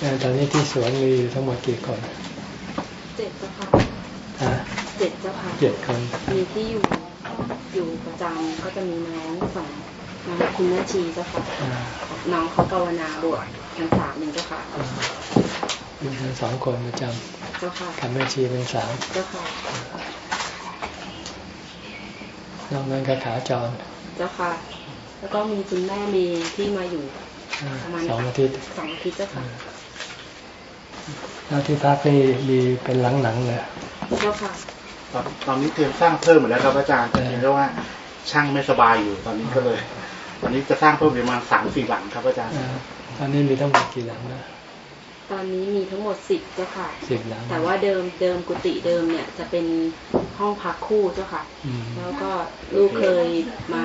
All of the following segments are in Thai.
ตอนนี้ที่สวนมีอยู่ทั้งหมดกี่คนเจ็ดเจ้าค่ะฮะเจ็ดเจ้าค่ะเจ็ดคน มีที่อยู่อยู่ประจำก็จะมีน้องสองน้องคุณแม่ชีเจ้าค่ะอ่าน้องเขาภาวนาบวชกันสามหนึ่งเจ้าค่ะมีทั้งสองคนประจเจ้าค่ะำทำแม่ชีเป็นสามเจ้าค่ะนอกนั้นก็ขาจรเจ้าค่ะ แล้วก็มีคุณแม่มีที่มาอยู่อ่าประมาณสองอาทิตย์สองอาทิตย์เจ้าค่ะ แล้วที่พักนี่มีเป็นหลังๆเลยเจ้าค่ะตอนตอนนี้เตรียมสร้างเพิ่มหมดแล้วครับอาจารย์แต่เพียงแค่ว่าช่างไม่สบายอยู่ตอนนี้ก็เลย ตอนนี้จะสร้างเพิ่มประมาณสามสี่หลังครับอาจารย์อ่าตอนนี้มีทั้งหมดกี่หลังนะตอนนี้มีทั้งหมดสิบเจ้าค่ะสิบหลังแต่ว่าเดิมเดิมกุฏิเดิมเนี่ยจะเป็นห้องพักคู่เจ้าค่ะอืมแล้วก็ลูกเคยมา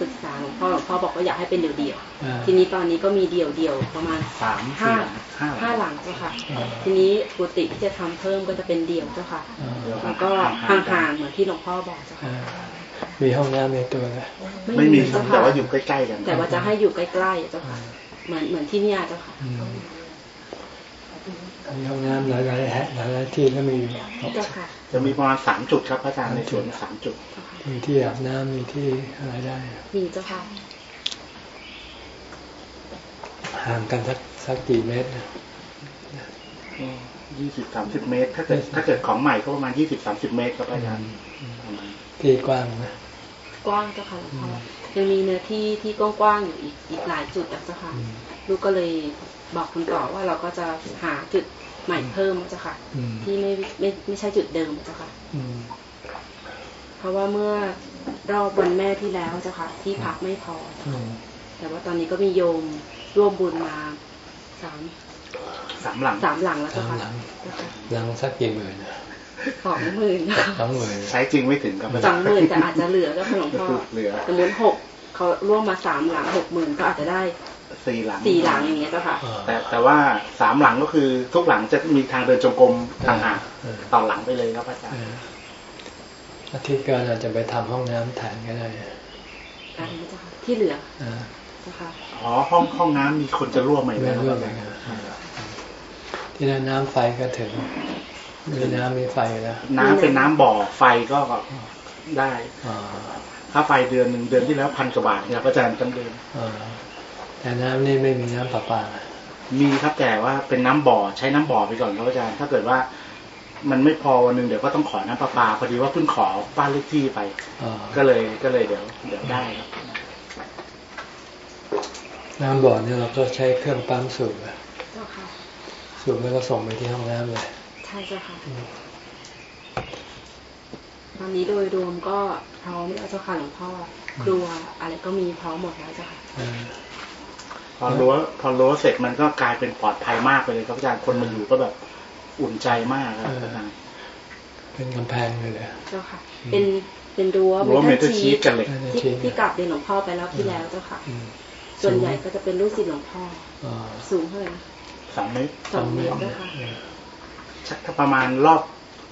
ปรึกษาหลวงพ่อหลวงพ่อบอกว่าอยากให้เป็นเดี่ยวอ่าๆทีนี้ตอนนี้ก็มีเดี่ยวเดี่ยวๆประมาณสามห้าสี่หลังห้าห้าหหลัลังงเจ้าค่ะอ่าทีนี้กุฏิที่จะทำเพิ่มก็จะเป็นเดี่ยวเจ้าค่ะอ่าแล้วก็ห่างๆเหมือนที่หลวงพ่อบอกเจ้าค่ะอ่ามีห้องน้ำในตัวนะไม่มีเจ้าแต่ค่ะว่าอยู่ใกล้ๆกันแต่ว่าจะให้อยู่ใกล้ๆเจ้าค่ะเหมือนเหมือนที่เนี่ยเจ้าค่ะอืมมีห้องน้ำหลายๆแห่งหลายๆที่ก็มีอยู่เจ้าค่ะจะมีประมาณสามจุดครับอาจารย์ในสวนสามจุดเจ้าค่ะ มีที่อาบน้ำมีที่อะไรได้ มีเจ้าค่ะห่างกันสักสักกี่เมตรนะยี่สิบสามสิบเมตร ถ้าเกิดถ้าเกิดของใหม่ก็ประมาณยี่สิบสามสิบเมตรครับอาจารย์ประมาณที่กว้างนะกว้างเจ้าค่ะหลวงพ่อยังมีเนื้อที่ที่กว้างๆอยู่อีกอีกหลายจุดอะเจ้าค่ะอืมลูกก็เลยบอกคุณต่อว่าเราก็จะหาจุดใหม่เพิ่มเจ้าค่ะอืมที่ไม่ไม่ไม่ใช่จุดเดิมเจ้าค่ะอืมเพ ราะว่าเมื่อรอบวันแม่ที่แล้วเจ้าค่ะ ที่พักไม่พออืมแต่ว่าตอนนี้ก็มีโยมร่วมบุญมาสามสามหลังสามหลังแล้วสาเจ้ามค่ะหลังหลังสักกี่หมื่นนะสองหมื่นนะคะสองหมื่นใช้จริงไม่ถึงครับอาสจาองรย์หมื่นแต่อาจจะเหลือเจ้าค่ะหลวงพ่อเหลือสมมติหกเขาร่วมมาสามหลังหกหมื่นก็อาจจะได้สี่หลังสี่หลังอย่างเงี้ยเจ้าค่ะอ่าแต่แต่ว่าสามหลังก็คือทุกหลังจะมีทางเดินจงกรมต่างหากเออต่อหลังไปเลยครับอาจารเอย์ ออาทิตย์ก็อาจจะไปทำห้องน้ำแทนก็ได้อันนี้เจ้าค่ะที่เหลืออ่าเจ้าค่ะอ๋อห้องห้องน้ำมีคนจะร่วมไหมไม่นะคร่วรัมบเลอายจารนะย์ที่นั่นน้ำไฟก็ถึงมีน้ำมีไฟแล้วน้ำเป็นน้ำบ่อไฟก็ได้อ่าค่าไฟเดือนหนึ่งเดือนที่แล้วพันกว่าบาทครับอาจารย์ตั้งเดือนอ่าแต่น้ำนี่ไม่มีน้ำประปา มีครับแต่ว่าเป็นน้ำบ่อใช้น้ำบ่อไปก่อนครับอาจารย์ ถ้าเกิดว่า มันไม่พอวันหนึ่งเดี๋ยวก็ต้องขอน้ำประปาพอดีว่าเพิ่งขอบ้านเลขที่ไปอ่าก็เลยก็เลยเดี๋ยวเดี๋ยวได้ครับน้ำบ่อเนี่ยเราก็ใช้เครื่องปั๊มสูบอะเจ้าค่ะสูบแล้วก็ส่งไปที่ห้องน้ำเลยใช่เจ้าค่ะตอนนี้โดยรวมก็พร้อมแล้วเจ้าค่ะหลวงพ่อครัวอะไรก็มีพร้อมหมดแล้วเจ้าค่ะอ่าพอรั้วพอรั้วเสร็จมันก็กลายเป็นปลอดภัยมากไปเลยครับอาจารย์คนมาอยู่ก็แบบ อุ่นใจมากครับอาจารย์เป็นกำแพงเลยเลยเจ้าค่ะ เป็นเป็นรั้วรั้วเมทัลชีชีตกันเหล็กที่ที่กลับเรียนหลวงพ่อไปแล้วที่แล้วเจ้าค่ะอืมส่วนใหญ่ก็จะเป็นลูกศิษย์หลวงพ่ออ่าสูงเท่าไหร่นะสองเมตรสองเมตรเจ้าค่ะเออถ้าประมาณรอบ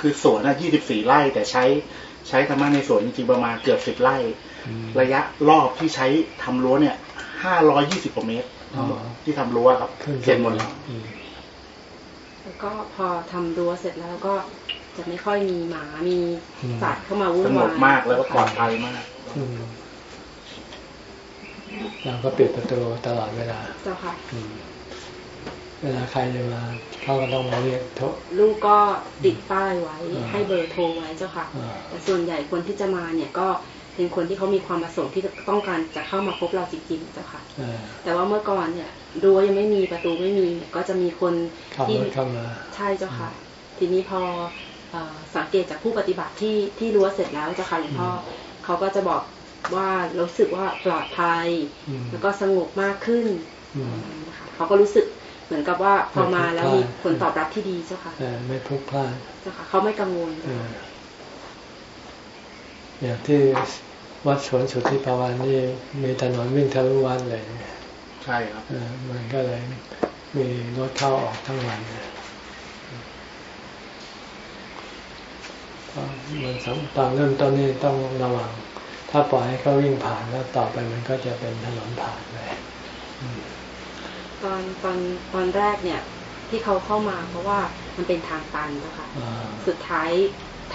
คือสวนอะยี่สิบสี่ไร่แต่ใช้ใช้ธรรมะในสวนจริงๆประมาณเกือบสิบไร่อืมระยะรอบที่ใช้ทำรั้วเนี่ยห้าร้อยยี่สิบกว่าเมตรทั้งหมดอ๋อที่ทำรั้วครับขึ้นเสร็จหมดแล้วอืม แล้วก็พอทำรั้วเสร็จแล้วก็จะไม่ค่อยมีหมา มีอืมสัตว์เข้ามาวุ่สนงวาบยมากแล้วก็ปลอดภัยมากอืมเราก็ปิดประตูตลอดเวลาเจ้าค่ะอืมเวลาใครจะมาเขาก็ต้องมาเรียกโทรลูกก็ติดป้ายไว้อ่าให้เบอร์โทรไว้เจ้าค่ะอ่าแต่ส่วนใหญ่คนที่จะมาเนี่ยก็เป็นคนที่เขามีความประสงค์ที่ต้องการจะเข้ามาพบเราจริงๆเจ้าค่ะอ่าแต่ว่าเมื่อก่อนเนี่ย รั้วยังไม่มีประตูไม่มีเนี่ยก็จะมีคนขับที่รถเข้ามาใช่เจ้าค่ะ ทีนี้พอเอ่อสังเกตจากผู้ปฏิบัติที่ที่รั้วเสร็จแล้วเจ้าค่ะหลวงพ่ออเขาก็จะบอกว่ารู้สึกว่าปลอดภัยอืมแล้วก็สงบมากขึ้นอืมนะคะเขาก็รู้สึกเหมือนกับว่าพอมาแล้วมีไม่พลาดผลตอบรับที่ดีเจ้าค่ะเออไม่พลุกพล่านเจ้าค่ะเขาไม่กังวลเอออย่างที่วัดสวนสุทธิภาวานี่มีถนนวิ่งทะลุวัดเลย ใช่ครับเออมันก็เลยมีรถเข้าออกทั้งวันเพราะมันสำตอนเริ่มต้นนี่ต้องระวัง ถ้าปล่อยให้เขาวิ่งผ่านแล้วต่อไปมันก็จะเป็นถนนผ่านไปอืมตอนตอนตอนแรกเนี่ย ที่เขาเข้ามาเพราะว่ามันเป็นทางตันเจ้าค่ะอ่าสุดท้าย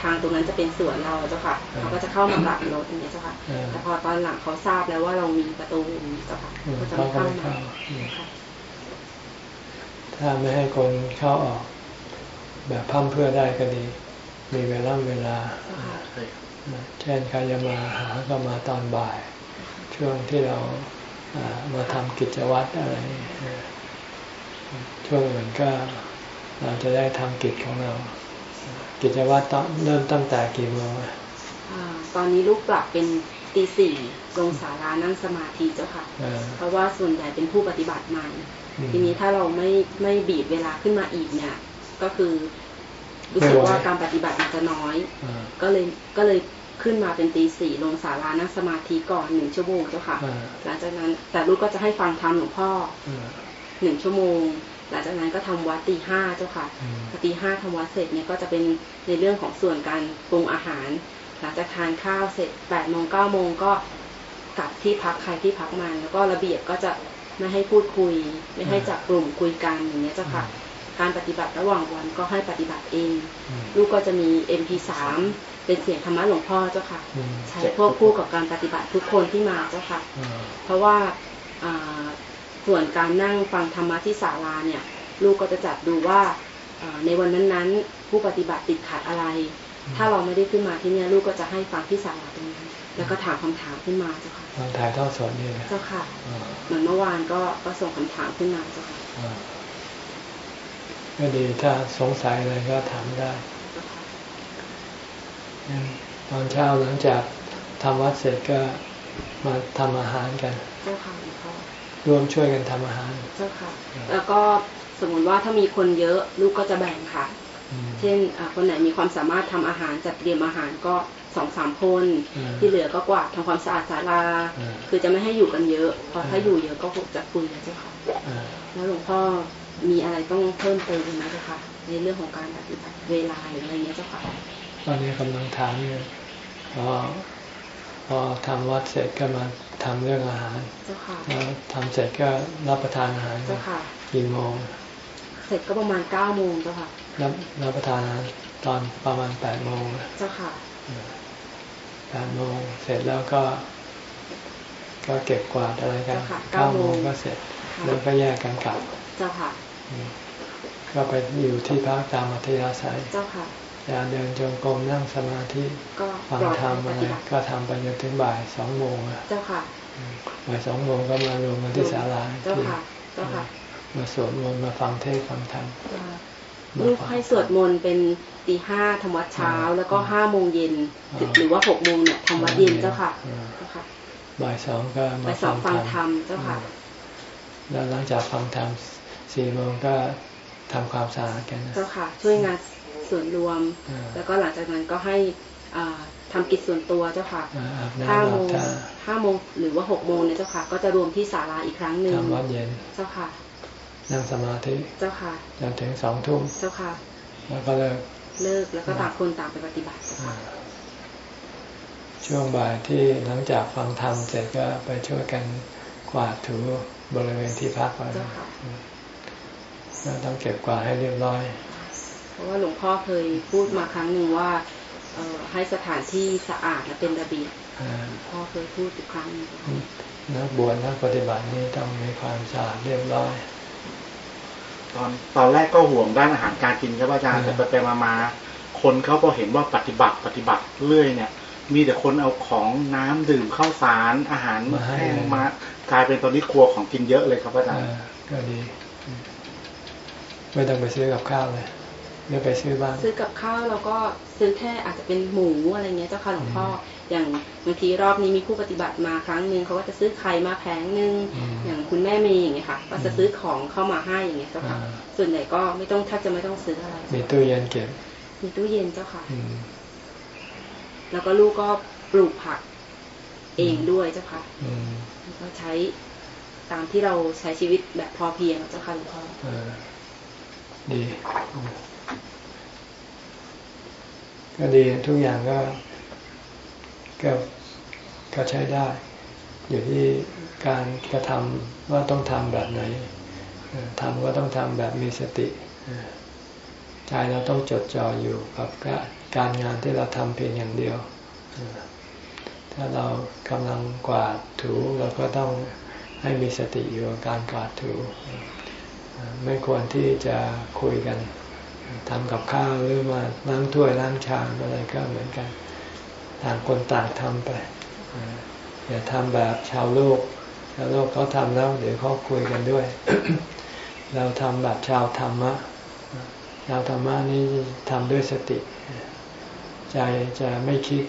ทางตรงนั้นจะเป็นสวนเราเจ้าค่ะอ่าเขาก็จะเข้ามากลับรถอย่างเงี้ยเจ้าค่ะอ่าแต่พอตอนหลังเขาทราบแล้วว่าเรามีประตูอย่างนี้เจ้าค่ะอืมก็จะไม่เข้าเขาก็มาไม่เข้าอืมค่ะถ้าไม่ให้คนเข้าออก แบบพั่มเพรื่อได้ก็ดี มีเวลาเวลาเจ้าค่ะเช่นใครจะมาหาก็มาตอนบ่าย ช่วงที่เราอ่ามาทำกิจวัตรอะไรเออช่วงอื่นก็เราจะได้ทำกิจของเรา กิจวัตรต้องเริ่มตั้งแต่กี่โมงอะอ่าตอนนี้ลูกปรับเป็นตีสี่ลงศาลานั่งสมาธิเจ้าค่ะเออเพราะว่าส่วนใหญ่เป็นผู้ปฏิบัติใหม่อืมทีนี้ถ้าเราไม่ไม่บีบเวลาขึ้นมาอีกเนี่ย ก็คือรู้สึกไม่ไหวว่าการปฏิบัติมันจะน้อยอ่าก็เลยก็เลยขึ้นมาเป็นตีสี่ลงศาลานั่งสมาธิก่อนหนึ่งชั่วโมงเจ้าค่ะอ่าหลังจากนั้นแต่ลูกก็จะให้ฟังธรรมหลวงพ่ออ่าหนึ่งชั่วโมง หลังจากนั้นก็ทำวัดตีห้าเจ้าค่ะอืมพอตีห้าทำวัดเสร็จเนี่ยก็จะเป็นในเรื่องของส่วนการปรุงอาหาร หลังจากทานข้าวเสร็จแปดโมงเก้าโมงก็กลับที่พักใครที่พักมาแล้วก็ระเบียบก็จะไม่ให้พูดคุย ไม่ให้จับกลุ่มคุยกันอย่างเงี้ยเจ้าค่ะ การปฏิบัติระหว่างวันก็ให้ปฏิบัติเองอืมลูกก็จะมี MP3 เป็นเสียงธรรมะหลวงพ่อเจ้าค่ะอืมใช้ควบคู่กับการปฏิบัติทุกคนที่มาเจ้าค่ะอ่าเพราะว่าอ่า ส่วนการนั่งฟังธรรมะที่ศาลาเนี่ยลูกก็จะจัดดูว่าอ่าในวันนั้นๆ ผู้ปฏิบัติติดขัดอะไร ถ้าเราไม่ได้ขึ้นมาที่เนี่ยลูกก็จะให้ฟังที่ศาลาตรงนั้นแล้วก็ถามคำถามขึ้นมาเจ้าค่ะตอนถ่ายทอดสดนี่นะเจ้าค่ะอ่าเหมือนเมื่อวานก็ก็ส่งคำถามขึ้นมาเจ้าค่ะอ่าก็ดีถ้าสงสัยอะไรก็ถามได้เจ้าค่ะงั้นตอนเช้าหลังจากทำวัดเสร็จก็มาทำอาหารกันเจ้าค่ะหลวงพ่อ ร่วมช่วยกันทำอาหารเจ้าค่ะ แล้วก็สมมติว่าถ้ามีคนเยอะลูกก็จะแบ่งค่ะอืมเช่นอ่าคนไหนมีความสามารถทำอาหารจัดเตรียมอาหารก็สองสามคนอืมที่เหลือก็กวาดทำความสะอาดศาลาอืมคือจะไม่ให้อยู่กันเยอะเพราะถ้าอืมอยู่เยอะก็คงจะคุยนะเจ้าค่ะอ่าแล้วหลวงพ่อมีอะไรต้องเพิ่มเติมไหมเจ้าค่ะในเรื่องของการปฏิบัติเวลาหรืออะไรเงี้ยเจ้าค่ะตอนนี้กำลังถามอยู่พอพอทำวัดเสร็จก็มา ทำเรื่องอาหารเจ้าค่ะแล้วทำเสร็จก็รับประทานอาหารเจ้าค่ะกี่โมง เสร็จก็ประมาณเก้าโมงเจ้าค่ะ รับรับประทานอาหารตอนประมาณแปดโมงเจ้าค่ะแปดโมงเสร็จแล้วก็ ก็เก็บกวาดอะไรกันเจ้าค่ะเก้าเก้าโมโมงงก็เสร็จค่ะแล้วก็แยกกันกลับ เจ้าค่ะอืมก็ไปอยู่ที่พักตามอัธยาศัย เจ้าค่ะ จะเดินจงกรมนั่งสมาธิก็ฟังปลอดธรรภัมยปอะไรฏิบัติก็ทำไปจนถึงบ่ายสองโมงอะเจ้าค่ะบ่ายสองโมงก็มารวมกันที่ศาลาเจ้าที่ค่ะเจ้าค่ะมาสวดมนต์มาฟังเทศน์ฟังธรรมลูกให้สวดมนต์เป็นตีห้าทำวัดเช้าอ่าแล้วก็ห้าโมงเย็นอ่าหรือว่าหกโมงเนี่ยทำวัดเย็นเจ้าค่ะอ่าเจ้าค่ะบ่ายสองก็ไปมาสฟัองงฟังธธรรรรมมเจ้าค่ะ แล้วหลังจากฟังธรรมสี่โมงก็ทำความสะอาดกันนะเจ้าค่ะ ช่วยงาน ส่วนรวมอ่าแล้วก็หลังจากนั้นก็ให้อ่าทำกิจส่วนตัวเจ้าค่ะอ่าอาบน้ำห้าอาโมบงท่าห้าโมงหรือว่าหกโมงเนี่ยเจ้าค่ะ ก็จะรวมที่ศาลาอีกครั้งหนึ่งทำวัดเย็นเจ้าค่ะนั่งสมาธิเจ้าค่ะจนถึงสองทุ่มเจ้าค่ะ แล้วก็เลิกเลิกแล้วก็ต่างคนต่างไปปฏิบัติเจ้าอ่าค่ะช่วงบ่ายที่หลังจากฟังธรรมเสร็จก็ไปช่วยกันกวาดถูบริเวณที่พักไว้เจ้าค่ะก็ต้องเก็บกวาดให้เรียบร้อยเพ ราะว่าหลวงพ่อเคยพูดมาครั้งหนึ่งว่าเอ่อให้สถานที่สะอาดและเป็นระเบียบอ่าพ่อเคยพูดอีกครั้งหนึงนักบวชนักปฏิบัตินี่ต้องมีความสะอาดเรียบร้อย ตอนตอนแรกก็ห่วงด้านอาหารการกินครับอาจารย์อืมแต่ไปไปมามาคนเขาพอเห็นว่าปฏิบัติปฏิบัติเรื่อยเนี่ย มีแต่คนเอาของน้ำดื่มข้าวสารอาหารแห้งมากลายเป็นตอนนี้ครัวของกินเยอะเลยครับอาจารย์อ่าก็ดี ไม่ต้องไปซื้อกับข้าวเลย เดี๋ยวไปซื้อบ้างซื้อกับข้าวเราก็ซื้อแค่อาจจะเป็นหมูอะไรเงี้ยเจ้าค่ะหลวงพ่อออย่างบางทีรอบนี้มีผู้ปฏิบัติมาครั้งหนึ่งเขาก็จะซื้อไข่มาแผงหนึ่งอืมอย่างคุณแม่เมย์อย่างเงี้ยค่ะ ก็จะซื้อของเข้ามาให้อย่างเงี้ยเจ้าค่ะอ่าส่วนใหญ่ก็ไม่ต้องถ้าจะไม่ต้องซื้ออะไรมีตู้เย็นเก็บมีตู้เย็นเจ้าค่ะอืมแล้วก็ลูกก็ปลูกผักเองด้วยเจ้าค่ะอืมก็ใช้ตามที่เราใช้ชีวิตแบบพอเพียงเจ้าค่ะหลวงพ่อเออดีอืม ก็ดีทุกอย่างก็ก็ก็ใช้ได้ อยู่ที่การกระทำว่าต้องทำแบบไหนทำก็ต้องทำแบบมีสติใจเราต้องจดจ่ออยู่กับการงานที่เราทำเพียงอย่างเดียว ถ้าเรากำลังกวาดถูเราก็ต้องให้มีสติอยู่กับการกวาดถู ไม่ควรที่จะคุยกัน ทำกับข้าวหรือมาล้างถ้วยล้างชามอะไรก็เหมือนกันต่างคนต่างทำไปอย่าทำแบบชาวโลกชาวโลกเขาทำแล้วเดี๋ยวเขาคุยกันด้วย เราทำแบบชาวธรรมะชาวธรรมะนี่ทำด้วยสติ ใจจะไม่คิด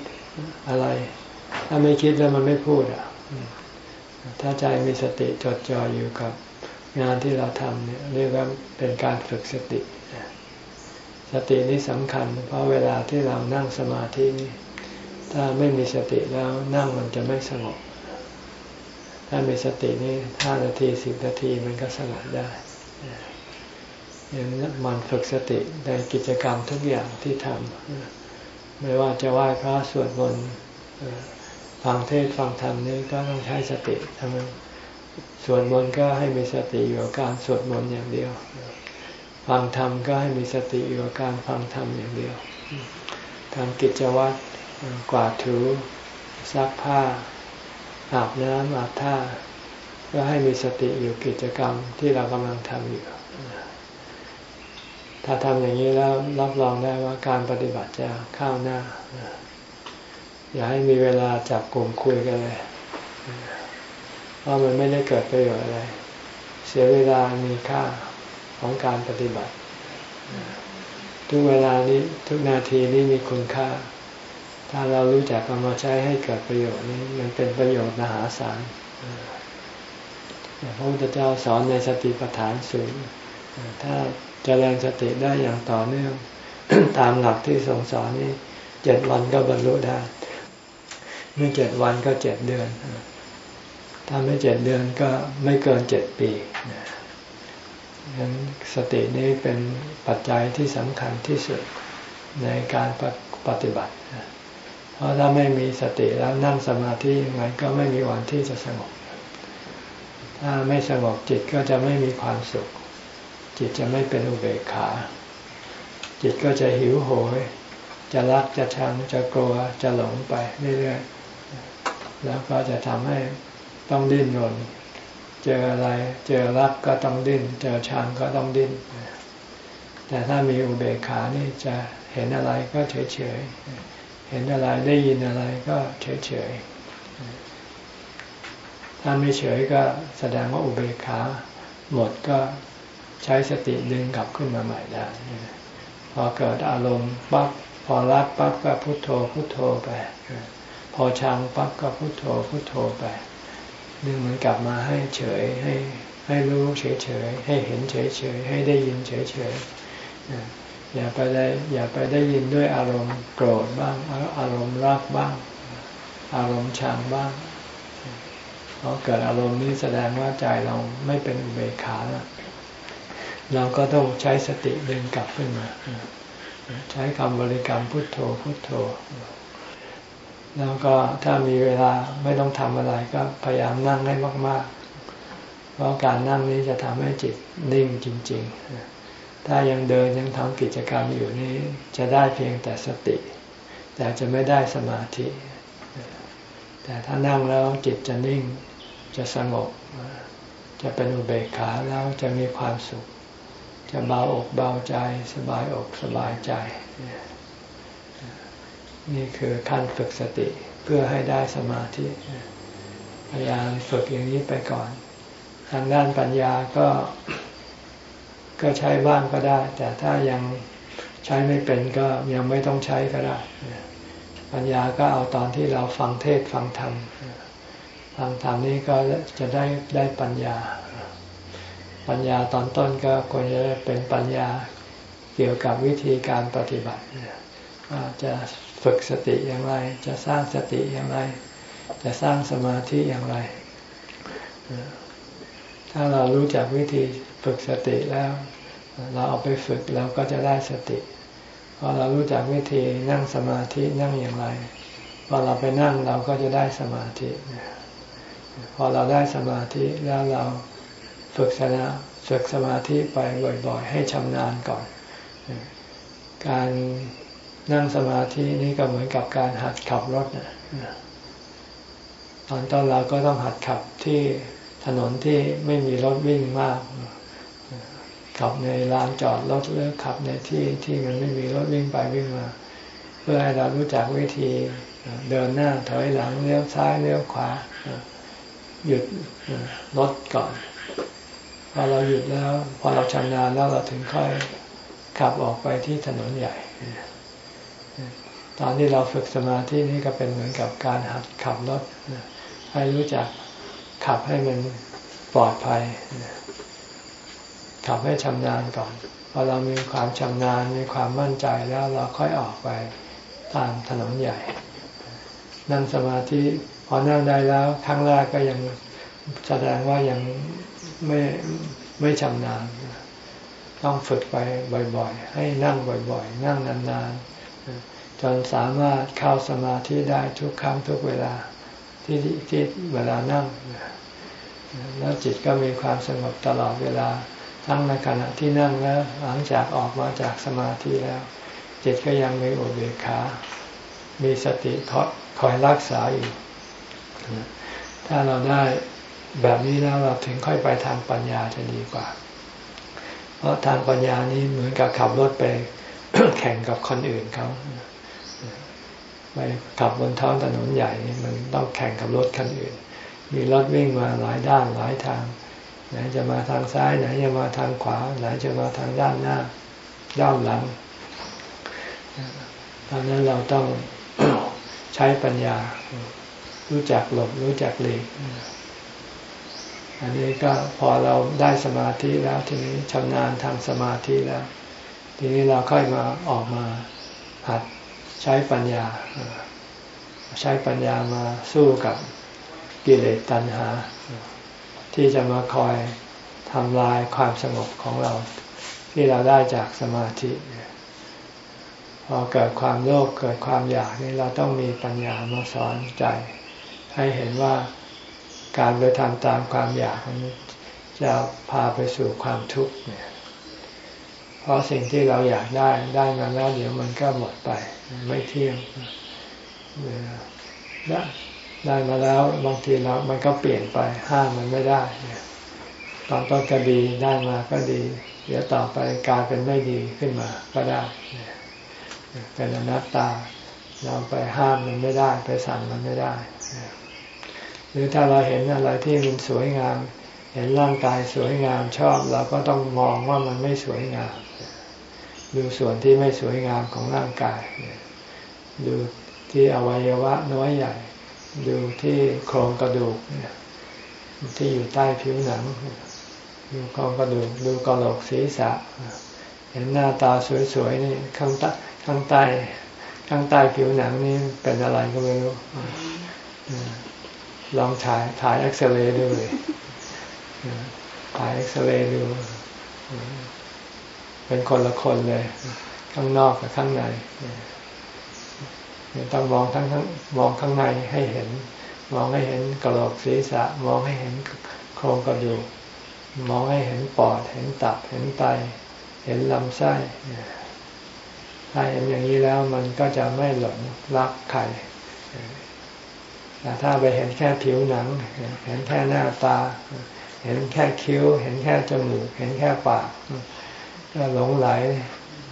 อะไร ถ้าไม่คิดแล้วมันไม่พูดอะ ถ้าใจมีสติจดจ่ออยู่กับงานที่เราทำเนี่ยเรียกว่าเป็นการฝึกสติ สตินี้สำคัญ เพราะเวลาที่เรานั่งสมาธินี่ถ้าไม่มีสติแล้วนั่งมันจะไม่สงบ ถ้ามีสตินี่ห้านาทีสิบนาทีมันก็สงบได้ยังมันฝึกสติในกิจกรรมทุกอย่างที่ทำไม่ว่าจะไหว้พระสวดมนต์ฟังเทศฟังธรรมนี่ก็ต้องใช้สติทั้งนั้นสวดมนต์ก็ให้มีสติอยู่กับการสวดมนต์อย่างเดียว ฟังธรรมก็ให้มีสติอยู่กับการฟังธรรมอย่างเดียวทำกิจวัตรกวาดถูซักผ้า อาบน้ำอาบท่าก็ให้มีสติอยู่กิจกรรมที่เรากำลังทำอยู่ ถ้าทำอย่างนี้แล้วรับรองได้ว่าการปฏิบัติจะข้าวหน้า อย่าให้มีเวลาจับกลุ่มคุยกันเลย เพราะมันไม่ได้เกิดประโยชน์อะไร เสียเวลามีค่า ของการปฏิบัติ ทุกเวลานี้ทุกนาทีนี้มีคุณค่า ถ้าเรารู้จักเอามาใช้ให้เกิดประโยชน์นี้มันเป็นประโยชน์มหาศาลพระพุทธเจ้าสอนในสติปัฏฐานสูงถ้าเจริญสติได้อย่างต่อเนื่อง ตามหลักที่ทรงสอนนี้เจ็ดวันก็บรรลุได้ไม่เจ็ดวันก็เจ็ดเดือน ถ้าไม่เจ็ดเดือนก็ไม่เกินเจ็ดปี ฉะนั้นสตินี้เป็นปัจจัยที่สำคัญที่สุดในการปฏิบัติ เพราะถ้าไม่มีสติแล้วนั่งสมาธิยังไงก็ไม่มีวันที่จะสงบ ถ้าไม่สงบจิตก็จะไม่มีความสุข จิตจะไม่เป็นอุเบกขา จิตก็จะหิวโหย จะรักจะชังจะกลัวจะหลงไปเรื่อยๆ แล้วก็จะทำให้ต้องดิ้นรน เจออะไร เจอรักก็ต้องดิ้น เจอชังก็ต้องดิ้น แต่ถ้ามีอุเบกขานี่จะเห็นอะไรก็เฉยเฉยเห็นอะไรได้ยินอะไรก็เฉยเฉยถ้าไม่เฉยก็แสดงว่าอุเบกขาหมดก็ใช้สติดึงกลับขึ้นมาใหม่ได้พอเกิดอารมณ์ปั๊บพอรักปั๊บก็พุโทโธพุโทโธไป พอชังปั๊บก็พุโทโธพุโทโธไป ดึงมันกลับมาให้เฉยให้ให้รู้เฉยเฉยให้เห็นเฉยเฉยให้ได้ยินเฉยเฉยอย่าไปได้อย่าไปได้ยินด้วยอารมณ์โกรธบ้าง อารมณ์รักบ้าง อารมณ์ชังบ้างพราะเกิดอารมณ์นี้แสดงว่าใจเราไม่เป็นอุเบกขาแล้วเราก็ต้องใช้สติเดึงกลับขึ้นมา ใช้คำบริกรรมพุทโธพุทโธ แล้วก็ถ้ามีเวลาไม่ต้องทำอะไรก็พยายามนั่งให้มาก ๆ เพราะการนั่งนี้จะทำให้จิตนิ่งจริง ๆ ถ้ายังเดินยังทำกิจกรรมอยู่นี้จะได้เพียงแต่สติ แต่จะไม่ได้สมาธิ แต่ถ้านั่งแล้วจิตจะนิ่งจะสงบ จะเป็นอุเบกขาแล้วจะมีความสุข จะเบาอกเบาใจสบายอกสบายใจ นี่คือขั้นฝึกสติเพื่อให้ได้สมาธิ พยายามฝึกอย่างนี้ไปก่อน ทางด้านปัญญาก็ ก็ใช้บ้างก็ได้ แต่ถ้ายังใช้ไม่เป็นก็ยังไม่ต้องใช้ก็ได้ ปัญญาก็เอาตอนที่เราฟังเทศฟังธรรมฟังธรรมนี้ก็จะได้ได้ปัญญา ปัญญาตอนต้นก็ควรจะเป็นปัญญาเกี่ยวกับวิธีการปฏิบัติจะ ฝึกสติอย่างไร จะสร้างสติอย่างไร จะสร้างสมาธิอย่างไร ถ้าเรารู้จักวิธีฝึกสติแล้ว เราเอาไปฝึกเราก็จะได้สติพอเรารู้จักวิธีนั่งสมาธินั่งอย่างไรพอเราไปนั่งเราก็จะได้สมาธิพอเราได้สมาธิแล้วเราฝึกสนะฝึกสมาธิไปบ่อยๆ ให้ชำนาญก่อน การ นั่งสมาธินี่ก็เหมือนกับการหัดขับรถนะตอนต้นเราก็ต้องหัดขับที่ถนนที่ไม่มีรถวิ่งมาก ขับในลานจอดรถหรือขับในที่ที่มันไม่มีรถวิ่งไปวิ่งมา เพื่อให้เรารู้จักวิธีเดินหน้าถอยหลังเลี้ยวซ้ายเลี้ยวขวา หยุดรถก่อนพอเราหยุดแล้ว พอเราชำนาญแล้วเราถึงค่อยขับออกไปที่ถนนใหญ่ ตอนที่เราฝึกสมาธินี่ก็เป็นเหมือนกับการหัดขับรถให้รู้จักขับให้มันปลอดภัย ขับให้ชำนาญก่อน พอเรามีความชำนาญมีความมั่นใจแล้วเราค่อยออกไปตามถนนใหญ่ นั่งสมาธิพอนั่งได้แล้วครั้งแรกก็ยังแสดงว่ายังไม่ไม่ชำนาญ ต้องฝึกไปบ่อย ๆ ให้นั่งบ่อย ๆ นั่งนานๆ จนสามารถเข้าสมาธิได้ทุกครั้งทุกเวลาที่ที่เวลานั่งแล้วจิตก็มีความสงบตลอดเวลา ทั้งในขณะที่นั่งแล้วหลังจากออกมาจากสมาธิแล้ว จิตก็ยังมีอุเบกขา มีสติคอยรักษาอยู่ถ้าเราได้แบบนี้แล้วเราถึงค่อยไปทางปัญญาจะดีกว่า เพราะทางปัญญานี้เหมือนกับขับรถไปแข่งกับคนอื่นเขา ไปขับบนท้องถนนใหญ่มันต้องแข่งกับรถคันอื่น มีรถวิ่งมาหลายด้านหลายทาง ไหนจะมาทางซ้าย ไหนจะมาทางขวา ไหนจะมาทางด้านหน้า ด้านหลังตอนนั้นเราต้องใช้ปัญญา รู้จักหลบรู้จักหลีกอันนี้ก็พอเราได้สมาธิแล้วทีนี้ชำนาญทางสมาธิแล้ว ทีนี้เราค่อยมาออกมาหัด ใช้ปัญญา ใช้ปัญญามาสู้กับกิเลสตัณหา ที่จะมาคอยทำลายความสงบของเรา ที่เราได้จากสมาธิพอเกิดความโลภเกิดความอยากนี่เราต้องมีปัญญามาสอนใจ ให้เห็นว่าการไปทำตามความอยากนี้จะพาไปสู่ความทุกข์เนี่ย ราะสิ่งที่เราอยากได้ได้มาแล้วเดี๋ยวมันก็หมดไป ไม่เที่ยงได้ได้มาแล้วบางทีเรามันก็เปลี่ยนไปห้ามมันไม่ได้ตอนต้นก็ดีได้มาก็ดี เดี๋ยวต่อไปกลายเป็นไม่ดีขึ้นมาก็ได้เป็นอนัตตา เราไปห้ามมันไม่ได้ ไปสั่งมันไม่ได้หรือถ้าเราเห็นอะไรที่มันสวยงาม เห็นร่างกายสวยงามชอบเราก็ต้องมองว่ามันไม่สวยงาม ดูส่วนที่ไม่สวยงามของร่างกาย ดูที่อวัยวะน้อยใหญ่ ดูที่โครงกระดูกที่อยู่ใต้ผิวหนัง ดูโครงกระดูก ดูกระโหลกศีรษะ เห็นหน้าตาสวยๆนี่ข้างใต้ข้างใต้ข้างใต้ผิวหนังนี่เป็นอะไรก็ไม่รู้ลองถ่ายถ่ายเอ็กซเรย์ดูเลยถ่ายเอ็กซเรย์ดู เป็นคนละคนเลย ข้างนอกกับข้างในต้องมองทั้งมองข้างในให้เห็น มองให้เห็นกระโหลกศีรษะ มองให้เห็นโครงกระดูกมองให้เห็นปอด เห็นตับ เห็นไต เห็นลำไส้ ถ้าเห็นอย่างนี้แล้วมันก็จะไม่หลงรักใครแต่ถ้าไปเห็นแค่ผิวหนัง เห็นแค่หน้าตา เห็นแค่คิ้ว เห็นแค่จมูก เห็นแค่ปาก ก็หลงไหล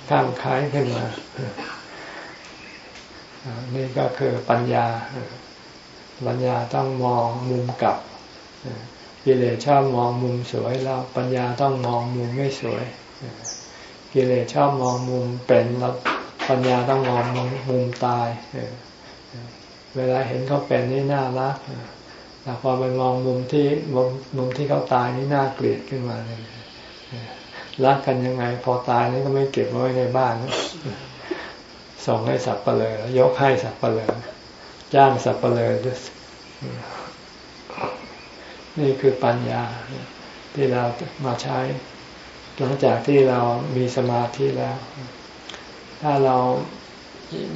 ข้ามคล้ายขึ้นมานี่ก็คือปัญญา ปัญญาต้องมองมุมกลับกิเลสชอบมองมุมสวยแล้วปัญญาต้องมองมุมไม่สวย กิเลสชอบมองมุมเป็นแล้วปัญญาต้องมองมุมตายเวลาเห็นเขาเป็นนี่น่ารักแต่พอไปมองมุมที่มุมมุมที่เขาตายนี่น่าเกลียดขึ้นมาเลย รักกันยังไง พอตายนี่ก็ไม่เก็บไว้ในบ้าน ส่งให้สับเปลือยกให้สับเปลือจ้างสับเปลือด้วยนี่คือปัญญาที่เรามาใช้ หลังจากที่เรามีสมาธิแล้ว ถ้าเรา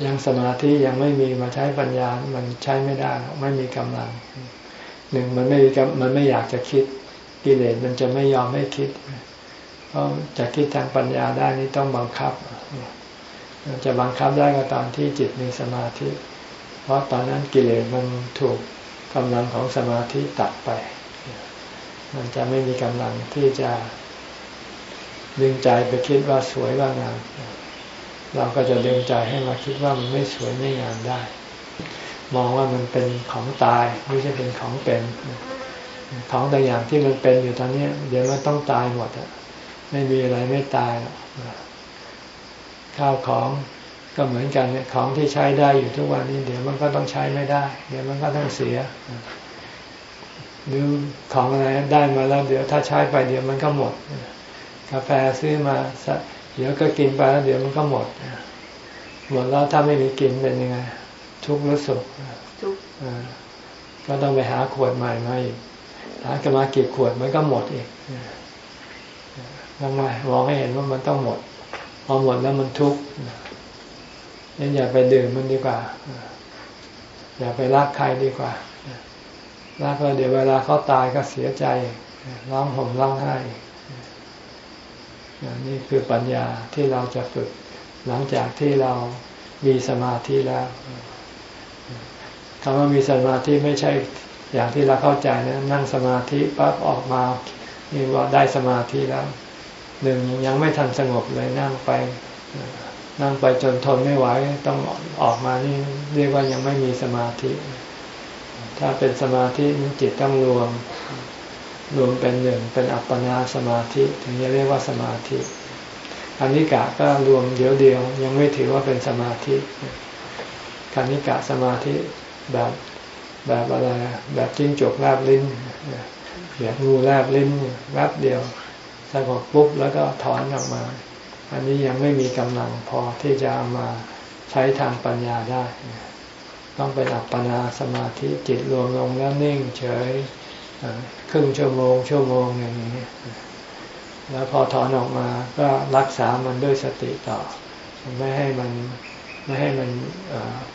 ยังสมาธิยังไม่มีมาใช้ปัญญา มันใช้ไม่ได้ไม่มีกำลังหนึ่งมันไม่มันไม่อยากจะคิดกิเลสมันจะไม่ยอมให้คิด เพราะจะคิดทางปัญญาได้นี่ต้องบังคับ จะบังคับได้ก็ตอนที่จิตมีสมาธิ เพราะตอนนั้นกิเลสมันถูกกำลังของสมาธิตัดไป มันจะไม่มีกำลังที่จะดึงใจไปคิดว่าสวยว่างามเราก็จะดึงใจให้มาคิดว่ามันไม่สวยไม่งามได้ มองว่ามันเป็นของตายไม่ใช่เป็นของเป็น ของแต่อย่างที่มันเป็นอยู่ตอนนี้เดี๋ยวมันต้องตายหมดอะ ไม่มีอะไรไม่ตายข้าวของก็เหมือนกันเนี่ยของที่ใช้ได้อยู่ทุกวันนี้เดี๋ยวมันก็ต้องใช้ไม่ได้ เดี๋ยวมันก็ต้องเสียหรือของอะไรได้มาแล้วเดี๋ยวถ้าใช้ไปเดี๋ยวมันก็หมดกาแฟซื้อมาเดี๋ยวก็กินไปแล้วเดี๋ยวมันก็หมดหมดแล้วถ้าไม่มีกินเป็นยังไง ทุกข์รู้สึกทุกก็ต้องไปหาขวดใหม่มาอีกหากันมากี่ขวดมันก็หมดอีก ทำไมมองให้เห็นว่ามันต้องหมด พอหมดแล้วมันทุกข์นั่นอย่าไปดื่มมันดีกว่า อย่าไปรักใครดีกว่ารักแล้วเดี๋ยวเวลาเขาตายก็เสียใจร้องห่มร้องไห้นี่คือปัญญาที่เราจะฝึกหลังจากที่เรามีสมาธิแล้วคำว่ามีสมาธิไม่ใช่อย่างที่เราเข้าใจนะนั่งสมาธิปั๊บออกมานี่ว่าได้สมาธิแล้ว หนึ่งยังไม่ทันสงบเลยนั่งไป นั่งไปจนทนไม่ไหวต้องออกมานี่เรียกว่ายังไม่มีสมาธิ ถ้าเป็นสมาธิจิตต้องรวม รวมเป็นหนึ่งเป็นอัปปนาสมาธิ ถึงจะเรียกว่าสมาธิคานิกะก็รวมเดียวเดียวยังไม่ถือว่าเป็นสมาธิคานิกะสมาธิแบบแบบอะไรแบบจิ้งจกแลบลิ้นแบบงูแลบลิ้นแวบเดียว สงบปุ๊บแล้วก็ถอนออกมา อันนี้ยังไม่มีกำลังพอที่จะามาใช้ทางปัญญาได้ ต้องเป็นอัปปนาสมาธิจิตรวมลงแล้วนิ่งเฉยครึ่งชั่วโมงชั่วโมงอย่างนี้แล้วพอถอนออกมาก็รักษามันด้วยสติต่อ ไม่ให้มันไม่ให้มัน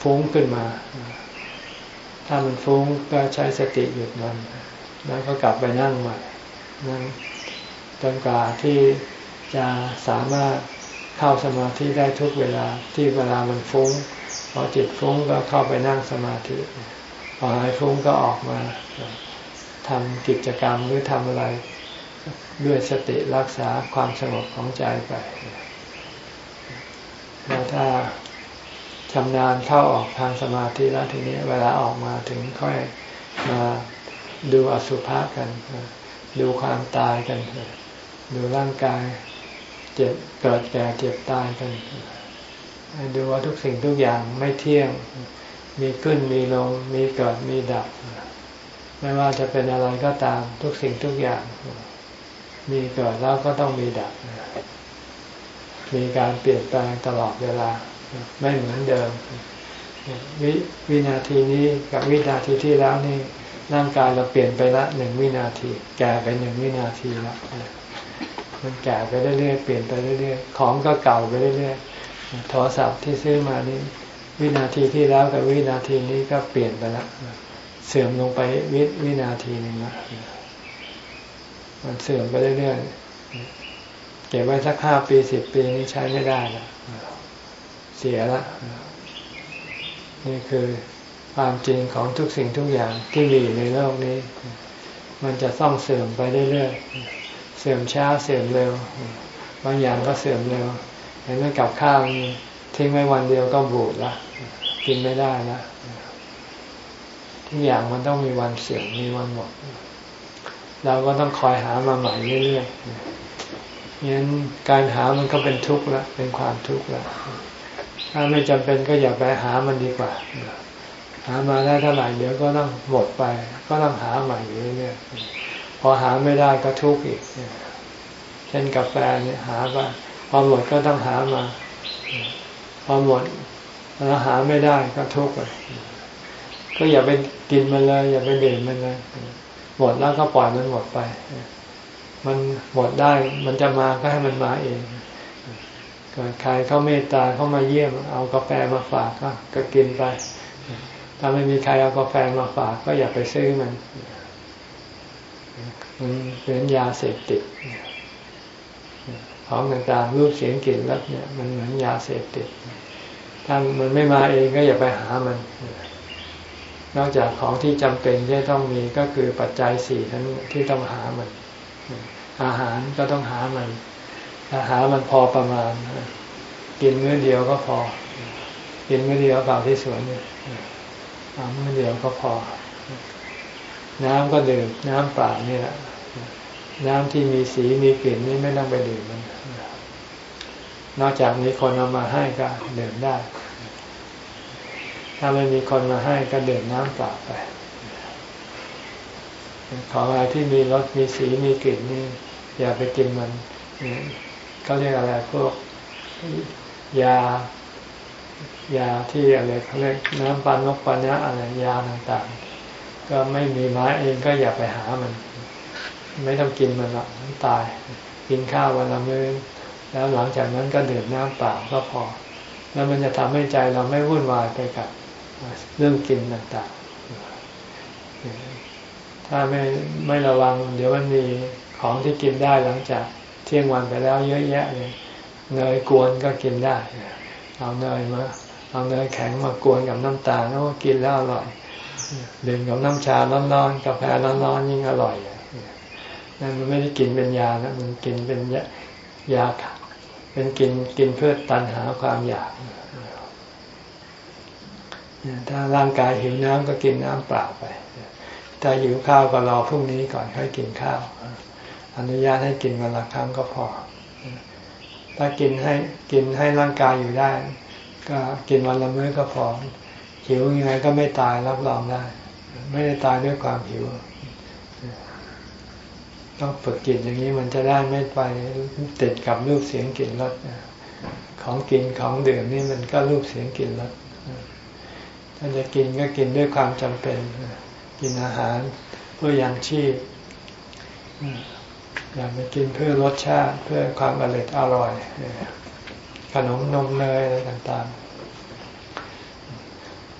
ฟุ้งขึ้นมา ถ้ามันฟุ้งก็ใช้สติหยุดมัน แล้วก็กลับไปนั่งใหม่นั่ง นกว่าที่จะสามารถเข้าสมาธิได้ทุกเวลาที่เวลามันฟุ้งพอจิตฟุ้งก็เข้าไปนั่งสมาธิพอหายฟุ้งก็ออกมาทำกิจกรรมหรือทำอะไร ด้วยสติรักษาความสงบของใจไปแล้วถ้าชำนาญเข้าออกทางสมาธิแล้วทีนี้เวลาออกมาถึงค่อยมาดูอสุภะกัน ดูความตายกัน ดูร่างกายเจ็บเกิดแก่เจ็บตายกันดูว่าทุกสิ่งทุกอย่างไม่เที่ยง มีขึ้นมีลง มีเกิดมีดับ ไม่ว่าจะเป็นอะไรก็ตามทุกสิ่งทุกอย่าง มีเกิดแล้วก็ต้องมีดับ มีการเปลี่ยนแปลงตลอดเวลา ไม่เหมือนเดิมววินาทีนี้กับวินาทีที่แล้วนี่ร่างกายเราเปลี่ยนไปละหนึ่งวินาที แก่ไปหนึ่งวินาทีแล้ว มันแก่ไปเรื่อยๆเปลี่ยนไปเรื่อยๆของก็เก่าไปเรื่อยๆโทรศัพท์ที่ซื้อมานี่วินาทีที่แล้วกับวินาทีนี้ก็เปลี่ยนไปแล้วเสื่อมลงไปวิวินาทีหนึ่งนะมันเสื่อมไปเรื่อยๆเก็บไว้สักห้าปีสิบปีนี้ใช้ไม่ได้ละเสียละนี่คือความจริงของทุกสิ่งทุกอย่างที่มีในโลกนี้ มันจะต้องเสื่อมไปเรื่อยๆ สื่อมช้าเสื่อมเร็ว บางอย่างก็เสื่อมเร็วเห็นไหมกับข้าวทิ้งไว้วันเดียวก็บูดละกินไม่ได้ละทุกอย่างมันต้องมีวันเสื่อมมีวันหมด เราก็ต้องคอยหามาใหม่เรื่อยๆงั้นการหามันก็เป็นทุกข์ละเป็นความทุกข์ละถ้าไม่จำเป็นก็อย่าไปหามันดีกว่าหามาได้เท่าไหร่เดี๋ยวก็ต้องหมดไป ก็ต้องหาใหม่เรื่อยๆ พอหาไม่ได้ก็ทุกข์อีก เช่นกาแฟเนี่ยหาไปพอหมดก็ต้องหามา พอหมดแล้วหาไม่ได้ก็ทุกข์ไปก็อย่าไปกินมันเลย อย่าไปดื่มมันเลยหมดแล้วก็ปล่อยมันหมดไป มันหมดได้มันจะมาก็ให้มันมาเองกิดใครเขาเมตตาเขามาเยี่ยม เอากาแฟมาฝากก็ก็กินไป ถ้าไม่มีใครเอากาแฟมาฝากก็อย่าไปซื้อมัน มันเป็นยาเสพติดของต่างๆรูปเสียงกลิ่นรสเนี่ยมันเหมือนยาเสพติด ถ้ามันไม่มาเองก็อย่าไปหามัน นอกจากของที่จำเป็นที่ต้องมีก็คือปัจจัยสี่ทั้งที่ต้องหามัน อาหารก็ต้องหามันอาหารมันพอประมาณ กินมื้อเดียวก็พอ กินมื้อเดียวเปล่าที่สวนเนี่ยมื้อเดียวก็พอ น้ำก็ดื่มน้ำเปล่านี่แหละน้ำที่มีสีมีกลิ่นนี่ไม่ต้องไปดื่มมัน นอกจากมีคนเอามาให้ก็ดื่มได้ ถ้าไม่มีคนมาให้ก็ดื่มน้ำเปล่าไป ของอะไรที่มีรสมีสีมีกลิ่นนี่ อย่าไปกินมันก็เรียกอะไรพวกยายาที่อะไรเขาเรียกน้ำปานกปานะอะไรยาต่างๆ ก็ไม่มีไม้เองก็อย่าไปหามัน ไม่ต้องกินมันหรอกมันตาย กินข้าววันละมื้อแล้วหลังจากนั้นก็ดื่มน้ำเปล่าก็พอ แล้วมันจะทำให้ใจเราไม่วุ่นวายไปกับเรื่องกินต่างๆ ถ้าไม่ไม่ระวัง เดี๋ยวมันมีของที่กินได้หลังจากเที่ยงวันไปแล้วเยอะแยะเลยเนยกวนก็กินได้ เอาเนยมาเอาเนยแข็งมากวนกับน้ำตาลแล้วกินแล้วอร่อย ดื่มกับน้ำชาร้อนๆกาแฟร้อนๆยิ่งอร่อยนั่นมันไม่ได้กินเป็นยานะมันกินเป็นยายาเป็นกินกินเพื่อตันหาความอยากถ้าร่างกายหิวน้ำก็กินน้ำเปล่าไปถ้าหิวข้าวก็รอพรุ่งนี้ก่อนค่อยกินข้าวอนุญาตให้กินวันละครั้งก็พอ ถ้ากินให้กินให้ร่างกายอยู่ได้ ก็กินวันละมื้อก็พอ หิวยังไงก็ไม่ตายรับรองได้ ไม่ได้ตายด้วยความหิว ต้องฝึกกินอย่างนี้มันจะได้ไม่ไปติดกับรูปเสียงกลิ่นรสของกินของดื่มนี่มันก็รูปเสียงกลิ่นรสถ้าจะกินก็กินด้วยความจำเป็น กินอาหารเพื่อยังชีพอย่าไปกินเพื่อรสชาติเพื่อความอร่อยอร่อย ขนมนมเนยอะไรต่างๆ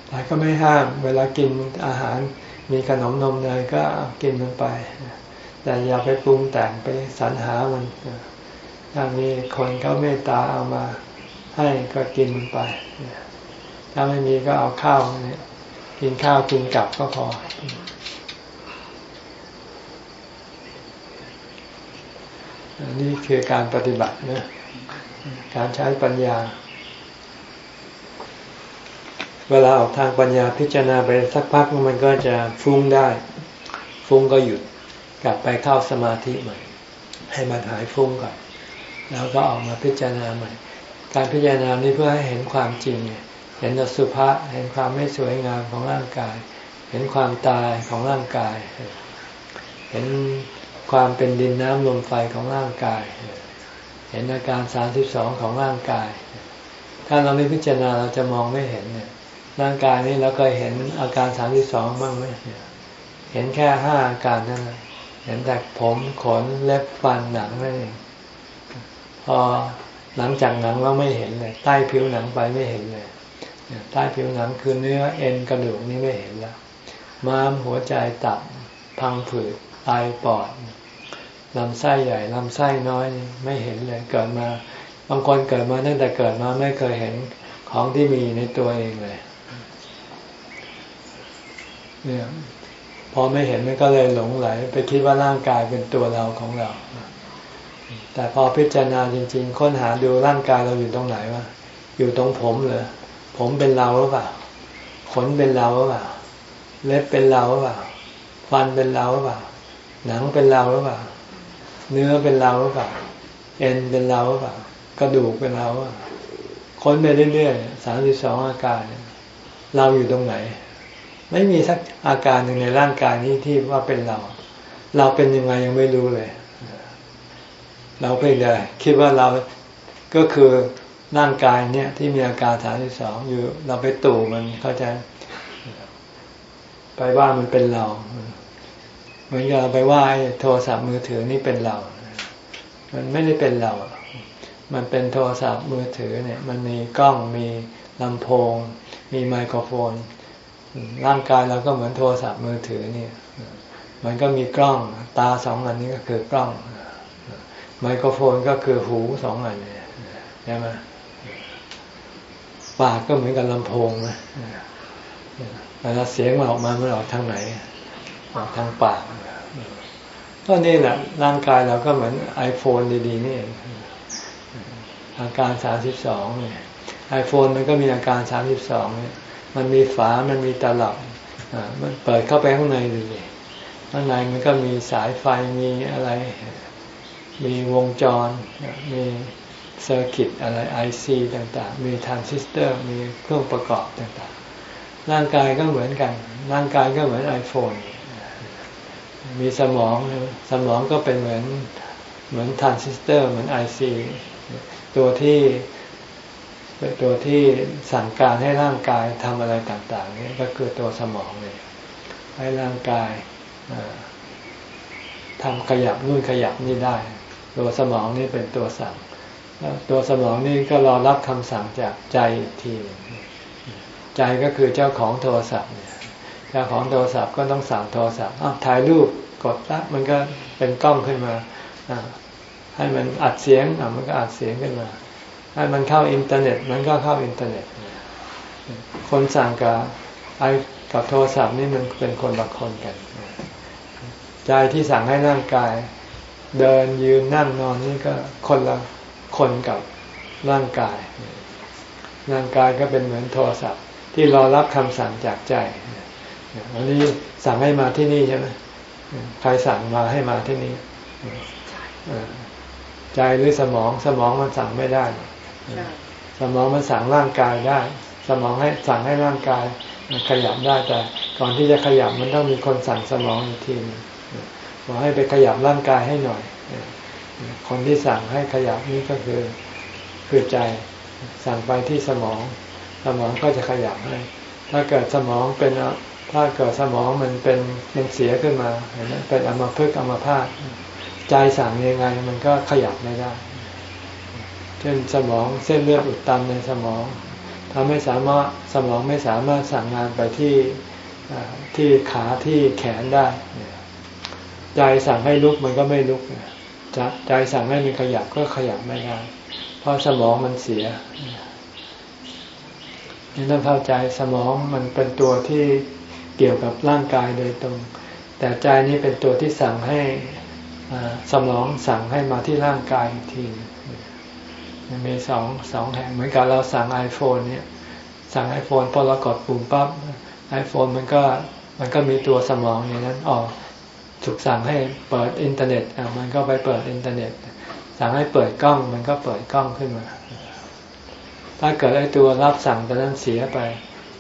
แต่ก็ไม่ห้าม เวลากินอาหารมีขนมนมเนยก็กินมันไป แต่อย่าไปปรุงแต่งไปสรรหามันถ้ามีคนเขาเมตตาเอามาให้ก็กินมันไป ถ้าไม่มีก็เอาข้าวเนี่ยกินข้าวกินกลับก็พอ นี่คือการปฏิบัตินะ การใช้ปัญญา เวลาออกทางปัญญาพิจารณาไปสักพักมันก็จะฟุ้งได้ ฟุ้งก็หยุดกลับไปเข้าสมาธิใหม่ ให้มันหายฟุ้งก่อนแล้วก็ออกมาพิจารณาใหม่ การพิจารณานี้เพื่อให้เห็นความจริง เห็นอสุภะเห็นความไม่สวยงามของร่างกาย เห็นความตายของร่างกาย เห็นความเป็นดินน้ำลมไฟของร่างกาย เห็นอาการสามสิบองของร่างกาย ถ้าเราไม่พิจารณาเราจะมองไม่เห็นเนี่ย ร่างกายนี้เราเคยเห็นอาการสามสิบสองบ้างไหมเห็นแค่ห้าอาการนั่นแหละเห็นแต่ผมขนเล็บฟันหนังนั่นเองพอหลังจากหนังเราไม่เห็นเลยใต้ผิวหนังไปไม่เห็นเลยใต้ผิวหนังคือเนื้อเอ็นกระดูกนี่ไม่เห็นแล้วม้ามหัวใจตับพังผืดไตปอดลำไส้ใหญ่ลำไส้น้อยไม่เห็นเลยเกิดมา บางคนเกิดมาตั้งแต่เกิดมาไม่เคยเห็นของที่มีในตัวเองเลย เนี่ยพอไม่เห็นมันก็เลยหลงไหล ไปคิดว่าร่างกายเป็นตัวเราของเรา แต่พอพิจารณาจริง ๆ ค้นหาดูร่างกายเราอยู่ตรงไหนวะอยู่ตรงผมเลยผมเป็นเราหรือเปล่าขนเป็นเราหรือเปล่าเล็บเป็นเราหรือเปล่าฟันเป็นเราหรือเปล่าหนังเป็นเราหรือเปล่าเนื้อเป็นเราหรือเปล่าเอ็นเป็นเราหรือเปล่ากระดูกเป็นเราหรือเปล่าค้นไปเรื่อยๆสามสิบสองอาการเราอยู่ตรงไหน ไม่มีสักอาการหนึ่งในร่างกายนี้ที่ว่าเป็นเรา เราเป็นยังไงยังไม่รู้เลย เราเพียงแต่คิดว่าเราก็คือร่างกายเนี่ยที่มีอาการฐานที่สองอยู่ เราไปตู่มันเข้าใจไปว่ามันเป็นเรา เหมือนกับเราไปว่าโทรศัพท์มือถือนี่เป็นเรา มันไม่ได้เป็นเรา มันเป็นโทรศัพท์มือถือเนี่ย มันมีกล้องมีลำโพง มีไมโครโฟน ร่างกายเราก็เหมือนโทรศัพท์มือถือเนี่ยมันก็มีกล้องตาสองอันนี้ก็คือกล้อง ไมโครโฟนก็คือหูสองอันเนี่ยใช่ไหมปากก็เหมือนกับลำโพงนะเวลาเสียงมันออกมามันออกทางไหนออกทางปากก็นี่แหละร่างกายเราก็เหมือนไอโฟนดีๆนี่องอาการสามสิบสองเนี่ยไอโฟนมันก็มีอาการสามสิบสองเนี่ย มันมีฝา มันมีตลับมันเปิดเข้าไปข้างในดูเลยข้างในมันก็มีสายไฟ มีอะไร มีวงจร มี circuit อะไร IC ต่างๆ มีทรานซิสเตอร์ มีเครื่องประกอบต่างๆ ร่างกายก็เหมือนกัน ร่างกายก็เหมือน iPhone มีสมอง สมองก็เป็นเหมือนเหมือนทรานซิสเตอร์ เหมือน IC ตัวที่ เป็นตัวที่สั่งการให้ร่างกายทำอะไรต่างๆนี่ก็คือตัวสมองเลย ให้ร่างกายทำขยับนู่นขยับนี่ได้ ตัวสมองนี่เป็นตัวสั่ง ตัวสมองนี่ก็รอรับคำสั่งจากใจอีกที ใจก็คือเจ้าของโทรศัพท์เนี่ยเจ้าของโทรศัพท์ก็ต้องสั่งโทรศัพท์ถ่ายรูปกดละมันก็เป็นกล้องขึ้นมาให้มันอัดเสียงมันก็อัดเสียงขึ้นมา ให้มันเข้าอินเทอร์เน็ต มันก็เข้าอินเทอร์เน็ต คนสั่งกับไอกับโทรศัพท์นี่มันเป็นคนละคนกันใจที่สั่งให้ร่างกาย เดินยืนนั่งนอนนี่ก็คนละคนกับร่างกาย ร่างกายก็เป็นเหมือนโทรศัพท์ ที่รอรับคำสั่งจากใจวันนี้สั่งให้มาที่นี่ใช่ไหมใครสั่งมาให้มาที่นี่ใจหรือสมองสมองมันสั่งไม่ได้ สมองมันสั่งร่างกายได้ สมองให้สั่งให้ร่างกายขยับได้แต่ก่อนที่จะขยับมันต้องมีคนสั่งสมองอีกทีบอกให้ไปขยับร่างกายให้หน่อย คนที่สั่งให้ขยับนี่ก็คือคือใจสั่งไปที่สมอง สมองก็จะขยับให้ ถ้าเกิดสมองเป็นถ้าเกิดสมองมันเป็นมันเสียขึ้นมาเห็นไหมเป็นอัมพฤกษ์อัมพาตใจสั่งยังไงมันก็ขยับไม่ได้ ช่นสมองเส้นเลือดอุดตันในสมองทำให้สามารถสมองไม่สามารถสั่งงานไปที่ที่ขาที่แขนได้ใจสั่งให้ลุกมันก็ไม่ลุกใจสั่งให้มันขยับก็ขยับไม่ได้เพราะสมองมันเสียนี่ต้องเข้าใจสมองมันเป็นตัวที่เกี่ยวกับร่างกายโดยตรง แต่ใจนี้เป็นตัวที่สั่งให้สมองสั่งให้มาที่ร่างกายทีมัน มีสองสองแห่งเหมือนกับเราสั่ง iPhone เนี่ย สั่ง iPhone พอเรากดปุ่มปั๊บ iPhone มันก็มันก็มีตัวสมองอย่างนั้นออกถูกสั่งให้เปิดอินเทอร์เน็ตอะมันก็ไปเปิดอินเทอร์เน็ต สั่งให้เปิดกล้องมันก็เปิดกล้องขึ้นมา ถ้าเกิดไอตัวรับสั่งตอนนั้นเสียไป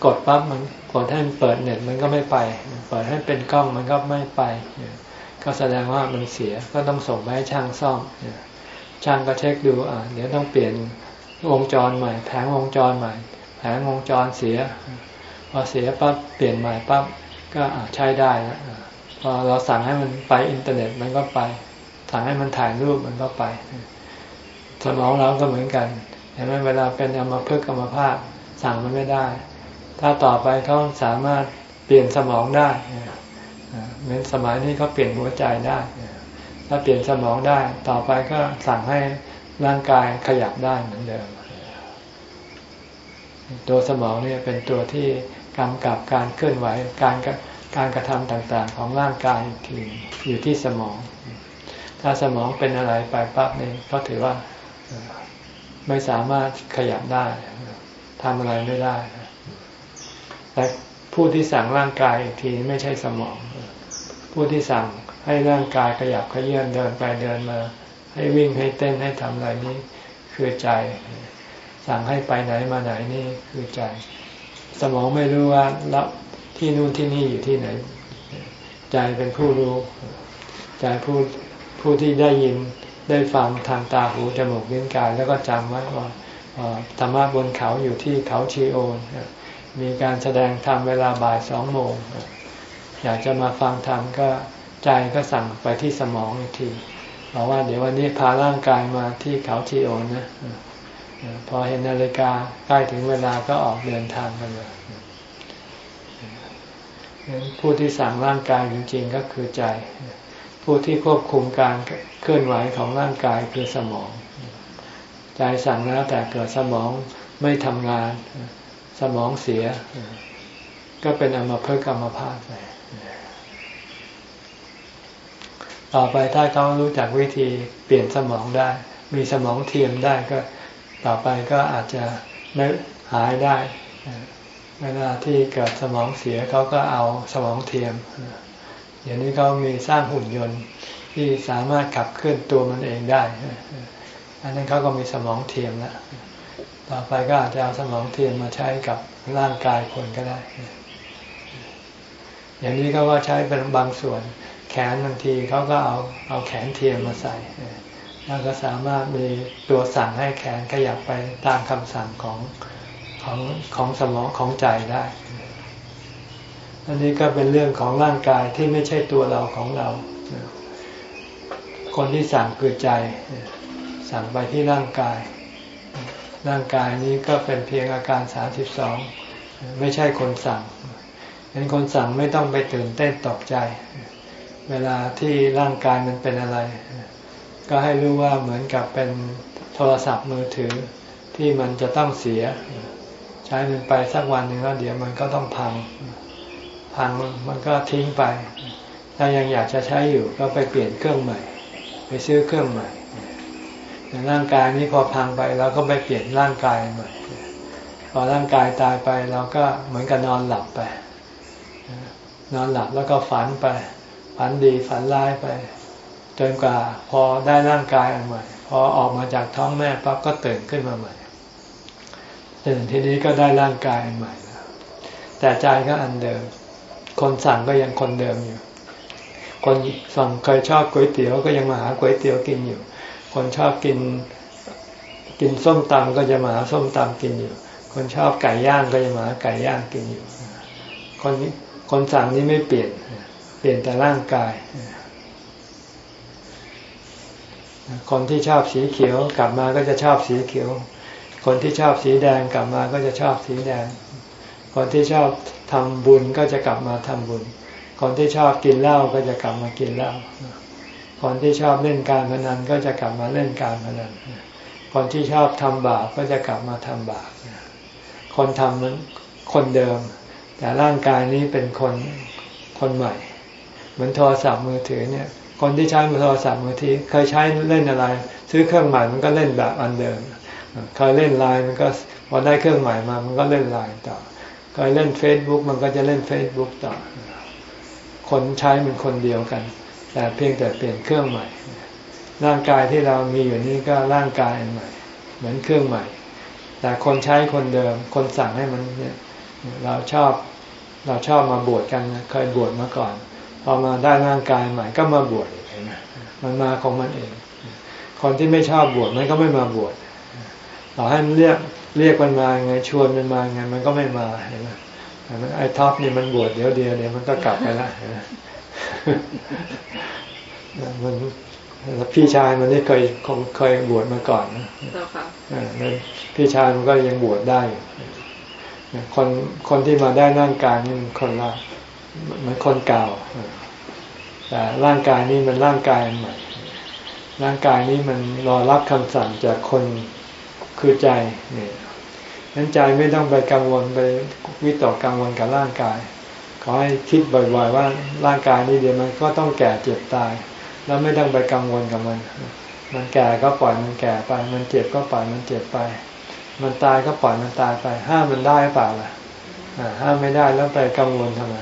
กดปั๊บมันกดให้มันเปิดเน็ตมันก็ไม่ไป เปิดให้เป็นกล้องมันก็ไม่ไป ก็แสดงว่ามันเสียก็ต้องส่งไปให้ช่างซ่อม ช่างก็เช็คดูอ่าเดี๋ยวต้องเปลี่ยนวงจรใหม่ แผงวงจรใหม่ แผงวงจรเสีย พอเสียปั๊บเปลี่ยนใหม่ปั๊บก็ใช้ได้แล้วพอเราสั่งให้มันไปอินเทอร์เน็ตมันก็ไป สั่งให้มันถ่ายรูปมันก็ไป สมองเราก็เหมือนกันเห็นไหมเวลาเป็นอามาเพึกกรรมภาพสั่งมันไม่ได้ ถ้าต่อไปเขาสามารถเปลี่ยนสมองได้เหมือนสมัยนี้เขาเปลี่ยนหัวใจได้ ถ้าเปลี่ยนสมองได้ต่อไปก็สั่งให้ร่างกายขยับได้เหมือนเดิม ตัวสมองเนี่ยเป็นตัวที่กำกับการเคลื่อนไหวการการกระทำต่างๆ ของร่างกายทีอยู่ที่สมอง ถ้าสมองเป็นอะไรไปปั๊บนี่ก็ถือว่าไม่สามารถขยับได้ทำอะไรไม่ได้ แต่ผู้ที่สั่งร่างกายอีกทีไม่ใช่สมอง ผู้ที่สั่ง ให้ร่างกายขยับขยื่นเดินไปเดินมา ให้วิ่งให้เต้นให้ทำอะไรนี้คือใจ สั่งให้ไปไหนมาไหนนี่คือใจ สมองไม่รู้ว่ารับที่นู่นที่นี่อยู่ที่ไหน ใจเป็นผู้รู้ ใจผู้ผู้ที่ได้ยินได้ฟังทางตาหูจมูกลิ้นกาย แล้วก็จำไว้ว่าธรรมะบนเขาอยู่ที่เขาชีโอน มีการแสดงธรรมเวลาบ่ายสองโมงอยากจะมาฟังธรรมก็ ใจก็สั่งไปที่สมองอีกทีบอกว่าเดี๋ยววันนี้พาร่างกายมาที่เขาชีโอนนะพอเห็นนาฬิกาใกล้ถึงเวลาก็ออกเดินทางกันเลยผู้ที่สั่งร่างกายจริงๆก็คือใจ ผู้ที่ควบคุมการเคลื่อนไหวของร่างกายคือสมอง ใจสั่งแล้วแต่เกิดสมองไม่ทำงาน สมองเสีย ก็เป็นอมภพกรรมภาพไป ต่อไปถ้าเขารู้จักวิธีเปลี่ยนสมองได้ มีสมองเทียมได้ก็ต่อไปก็อาจจะไม่หายได้ เวลาที่เกิดสมองเสียเขาก็เอาสมองเทียมอย่างนี้เขามีสร้างหุ่นยนต์ที่สามารถขับเคลื่อนตัวมันเองได้ อันนั้นเขาก็มีสมองเทียมแล้วต่อไปก็อาจจะเอาสมองเทียมมาใช้กับร่างกายคนก็ได้ อย่างนี้ก็ว่าใช้เป็นบางส่วน ขนบางทีเขาก็เอาเอาแขนเทียมมาใส่แล้วก็สามารถมีตัวสั่งให้แขนขยับไปตามคำสั่งของของของสมองของใจได้ อันนี้ก็เป็นเรื่องของร่างกายที่ไม่ใช่ตัวเราของเรา คนที่สั่งคือใจ สั่งไปที่ร่างกาย ร่างกายนี้ก็เป็นเพียงอาการสาสิบองไม่ใช่คนสั่งเป็นคนสั่งไม่ต้องไปตื่นเต้นตกใจ เวลาที่ร่างกายมันเป็นอะไร ก็ให้รู้ว่าเหมือนกับเป็นโทรศัพท์มือถือที่มันจะต้องเสีย ใช้มันไปสักวันหนึ่งแล้วเดี๋ยวมันก็ต้องพัง พังมันก็ทิ้งไป ถ้ายังอยากจะใช้อยู่ก็ไปเปลี่ยนเครื่องใหม่ ไปซื้อเครื่องใหม่แต่ร่างกายนี้พอพังไปเราก็ไปเปลี่ยนร่างกายใหม่ พอร่างกายตายไปเราก็เหมือนกับนอนหลับไป นอนหลับแล้วก็ฝันไป ฝันดีฝันร้ายไปจนกว่าพอได้ร่างกายอันใหม่ พอออกมาจากท้องแม่ปั๊บก็ตื่นขึ้นมาใหม่ตื่นทีนี้ก็ได้ร่างกายอันใหม่แล้วแต่ใจก็อันเดิม คนสั่งก็ยังคนเดิมอยู่ คนสั่งเคยชอบก๋วยเตี๋ยวก็ยังมาหาก๋วยเตี๋ยวกินอยู่ คนชอบกิน กินส้มตำก็จะมาหาส้มตำกินอยู่ คนชอบไก่ย่างก็จะมาหาไก่ย่างกินอยู่ คนนี้คนสั่งนี้ไม่เปลี่ยนเเปลี่ยนแต่ร่างกาย คนที่ชอบสีเขียวกลับมาก็จะชอบสีเขียว คนที่ชอบสีแดงกลับมาก็จะชอบสีแดง คนที่ชอบทำบุญก็จะกลับมาทำบุญ คนที่ชอบกินเหล้าก็จะกลับมากินเหล้าคนที่ชอบเล่นการพนันก็จะกลับมาเล่นการพนันคนที่ชอบทำบาปก็จะกลับมาทำบาปคนทำนั้นคนเดิม แต่ร่างกายนี้เป็นคนคนใหม่ เหมือนโทรศัพท์มือถือเนี่ยคนที่ใช้โทรศัพท์มือถือเคยใช้เล่นอะไร ซื้อเครื่องใหม่มันก็เล่นแบบอันเดิมเคยเล่นไลน์มันก็พอได้เครื่องใหม่มามันก็เล่นไลน์ต่อเคยเล่นเฟซบุ๊กมันก็จะเล่นเฟซบุ๊กต่อ คนใช้มันคนเดียวกัน แต่เพียงแต่เปลี่ยนเครื่องใหม่ ร่างกายที่เรามีอยู่นี้ก็ร่างกายใหม่ เหมือนเครื่องใหม่ แต่คนใช้คนเดิม คนสั่งให้มันเนี่ยเราชอบเราชอบมาบวชกันเคยบวชมาก่อน พอมาได้ร่างกายใหม่ก็มาบวชเห็นไหมมันมาของมันเอง คนที่ไม่ชอบบวชมันก็ไม่มาบวชเราให้มันเรียกเรียกมันมาไงชวนมันมาไงมันก็ไม่มาเห็นไหมไอ้ท็อปนี่มันบวชเดี๋ยวเดียวเดี๋ยวมันก็กลับไปละมันพี่ชายมันนี่เคยคงเคยบวชมาก่อนนะพี่ชายมันก็ยังบวชได้ คนคนที่มาได้ร่างกายนี่มันคนละ เหมือนคนเก่า แต่ร่างกายนี่มันร่างกายใหม่ ร่างกายนี้มันรอรับคำสั่งจากคนคือใจเนี่ยนั้นใจไม่ต้องไปกังวลไปวิตกกังวลกับร่างกาย ขอให้คิดบ่อยๆ ว่าร่างกายนี้เดี๋ยวมันก็ต้องแก่เจ็บตาย แล้วไม่ต้องไปกังวลกับมัน มันแก่ก็ปล่อยมันแก่ไป มันเจ็บก็ปล่อยมันเจ็บไป มันตายก็ปล่อยมันตายไป ห้ามมันได้เปล่าล่ะห้ามไม่ได้แล้วไปกังวลทำไม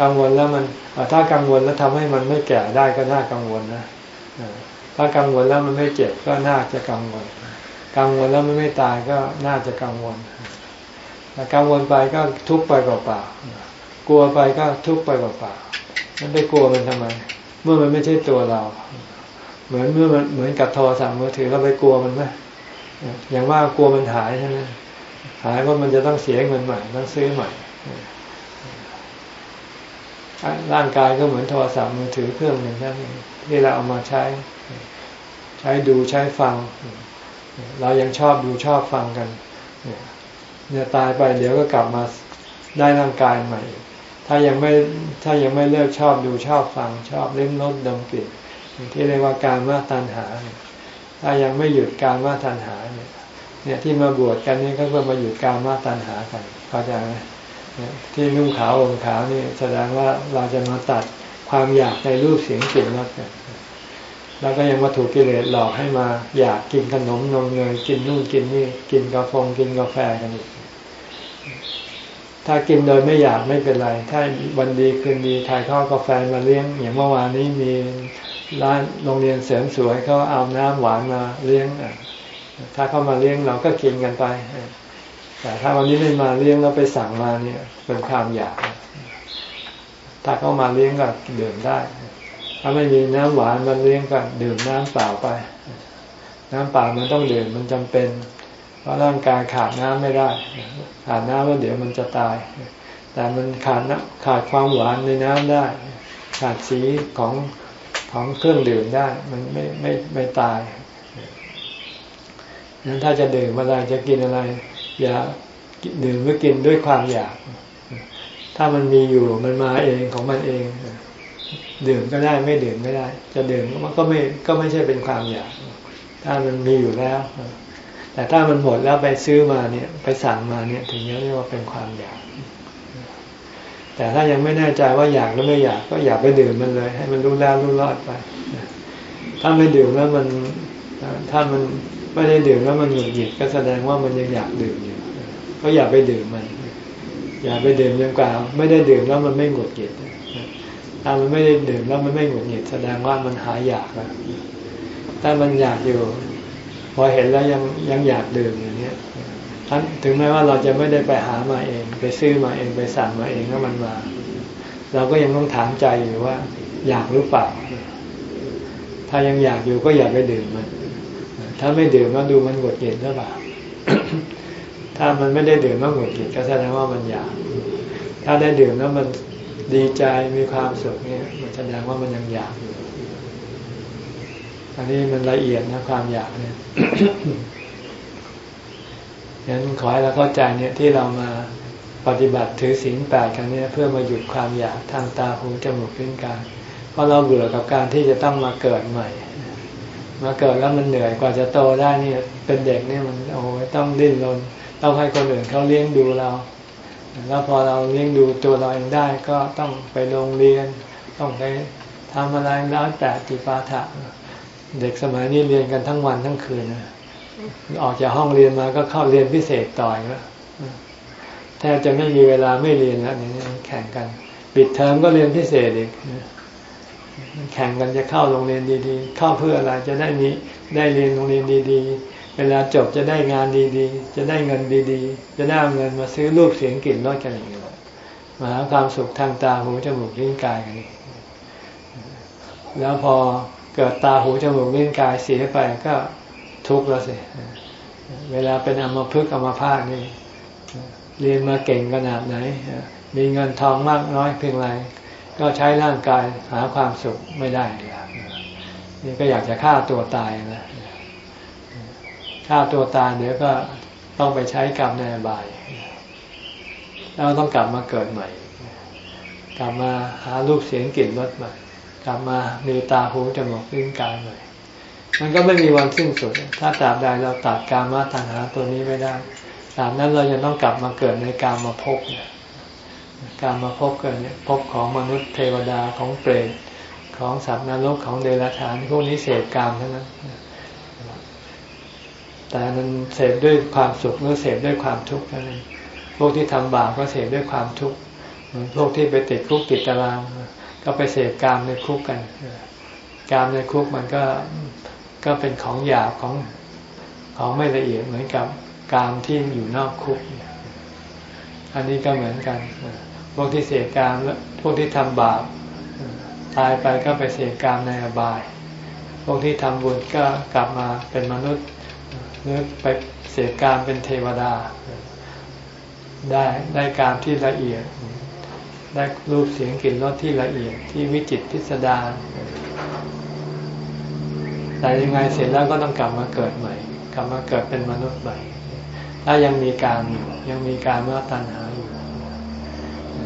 กังวลแล้วมันถ้ากังวลแล้วทำให้มันไม่แก่ได้ก็น่ากังวลนะถ้ากังวลแล้วมันไม่เจ็บก็น่าจะกังวล กังวลแล้วไม่ไม่ตายก็น่าจะกังวลแต่กังวลไปก็ทุกข์ไปเปล่าๆกลัวไปก็ทุกข์ไปเปล่าๆมันไปกลัวมันทำไม เมื่อมันไม่ใช่ตัวเรา เหมือนเมื่อมันเหมือนกับโทรศัพท์มือถือเราไปกลัวมันไหมอย่างว่ากลัวมันหายใช่ไหมหายว่ามันจะต้องเสียเงินใหม่ต้องซื้อใหม่ ร่างกายก็เหมือนโทรศัพท์มือถือเครื่องหนึ่งนั่นที่เราเอามาใช้ ใช้ดูใช้ฟัง เรายังชอบดูชอบฟังกันเนี่ยตายไปเดี๋ยวก็กลับมาได้ร่างกายใหม่ ถ้ายังไม่ถ้ายังไม่เลิกชอบดูชอบฟัง ชอบเล่นรสดมกลิ่นที่เรียกว่าการมาตัณหา ถ้ายังไม่หยุดการมาตัณหาเนี่ยเนี่ยที่มาบวชกันนี่ก็เพื่อมาหยุดการมาตัณหากันเข้าใจไหม ที่นุ่งขาวห่มขาวนี่แสดงว่าเราจะมาตัดความอยากในรูปเสียงกลิ่นรสกันแล้วก็ยังมาถูกกิเลสหลอกให้มา อยากกินขนมนมเนยกินนู่นกินนี่กินกาแฟกินกาแฟกันอีกถ้ากินโดยไม่อยากไม่เป็นไร ถ้าวันดีคืนดีถ่ายทอดกาแฟมาเลี้ยง อย่างเมื่อวานนี้มีร้านโรงเรียนเสริมสวยเขาเอาน้ำหวานมาเลี้ยงถ้าเขามาเลี้ยงเราก็กินกันไป แต่ถ้าวันนี้ไม่มาเลี้ยงเราไปสั่งมาเนี่ย เป็นความอยาก ถ้าเขามาเลี้ยงก็ดื่มได้ ถ้าไม่มีน้ำหวานมาเลี้ยงก็ดื่มน้ำเปล่าไป น้ำเปล่ามันต้องดื่มมันจำเป็น เพราะร่างกายขาดน้ำไม่ได้ ขาดน้ำแล้วเดี๋ยวมันจะตาย แต่มันขาดน้ำขาดความหวานในน้ำได้ ขาดสีของของเครื่องดื่มได้ มันไม่ไม่ไม่ตายนั้นถ้าจะดื่มอะไรจะกินอะไร อย่าดื่มหรือกินด้วยความอยาก ถ้ามันมีอยู่มันมาเองของมันเอง ดื่มก็ได้ไม่ดื่มไม่ได้ จะดื่มมันก็ไม่ก็ไม่ใช่เป็นความอยาก ถ้ามันมีอยู่แล้ว แต่ถ้ามันหมดแล้วไปซื้อมาเนี่ย ไปสั่งมาเนี่ย ถึงจะเรียกว่าเป็นความอยาก แต่ถ้ายังไม่แน่ใจว่าอยากหรือไม่อยาก ก็อย่าไปดื่มมันเลย ให้มันรู้แล้วรู้รอดไป ถ้าไม่ดื่มแล้วมันถ้ามัน ไม่ได้ดื่มแล้วมันหงุดหงิดก็แสดงว่ามันยังอยากดื่มอยู่ก็อย่าไปดื่มมัน อย่าไปดื่มยังกว่าไม่ได้ดื่มแล้วมันไม่หงุดหงิดถ้ามันไม่ได้ดื่มแล้วมันไม่หงุดหงิดแสดงว่ามันหายอยากแล้วถ้ามันอยากอยู่ พอเห็นแล้วยังยังอยากดื่มอย่างนี้ทั้งถึงแม้ว่าเราจะไม่ได้ไปหามาเอง ไปซื้อมาเองไปสั่งมาเองแล้วมันมา เราก็ยังต้องถามใจอยู่ว่า อยากหรือเปล่า ถ้ายังอยากอยู่ก็อย่าไปดื่มมัน ถ้าไม่ดื่มแล้วดูมันหงุดหงิดหรือเปล่าถ้ามันไม่ได้ดื่มแล้วหงุดหงิดก็แสดงว่ามันอยาก ถ้าได้ดื่มแล้วมันดีใจมีความสุขเนี่ยมันแสดงว่ามันยังอยากอยู่อันนี้มันละเอียดนะความอยากเนี่ยฉะนั้นขอให้เราเข้าใจเนี่ยที่เรามาปฏิบัติถือศีลแปดครั้งนี้เพื่อมาหยุดความอยากทางตาหูจมูกลิ้นกายเพราะเราเบื่อกับการที่จะต้องมาเกิดใหม่ มาเกิดแล้วมันเหนื่อยกว่าจะโตได้นี่เป็นเด็กนี่มันโอ้ยต้องดิ้นรนต้องให้คนอื่นเขาเลี้ยงดูเรา แล้วพอเราเลี้ยงดูตัวเราเองได้ก็ต้องไปโรงเรียน ต้องไปทำอะไรแล้วแต่จิปาถะเด็กสมัยนี้เรียนกันทั้งวันทั้งคืนออกจากห้องเรียนมาก็เข้าเรียนพิเศษต่อยแล้วแทบจะไม่มีเวลาไม่เรียนแล้วนี่แข่งกันปิดเทอมก็เรียนพิเศษอีก แข่งกันจะเข้าโรงเรียนดีๆ เข้าเพื่ออะไรจะได้มีได้เรียนโรงเรียนดีๆ เวลาจบจะได้งานดีๆ จะได้เงินดีๆ จะได้เอาเงินมาซื้อรูปเสียงกลิ่นรสกันอย่างนี้มาหาความสุขทางตาหูจมูกลิ้นกายกันแล้วพอเกิดตาหูจมูกลิ้นกายเสียไปก็ทุกข์แล้วสิเวลาเป็นอมพึกอมพาตนี่เรียนมาเก่งขนาดไหน มีเงินทองมากน้อยเพียงไร ก็ใช้ร่างกายหาความสุขไม่ได้เลยนี่ก็อยากจะฆ่าตัวตายนะฆ่าตัวตายเดี๋ยวก็ต้องไปใช้กรรมในบาย แล้วต้องกลับมาเกิดใหม่ กลับมาหารูปเสียงกลิ่นรสใหม่ กลับมามีตาหูจมูกลิ้นกายใหม่ มันก็ไม่มีวันสิ้นสุด ถ้าตราบใดเราตัดกามาตัณหาตัวนี้ไม่ได้ตาบนั้นเรายังต้องกลับมาเกิดในกามาพบเนี่ย การมาพบกันเนี่ยพบของมนุษย์เทวดาของเปรตของสัตว์นรกของเดรัจฉานพวกนี้เสพกามเท่านั้นแต่มันเสพด้วยความสุขหรือเสพด้วยความทุกข์เท่านั้นพวกที่ทำบาปก็เสพด้วยความทุกข์เหมือนพวกที่ไปติดคุกติดตาราง ก็ไปเสพกามในคุกกันกามในคุกมันก็ก็เป็นของหยาบของของไม่ละเอียดเหมือนกับกามที่อยู่นอกคุก อันนี้ก็เหมือนกัน พวกที่เสกกามแล้วพวกที่ทำบาปตายไปก็ไปเสกกามในอบาย พวกที่ทำบุญก็กลับมาเป็นมนุษย์หรือไปเสกกามเป็นเทวดา ได้ได้การที่ละเอียด ได้รูปเสียงกลิ่นรสที่ละเอียดที่วิจิตพิสดารแต่ยังไงเสร็จแล้วก็ต้องกลับมาเกิดใหม่ กลับมาเกิดเป็นมนุษย์ใหม่ ถ้ายังมีการอยู่ยังมีการมาตัณหาย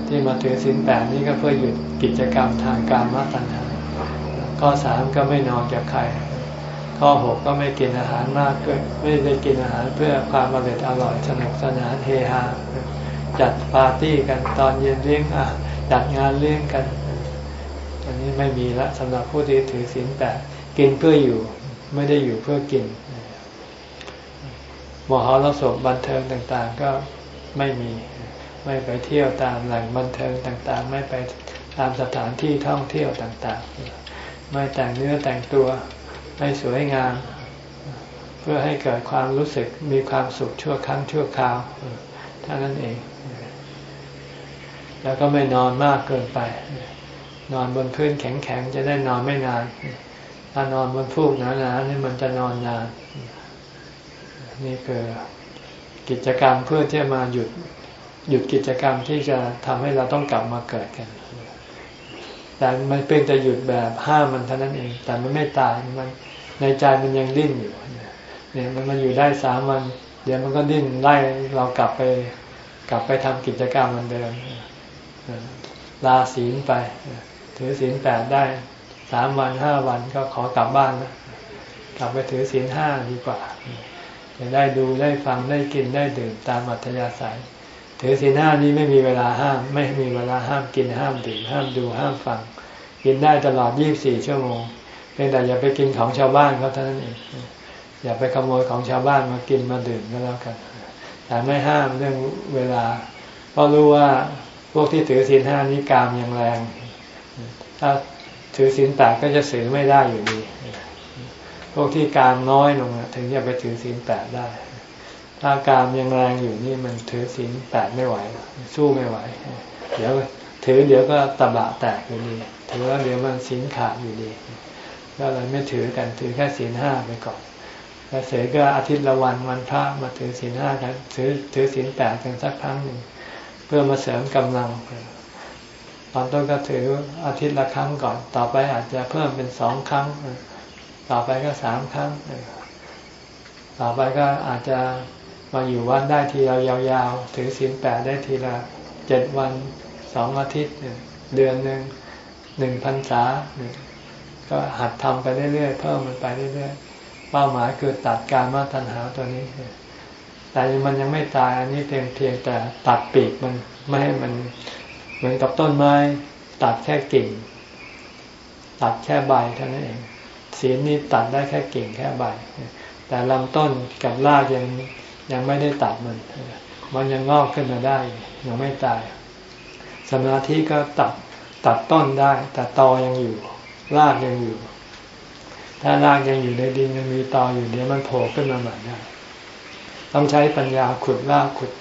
ที่มาถือศีลแปดนี้ก็เพื่อหยุดกิจกรรมทางการมาตัณหา ข้อสามก็ไม่นอนกับใคร ข้อหกก็ไม่กินอาหารมากเกินไม่ได้กินอาหารเพื่อความอร่อยอร่อยสนุกสนานเฮฮาจัดปาร์ตี้กันตอนเย็นเลี้ยงอะจัดงานเลี้ยงกัน อันนี้ไม่มีละสำหรับผู้ที่ถือศีลแปดกินเพื่ออยู่ไม่ได้อยู่เพื่อกินมหรสพบันเทิงต่างๆก็ไม่มี ไม่ไปเที่ยวตามแหล่งบันเทิงต่างๆ ไม่ไปตามสถานที่ท่องเที่ยวต่างๆ ไม่แต่งเนื้อแต่งตัวไม่สวยงาม เพื่อให้เกิดความรู้สึกมีความสุขชั่วครั้งชั่วคราวเท่านั้นเอง แล้วก็ไม่นอนมากเกินไป นอนบนพื้นแข็งๆ จะได้นอนไม่นาน ถ้านอนบนฟูกหนาๆนี่มันจะนอนนาน นี่คือกิจกรรมเพื่อที่มาหยุด หยุดกิจกรรมที่จะทำให้เราต้องกลับมาเกิดกัน แต่มันเป็นแต่หยุดแบบห้ามมันเท่านั้นเอง แต่มันไม่ตายมันในใจมันยังดิ้นอยู่เนี่ยมันมันอยู่ได้สามวัน เดี๋ยวมันก็ดิ้นไล่เรากลับไป กลับไปทำกิจกรรมมันเดิมลาศีลไป ถือศีลแปดได้สามวันห้าวันก็ขอกลับบ้านนะกลับไปถือศีลห้าดีกว่าจะได้ดูได้ฟังได้กินได้ดื่มตามอัธยาศัย ถือศีลห้านี้ไม่มีเวลาห้าม ไม่มีเวลาห้ามกินห้ามดื่มห้ามดูห้ามฟัง กินได้ตลอดยี่บสี่ชั่วโมงเพียงแต่อย่าไปกินของชาวบ้านเขาเท่านั้นเองอย่าไปขโมยของชาวบ้านมากินมาดื่มก็แล้วกัน แต่ไม่ห้ามเรื่องเวลา เพราะรู้ว่าพวกที่ถือศีลห้านี้กามยังแรง ถ้าถือศีลแปดก็จะสือไม่ได้อยู่ดี พวกที่กามน้อยลงถึงจะไปถือศีลแปดได้ ถ้ากามยังแรงอยู่นี่มันถือศีลแปดไม่ไหว สู้ไม่ไหว เดี๋ยวถือเดี๋ยวก็ตบะแตกอยู่ดี ถือว่าเดี๋ยวมันศีลขาดอยู่ดี ก็เลยไม่ถือกันถือแค่ศีลห้าไปก่อนแล้วเสร็จก็อาทิตย์ละวันวันพระมาถือศีลห้ากันถือถือศีลแปดกันสักครั้งหนึ่งเพื่อมาเสริมกำลัง ตอนต้นก็ถืออาทิตย์ละครั้งก่อน ต่อไปอาจจะเพิ่มเป็นสองครั้ง ต่อไปก็สามครั้ง ต่อไปก็อาจจะ มาอยู่วัดได้ทีเรายาวๆ ถือศีลแปดได้ทีละเจ็ดวันสองอาทิตย์เดือนหนึ่งหนึ่งพันษาก็หัดทำไปเรื่อยๆเพิ่มมันไปเรื่อยๆเป้าหมายคือตัดการมาตัญหาตัวนี้ แต่มันยังไม่ตายอันนี้เพียงเพียงแต่ตัดปีกมันไม่ให้มันเหมือนกับต้นไม้ ตัดแค่กิ่ง ตัดแค่ใบเท่านั้นเองศีลนี้ตัดได้แค่กิ่งแค่ใบ แต่ลำต้นกับรากยัง ยังไม่ได้ตัดมัน มันยังงอกขึ้นมาได้ ยังไม่ตาย สมาธิก็ตัดตัดต้นได้ แต่ตอยังอยู่ รากยังอยู่ ถ้ารากยังอยู่ในดินยังมีตออยู่เดี๋ยวมันโผล่ขึ้นมาใหม่ได้ ต้องใช้ปัญญาขุดรากขุด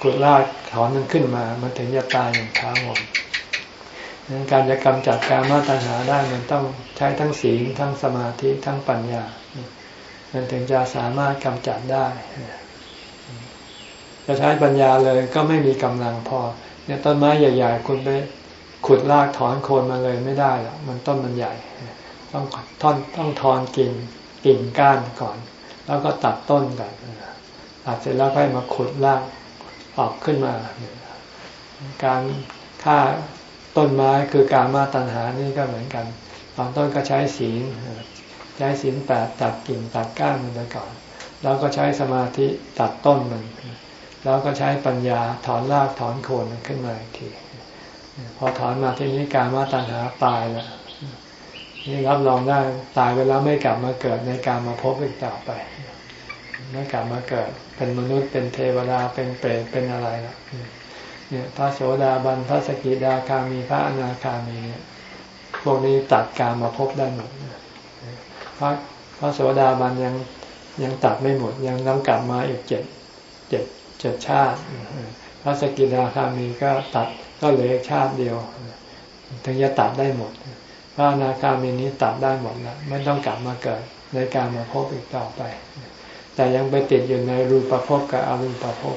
ขุดรากถอนมันขึ้นมา มันถึงจะตายอย่างท้าวมการจะกำจัดการมาตัญหาได้มันต้องใช้ทั้งศีลทั้งสมาธิทั้งปัญญา มันถึงจะสามารถกำจัดได้ จะใช้ปัญญาเลยก็ไม่มีกำลังพอ เนี่ยต้นไม้ใหญ่ ๆ คุณไปขุดรากถอนโคนมาเลยไม่ได้หรอกมันต้นมันใหญ่ ต้องท่อนต้องถอนกิ่งกิ่งก้านก่อน แล้วก็ตัดต้นก่อนตัดเสร็จแล้วค่อยมาขุดรากออกขึ้นมา การฆ่าต้นไม้คือการมาตัญหานี่ก็เหมือนกัน ตอนต้นก็ใช้ศีล ใช้ศีลแปดตัดกิ่งตัดก้านมันไปก่อน แล้วก็ใช้สมาธิตัดต้นมัน แล้วก็ใช้ปัญญาถอนรากถอนโคนมันขึ้นมาอีกที พอถอนมาที่นี้การมาตัณหาตายแล้วนี่รับรองได้ตายไปแล้วไม่กลับมาเกิดในการมาพบอีกต่อไปไม่กลับมาเกิด เป็นมนุษย์เป็นเทวดาเป็นเปรตเป็นอะไรล้วเนี่ยพระโสดาบันพระสกิดาคามีพระอนาคามีเนี่ยพวกนี้ตัดการมาพบได้หมด พระพระโสดาบันยังยังตัดไม่หมดยังต้องกลับมาอีกเจ็ดเจ็ดเจ็ดชาติ พระสกิทาคามีก็ตัดก็เหลือชาติเดียว ถึงจะตัดได้หมด พระนาคามีนี้ตัดได้หมดแล้วไม่ต้องกลับมาเกิดในการมาพบอีกต่อไป แต่ยังไปติดอยู่ในรูปภพกับอรูปภพ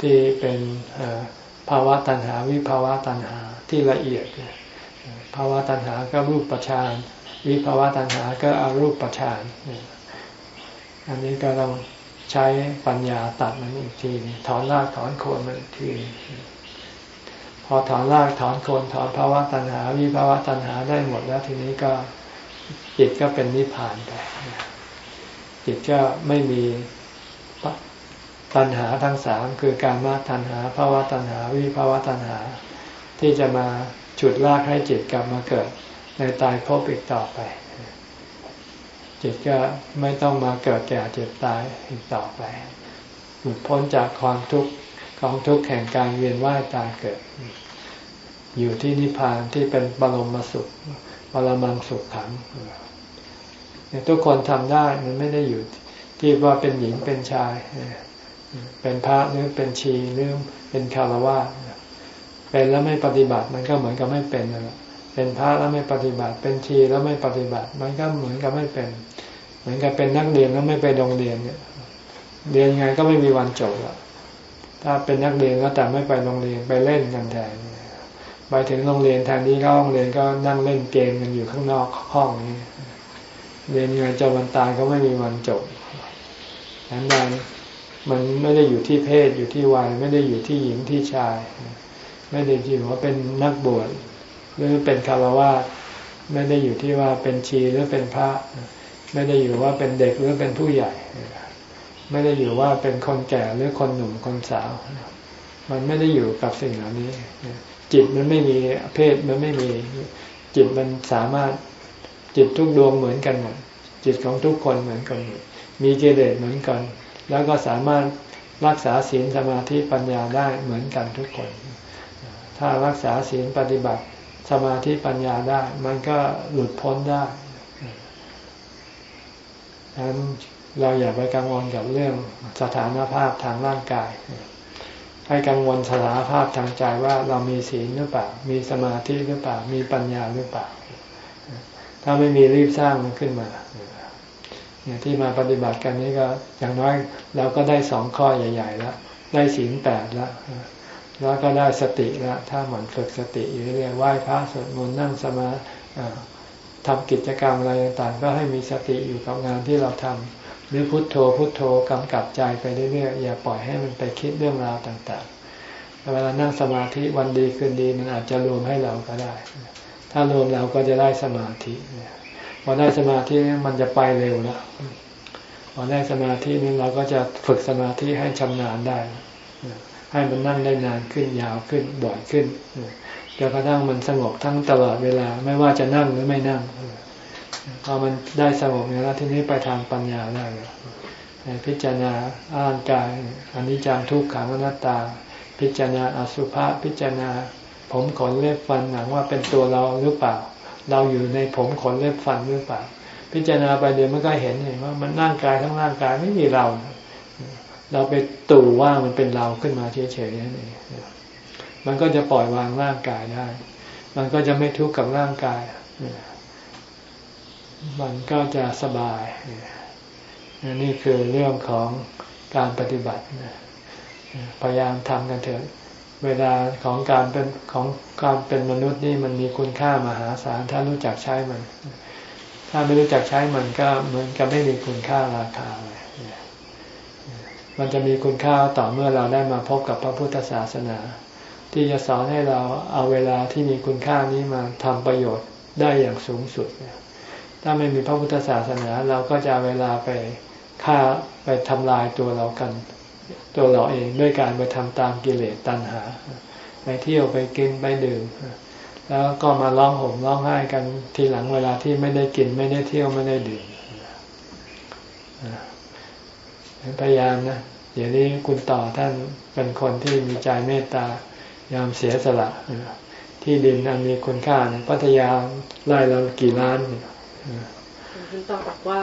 ที่เป็นภาวะตัณหาวิภาวะตัณหาที่ละเอียดภาวะตัณหาก็รูปประชาน วิภาวะตัณหาก็อารูปประชานอันนี้ก็ต้องใช้ปัญญาตัดมันอีกทีถอนรากถอนโคนมันอีกที พอถอนรากถอนโคนถอนภาวะตัณหา วิภาวะตัณหาได้หมดแล้วทีนี้ก็จิตก็เป็นนิพพานไปจิตก็ไม่มีตัณหาทั้งสามคือการมาตัณหาภาวะตัณหา วิภาวะตัณหา ที่จะมาฉุดลากให้จิตกลับมาเกิด ในตายภพอีกต่อไป จิตก็ไม่ต้องมาเกิดแก่เจ็บตายอีกต่อไป หลุดพ้นจากความทุกข์ของทุกข์แห่งการเวียนว่ายตายเกิด อยู่ที่นิพพานที่เป็นบรมสุขบรมังสุขขังทุกคนทำได้มันไม่ได้อยู่ที่ว่าเป็นหญิงเป็นชาย เป็นพระหรือเป็นชีหรือเป็นคารวะเป็นแล้วไม่ปฏิบัติมันก็เหมือนกับไม่เป็นนั่นแหละ เป็นพระแล้วไม่ปฏิบัติ เป็นชีแล้วไม่ปฏิบัติ มันก็เหมือนกับไม่เป็น เหมือนกับเป็นนักเรียนแล้วไม่ไปโรงเรียนเนี่ยเรียนยังไงก็ไม่มีวันจบอะถ้าเป็นนักเรียนก็แต่ไม่ไปโรงเรียนไปเล่นกันแทนไปถึงโรงเรียนแทนที่เข้าโรงเรียนก็นั่งเล่นเกมกันอยู่ข้างนอกห้องนี้เรียนยังไงจะวันตายก็ไม่มีวันจบดังนั้นมันไม่ได้อยู่ที่เพศอยู่ที่วัยไม่ได้อยู่ที่หญิงที่ชาย ไม่ได้อยู่ว่าเป็นนักบวช หรือเป็นคารวะไม่ได้อยู่ที่ว่าเป็นชีหรือเป็นพระ ไม่ได้อยู่ว่าเป็นเด็กหรือเป็นผู้ใหญ่ ไม่ได้อยู่ว่าเป็นคนแก่หรือคนหนุ่มคนสาว มันไม่ได้อยู่กับสิ่งเหล่านี้ จิตมันไม่มีเพศมันไม่มี จิตมันสามารถจิตทุกดวงเหมือนกันหมดจิตของทุกคนเหมือนกันมดมีเกเรเหมือนกัน แล้วก็สามารถรักษาศีลสมาธิปัญญาได้เหมือนกันทุกคน ถ้ารักษาศีลปฏิบัติ สมาธิปัญญาได้ มันก็หลุดพ้นได้ดังนั้นเราอย่าไปกังวลกับเรื่องสถานภาพทางร่างกายให้กังวลสถานภาพทางใจว่าเรามีศีลหรือเปล่า มีสมาธิหรือเปล่า มีปัญญาหรือเปล่า ถ้าไม่มีรีบสร้างมันขึ้นมาเนี่ยที่มาปฏิบัติกันนี้ก็อย่างน้อยเราก็ได้สองข้อใหญ่ ๆ แล้ว ได้ศีลแปดแล้ว แล้วก็ได้สติแล้วถ้าหมือนฝึกสติอยู่เรื่อยๆไหว้พระสวดมนต์นั่งสมาทำกิจกรรมอะไรต่างๆ ก็ให้มีสติอยู่กับงานที่เราทำหรือพุทโธพุทโธกำกับใจไปเรื่อยๆอย่าปล่อยให้มันไปคิดเรื่องราวต่างๆเวลานั่งสมาธิวันดีคืนดีมันอาจจะรวมให้เราก็ได้ ถ้ารวมเราก็จะได้สมาธิเนี่ยพอได้สมาธิมันจะไปเร็วแล้วพอได้สมาธินี้เราก็จะฝึกสมาธิให้ชำนาญได้ ให้มันนั่งได้นานขึ้นยาวขึ้นบ่อยขึ้นจนกระทั่งมันสงบทั้งตลอดเวลาไม่ว่าจะนั่งหรือไม่นั่งพอมันได้สงบแล้วทีนี้ไปทางปัญญาได้พิจารณาอ่านกายอันนี้จังทุกขังอนัตตา พิจารณาอสุภะพิจารณา ผมขนเล็บฟันหนังว่าเป็นตัวเราหรือเปล่า เราอยู่ในผมขนเล็บฟันหรือเปล่า พิจารณาไปเดี๋ยวมันก็เห็นเห็นว่ามันร่างกายทั้งร่างกายไม่มีเรา เราไปตู่ว่ามันเป็นเราขึ้นมาเฉยๆนั่นเองมันก็จะปล่อยวางร่างกายได้ มันก็จะไม่ทุกข์กับร่างกาย มันก็จะสบาย นี่คือเรื่องของการปฏิบัติ พยายามทำกันเถอะ เวลาของการเป็นของการเป็นมนุษย์นี่มันมีคุณค่ามหาศาลถ้ารู้จักใช้มัน ถ้าไม่รู้จักใช้มันก็เหมือนกับไม่มีคุณค่าราคาเลย มันจะมีคุณค่าต่อเมื่อเราได้มาพบกับพระพุทธศาสนา ที่จะสอนให้เราเอาเวลาที่มีคุณค่านี้มาทำประโยชน์ได้อย่างสูงสุด ถ้าไม่มีพระพุทธศาสนาเราก็จะเวลาไปฆ่าไปทำลายตัวเรากัน ตัวเราเองด้วยการไปทำตามกิเลสตัณหา ไปเที่ยวไปกินไปดื่ม แล้วก็มาร้องห่มร้องไห้กันทีหลังเวลาที่ไม่ได้กินไม่ได้เที่ยวไม่ได้ดื่ม พยายามนะเดี๋ยวนี้คุณต่อท่านเป็นคนที่มีใจเมตตายอมเสียสละที่ดินอันมีคุณค่าพัทยาไล่เรากี่ล้านคุณต่อบอกว่า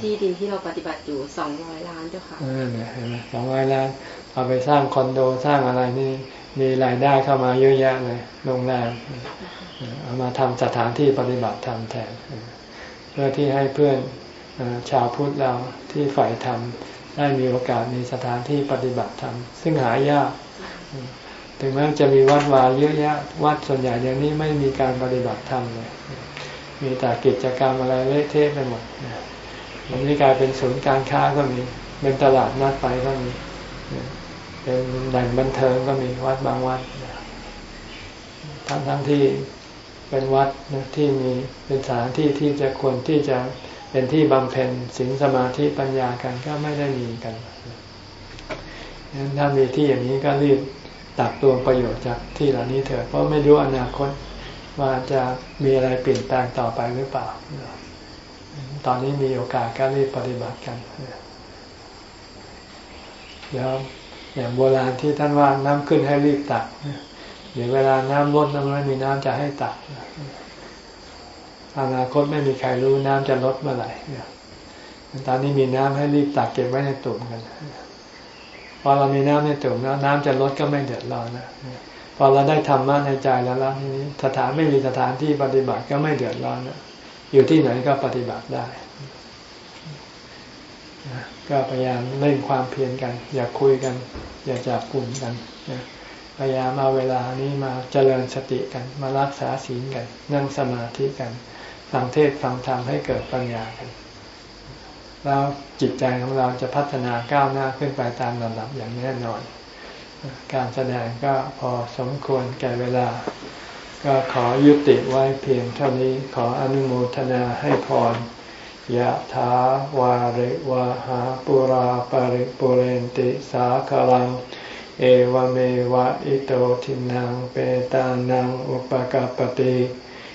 ที่ดินที่เราปฏิบัติอยู่สองร้อยล้านเจ้าค่ะเออเห็นไหมสองร้อยล้าน เอาไปสร้างคอนโดสร้างอะไรนี่มีรายได้เข้ามาเยอะแยะเลยโรงแรมเอามาทำสถานที่ปฏิบัติธรรมแทนเพื่อที่ให้เพื่อนชาวพุทธเราที่ฝ่ายธรรม ได้มีโอกาสมีสถานที่ปฏิบัติธรรมซึ่งหายาก ถึงแม้จะมีวัดวาเยอะแยะวัดส่วนใหญ่อย่างนี้ไม่มีการปฏิบัติธรรมเลยมีแต่กิจกรรมอะไรเละเทะไปหมดวันนี้กลายเป็นศูนย์การค้าก็มีเป็นตลาดนัดไปก็มีเป็นแหล่งบันเทิงก็มีวัดบางวัดทั้งทั้งที่เป็นวัดที่มีเป็นสถานที่ที่จะควรที่จะ เป็นที่บำเพ็ญศีลสมาธิปัญญากันก็ไม่ได้มีกันงั้นถ้ามีที่อย่างนี้ก็รีบตักตวงประโยชน์จากที่เหล่านี้เถอะเพราะไม่รู้อนาคตว่าจะมีอะไรเปลี่ยนแปลงต่อไปหรือเปล่า ตอนนี้มีโอกาสก็รีบปฏิบัติกันเดี๋ยวอย่างโบราณที่ท่านว่าน้ำขึ้นให้รีบตักเดี๋ยวเวลาน้ำลดน้ำไม่มีน้ำจะให้ตัก อนาคตไม่มีใครรู้น้ำจะลดเมื่อไหร่ตอนนี้มีน้ำให้รีบตักเก็บไว้ในตุ่มกันพอเรามีน้ำในตุ่มแล้วน้ำจะลดก็ไม่เดือดร้อนนะพอเราได้ธรรมะในใจแล้วแล้วทีนี้สถานไม่มีสถานที่ปฏิบัติก็ไม่เดือดร้อนนะอยู่ที่ไหนก็ปฏิบัติได้ก็พยายามเล่นความเพียรกัน อย่าคุยกัน อย่าจับกลุ่มกันพยายามเอาเวลานี้มาเจริญสติกัน มารักษาศีลกัน นั่งสมาธิกัน ฟังเทศฟังธรรมให้เกิดปัญญากัน แล้วจิตใจของเราจะพัฒนาก้าวหน้าขึ้นไปตามลำดับอย่างแน่นอน การแสดงก็พอสมควรแก่เวลา ก็ขอยุติไว้เพียงเท่านี้ขออนุโมทนาให้พรยะถาวาริวะหาปุราปาริปุเรนติสาคลัง เอวเมวะอิโตทินังเปตานังอุปกาปติ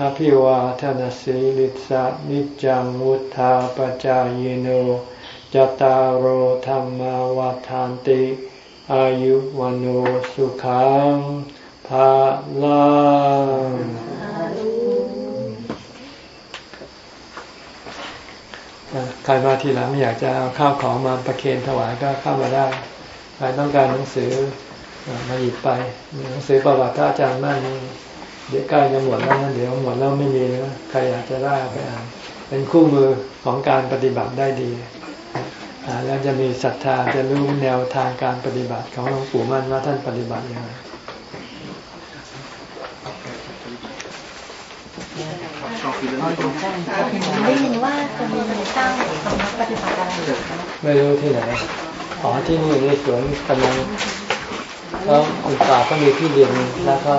อภิวาทนสีลิสะนิจังวุธาปจายโนจตารโหธรรมวาทานติ อายุวันโอสุขังภาลังใครมาทีหลังอยากจะเอาข้าวของมาประเคนถวายก็เข้ามาได้ใครต้องการหนังสือมาหยิบไปหนังสือประวัติอาจารย์มั่น เดี๋ยวใกล้จะหมดแล้วนะเดี๋ยวหมดแล้วไม่มีแล้วใครอยากจะได้ไปอ่านเป็นคู่มือของการปฏิบัติได้ดีอ่านแล้วจะมีศรัทธาจะรู้แนวทางการปฏิบัติของหลวงปู่มั่นว่าท่านปฏิบัติยังไงได้ยินว่าจะมีสร้างสำนักปฏิบัติอะไรอยู่คะไม่รู้ที่ไหนอ๋อที่นี่ในสวนกำลัง แล้วอุตสาห์ก็มีที่เรียนแล้วก็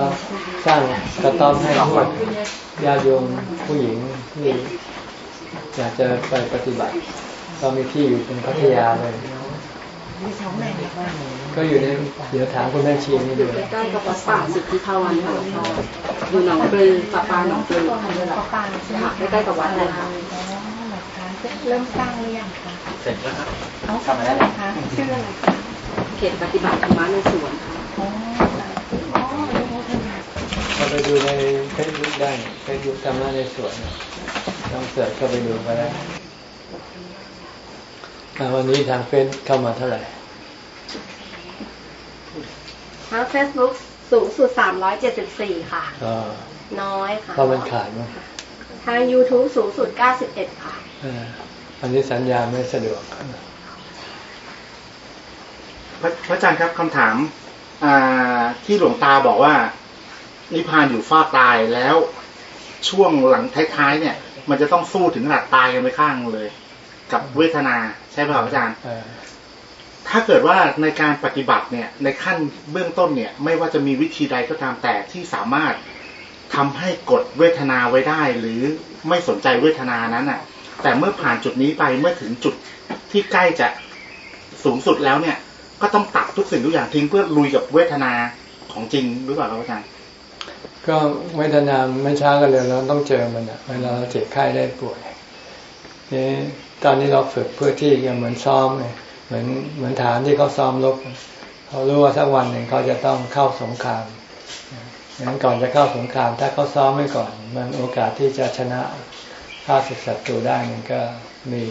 สร้างกระต้อมให้พวกญาติโยมผู้หญิงที่อยากจะไปปฏิบัติก็มีที่อยู่เป็นพัทยาเลย ก็อยู่ในเดี๋ยวถามคุณแม่ชีนี่ดูใกล้กับวัดป่าสุทธิภาวันค่ะอยู่หนองปรือประปาหนองปรือค่ะใกล้กับวัดเลยค่ะเริ่มสร้างหรือยังคะเสร็จแล้วครับน้องทำอะไรคะชื่ออะไรคะ เขตปฏิบัติธรรมในสวนค่ะเราไปดูในเฟซบุ๊กได้เฟซบุ๊กธรรมะในสวนต้อง search เข้าไปดูก็ได้วันนี้ทางเฟซเข้ามาเท่าไหร่ทางเฟซบุ๊กสูงสุดสามร้อยเจ็ดสิบสี่ค่ะน้อยค่ะเพราะมันขาดมั้งทาง YouTube สูงสุดเก้าสิบเอ็ดค่ะ อันนี้สัญญาณไม่สะดวก พระอาจารย์ครับคำถามที่หลวงตาบอกว่า นิพพานอยู่ฟ้าตายแล้วช่วงหลังท้ายๆเนี่ย มันจะต้องสู้ถึงขนาดตายกันไปข้างเลย กับเวทนาใช่ไหมครับอาจารย์ถ้าเกิดว่าในการปฏิบัติเนี่ย ในขั้นเบื้องต้นเนี่ย ไม่ว่าจะมีวิธีใดก็ตามแต่ที่สามารถทำให้กดเวทนาไว้ได้ หรือไม่สนใจเวทนานั้นอะ แต่เมื่อผ่านจุดนี้ไปเมื่อถึงจุดที่ใกล้จะสูงสุดแล้วเนี่ย ก็ต้องตัดทุกสิ่งทุกอย่างทิ้งเพื่อลุยกับเวทนาของจริงหรือเปล่าครับอาจารย์ก็เวทนาไม่ช้ากันเลยเราต้องเจอมันอะเวลาเราเจ็บไข้ได้ป่วยนี่ตอนนี้เราฝึกเพื่อที่จะเหมือนซ้อมเลยเหมือนเหมือนฐานที่เขาซ้อมรบเขารู้ว่าสักวันหนึ่งเขาจะต้องเข้าสงครามงั้นก่อนจะเข้าสงคราม ถ้าเขาซ้อมไว้ก่อน มันโอกาสที่จะชนะฆ่าศึกศัตรูได้มันก็มี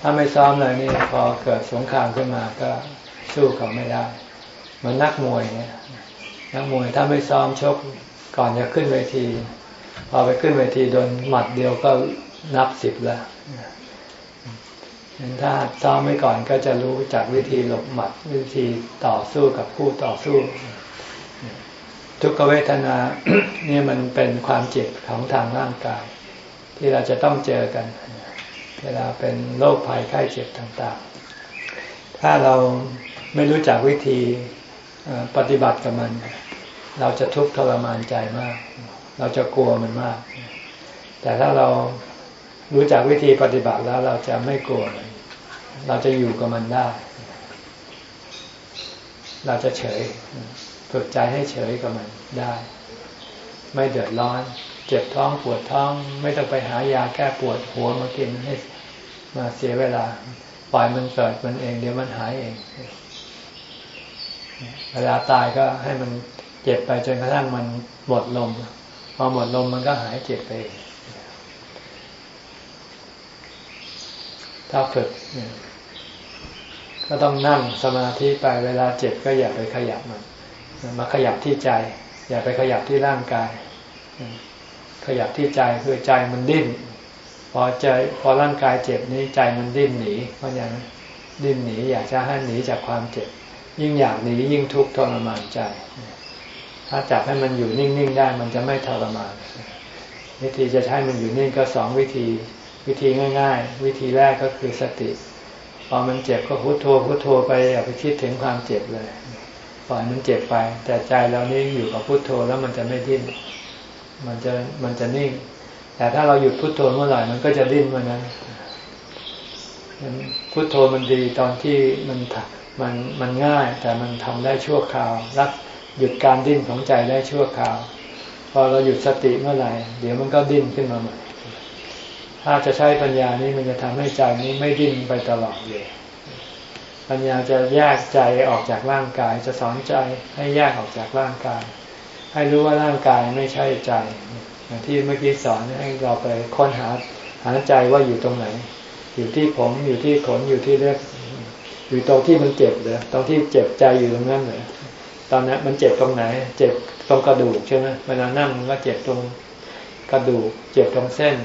ถ้าไม่ซ้อมเลยนี่พอเกิดสงครามขึ้นมาก็ สู้เขาไม่ได้เหมือนนักมวยเนี่ยนักมวยถ้าไม่ซ้อมชกก่อนจะขึ้นเวที พอไปขึ้นเวทีโดนหมัดเดียวก็นับสิบแล้วถ้าซ้อมไว้ก่อนก็จะรู้จากวิธีหลบหมัดวิธีต่อสู้กับคู่ต่อสู้ ทุกขเวทนานี่มันเป็นความเจ็บของทางร่างกาย ที่เราจะต้องเจอกัน เวลาเป็นโรคภัยไข้เจ็บต่างๆ ถ้าเรา ไม่รู้จักวิธีปฏิบัติกับมัน เราจะทุกข์ทรมานใจมาก เราจะกลัวมันมาก แต่ถ้าเรารู้จักวิธีปฏิบัติแล้วเราจะไม่กลัวมันเราจะอยู่กับมันได้ เราจะเฉยฝึกใจให้เฉยกับมันได้ ไม่เดือดร้อน เจ็บท้องปวดท้อง ไม่ต้องไปหายาแก้ปวดหัวมากินให้มาเสียเวลา ปล่อยมันเกิดมันเอง เดี๋ยวมันหายเอง เวลาตายก็ให้มันเจ็บไปจนกระทั่งมันหมดลม พอหมดลมมันก็หายเจ็บไป ถ้าฝึก ก็ต้องนั่งสมาธิไปเวลาเจ็บก็อย่าไปขยับมันมาขยับที่ใจ อย่าไปขยับที่ร่างกาย ขยับที่ใจคือใจมันดิ้น พอใจพอร่างกายเจ็บนี้ใจมันดิ้นหนีเพราะอย่างนั้นดิ้นหนีอยากจะให้หนีจากความเจ็บ ยิ่งอยากหนียิ่งทุกข์ทรมานใจ ถ้าจับให้มันอยู่นิ่งๆได้มันจะไม่ทรมาน วิธีจะใช้มันอยู่นิ่งก็สองวิธี วิธีง่าย ๆ วิธีแรกก็คือสติ พอมันเจ็บก็พุโทโธพุโทโธไปอย่าไปคิดถึงความเจ็บเลยปล่อยมันเจ็บไป แต่ใจเรานี่อยู่กับพุโทโธแล้วมันจะไม่ดิ้นมันจะมันจะนิ่ง แต่ถ้าเราหยุดพุโทโธเมื่อไหร่มันก็จะดิ้นเมื่อนั้นพุโทโธมันดีตอนที่มันถัก มันมันง่ายแต่มันทำได้ชั่วคราว รักหยุดการดิ้นของใจได้ชั่วคราว พอเราหยุดสติเมื่อไหร่ เดี๋ยวมันก็ดิ้นขึ้นมาใหม่ถ้าจะใช้ปัญญานี้มันจะทำให้ใจนี้ไม่ดิ้นไปตลอดเลยปัญญาจะแยกใจออกจากร่างกาย จะสอนใจให้แยกออกจากร่างกาย ให้รู้ว่าร่างกายไม่ใช่ใจอย่างที่เมื่อกี้สอนให้เราไปค้นหาหาใจว่าอยู่ตรงไหน อยู่ที่ผมอยู่ที่ขนอยู่ที่เลือด อยู่ตรงที่มันเจ็บเลยตรงที่เจ็บใจอยู่ตรงนั้นเลยตอนนั้นมันเจ็บตรงไหน เจ็บตรงกระดูกใช่ไหมเวลานั่งมันก็เจ็บตรงกระดูก เจ็บตรงเส้น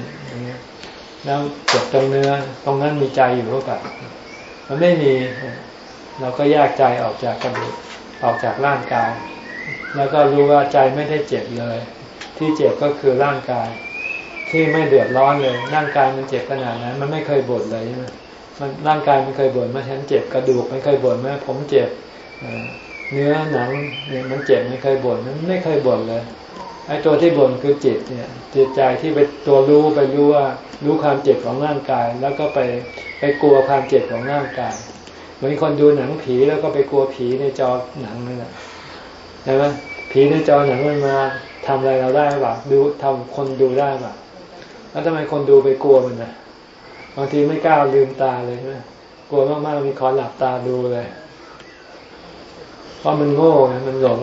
แล้วเจ็บตรงเนื้อ ตรงนั้นมีใจอยู่เท่ากับมันไม่มี เราก็แยกใจออกจากกระดูกออกจากร่างกาย แล้วก็รู้ว่าใจไม่ได้เจ็บเลย ที่เจ็บก็คือร่างกาย ที่ไม่เดือดร้อนเลย ร่างกายมันเจ็บขนาดนั้น มันไม่เคยบ่นเลยใช่ไหม มันร่างกายมันเคยบ่นว่าฉันเจ็บกระดูกไม่เคยบ่นว่าผมเจ็บเนื้อหนังเนี่ยมันเจ็บไม่เคยบ่นมันไม่เคยบ่นเลยไอ้ตัวที่บ่นคือจิตเนี่ยจิตใจที่ไปตัวรู้ไปรู้ว่ารู้ความเจ็บของร่างกาย แล้วก็ไปไปกลัวความเจ็บของร่างกายเหมือนคนดูหนังผีแล้วก็ไปกลัวผีในจอหนังนั่นแหละใช่ไหมผีในจอหนังมันมาทำอะไรเราได้หรือดูทำคนดูได้หรือแล้วทำไมคนดูไปกลัวมันนะ บางทีไม่กล้าลืมตาเลยนะกลัวมากๆมีขอหลับตาดูเลยเพราะมันโง่มันหลง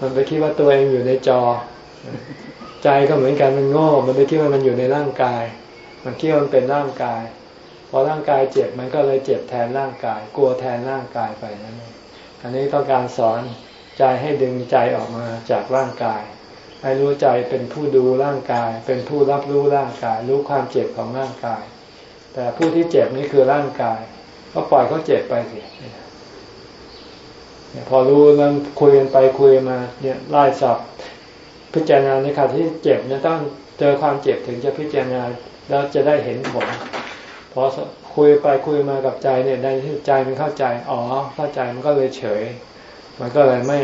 มันไปคิดว่าตัวเองอยู่ในจอ ใจก็เหมือนกันมันโง่ มันไปคิดว่ามันอยู่ในร่างกาย มันคิดว่ามันเป็นร่างกายพอร่างกายเจ็บมันก็เลยเจ็บแทนร่างกาย กลัวแทนร่างกายไปนั่นเองอันนี้ต้องการสอนใจให้ดึงใจออกมาจากร่างกาย ให้รู้ใจเป็นผู้ดูร่างกาย เป็นผู้รับรู้ร่างกาย รู้ความเจ็บของร่างกาย แต่ผู้ที่เจ็บนี่คือร่างกาย ก็ปล่อยเขาเจ็บไปสิพอรู้แล้วคุยกันไปคุยมาเนี่ยไล่สับพิจารณาในขณะที่เจ็บเนี่ยต้องเจอความเจ็บถึงจะพิจารณาแล้วจะได้เห็นผลพอคุยไปคุยมากับใจเนี่ยได้ที่ใจมันเข้าใจ อ๋อ เข้าใจมันก็เลยเฉย มันก็เลยไม่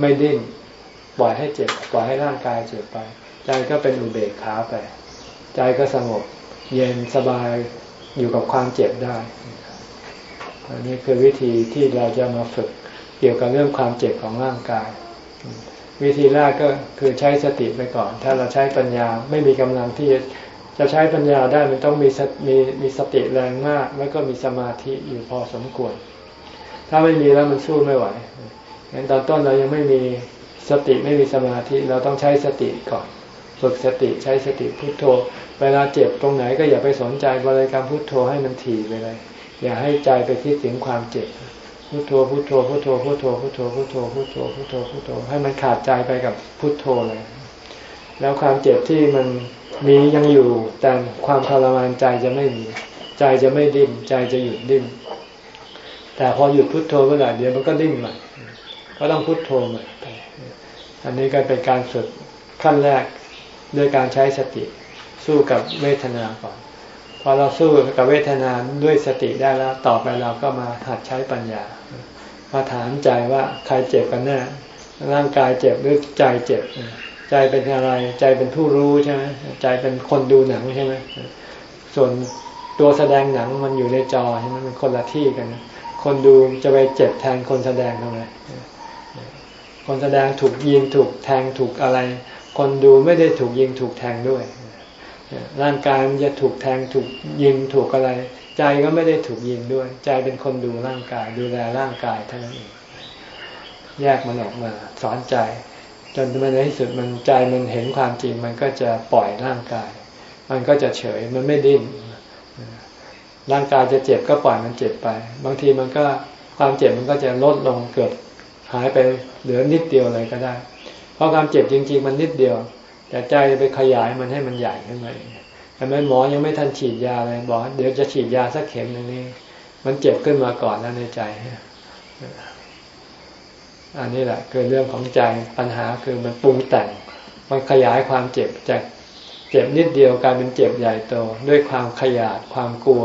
ไม่ดิ้นปล่อยให้เจ็บปล่อยให้ร่างกายเจ็บไป ใจก็เป็นอุเบกขาไป ใจก็สงบเย็นสบาย อยู่กับความเจ็บได้อันนี้คือวิธีที่เราจะมาฝึกเกี่ยวกับเรื่องความเจ็บของร่างกาย วิธีแรกก็คือใช้สติไปก่อน ถ้าเราใช้ปัญญาไม่มีกำลังที่จะใช้ปัญญาได้มันต้องมีมีมีสติแรงมาก แล้วก็มีสมาธิอยู่พอสมควร ถ้าไม่มีแล้วมันสู้ไม่ไหวงั้นตอนต้นเรายังไม่มีสติไม่มีสมาธิเราต้องใช้สติก่อน ฝึกสติใช้สติพุโทโธ เวลาเจ็บตรงไหนก็อย่าไปสนใจบริกรรมพุทโธให้มันถี่ไปเลย อย่าให้ใจไปคิดถึงความเจ็บพพุทโธพุทโธพุทโธพุทโธพุทโธพุทโธพุทโธพุทโธพุทโธให้มันขาดใจไปกับพุทโธเลย แล้วความเจ็บที่มันมียังอยู่แต่ความทรมานใจจะไม่มี ใจจะไม่ดิ้นใจจะหยุดดิ้นแต่พอหยุดพุทโธเมื่อไหร่เดี๋ยวมันก็ดิ้นใหม่ก็ต้องพุทโธใหม่ไปอันนี้ก็เป็นการฝึกขั้นแรกด้วยการใช้สติ สู้กับเวทนาก่อน พอเราสู้กับเวทนาด้วยสติได้แล้ว ต่อไปเราก็มาหัดใช้ปัญญา มาถามใจว่าใครเจ็บกันแน่ร่างกายเจ็บหรือใจเจ็บ ใจเป็นอะไร ใจเป็นผู้รู้ใช่ไหมใจเป็นคนดูหนังใช่ไหมส่วนตัวแสดงหนังมันอยู่ในจอใช่ไหมมันคนละที่กัน คนดูจะไปเจ็บแทนคนแสดงทำไมคนแสดงถูกยิงถูกแทงถูกอะไร คนดูไม่ได้ถูกยิงถูกแทงด้วย ร่างกายมันจะถูกแทงถูกยิงถูกอะไร ใจก็ไม่ได้ถูกยิงด้วย ใจเป็นคนดูร่างกายดูแลร่างกายเท่านั้นเองแยกมันออกมาสอนใจจนในที่สุดมันใจมันเห็นความจริง มันก็จะปล่อยร่างกาย มันก็จะเฉยมันไม่ดิ้นร่างกายจะเจ็บก็ปล่อยมันเจ็บไป บางทีมันก็ความเจ็บมันก็จะลดลงเกือบหายไปเหลือนิดเดียวเลยก็ได้ เพราะความเจ็บจริง ๆ มันนิดเดียว แต่ใจไปขยายมันให้มันใหญ่ขึ้นมาแต่แม่หมอยังไม่ทันฉีดยาเลยบอกเดี๋ยวจะฉีดยาสักเข็มหนึ่งนี่มันเจ็บขึ้นมาก่อนแล้วในใจอันนี้แหละคือเรื่องของใจปัญหาคือมันปรุงแต่ง มันขยายความเจ็บจากเจ็บนิดเดียวกลายเป็นเจ็บใหญ่โต ด้วยความขยาดความกลัว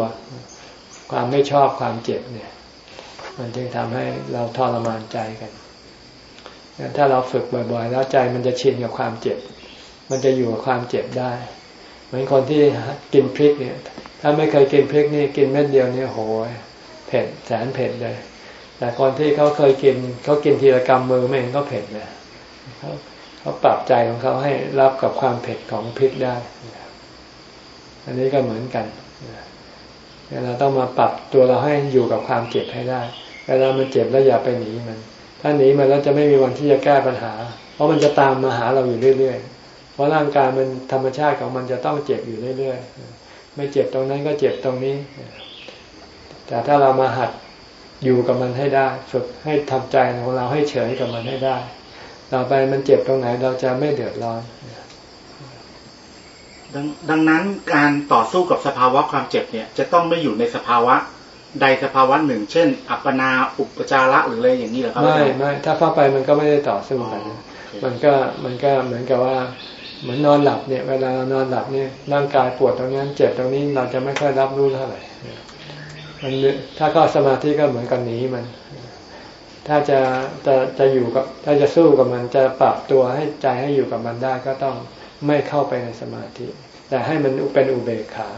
ความไม่ชอบความเจ็บเนี่ย มันจึงทำให้เราทรมานใจกัน ถ้าเราฝึกบ่อยๆ แล้วใจมันจะชินกับความเจ็บ มันจะอยู่กับความเจ็บได้ เหมือนคนที่กินพริกเนี่ย ถ้าไม่เคยกินพริกนี่กินเม็ดเดียวเนี่ยโหยเผ็ดแสนเผ็ดเลย แต่คนที่เขาเคยกินเขากินทีละกรรมมือไม่เห็นก็เผ็ดเลยเขาเขาปรับใจของเขาให้รับกับความเผ็ดของพริกได้ อันนี้ก็เหมือนกันเราต้องมาปรับตัวเราให้อยู่กับความเจ็บให้ได้ เวลามันเจ็บแล้วอย่าไปหนีมัน ถ้าหนีมันแล้วจะไม่มีวันที่จะแก้ปัญหา เพราะมันจะตามมาหาเราอยู่เรื่อยๆ ราะร่างกายมันธรรมชาติของมันจะต้องเจ็บอยู่เรื่อยๆ ไม่เจ็บตรงนั้นก็เจ็บตรงนี้ แต่ถ้าเรามาหัดอยู่กับมันให้ได้ ฝึกให้ทำใจของเราให้เฉยกับมันให้ได้ ต่อไปมันเจ็บตรงไหนเราจะไม่เดือดร้อนดดังนั้นการต่อสู้กับสภาวะความเจ็บเนี่ย จะต้องไม่อยู่ในสภาวะใดสภาวะหนึ่ง เช่น อัปปนาอุปจาระหรืออะไรอย่างนี้เหรอครับไม่ไม่ถ้าเข้าไปมันก็ไม่ได้ต่อสู้กันมันก็มันก็เหมือนกับว่า เหมือนนอนหลับเนี่ย เวลาเรานอนหลับเนี่ยร่างกายปวดตรงนี้เจ็บตรงนี้เราจะไม่ค่อยรับรู้เท่าไหร่มันถ้าเข้าสมาธิก็เหมือนกับหนีมัน ถ้าจะจะจะอยู่กับ ถ้าจะสู้กับมันจะปรับตัวให้ใจให้อยู่กับมันได้ก็ต้องไม่เข้าไปในสมาธิ แต่ให้มันเป็นอุเบกขา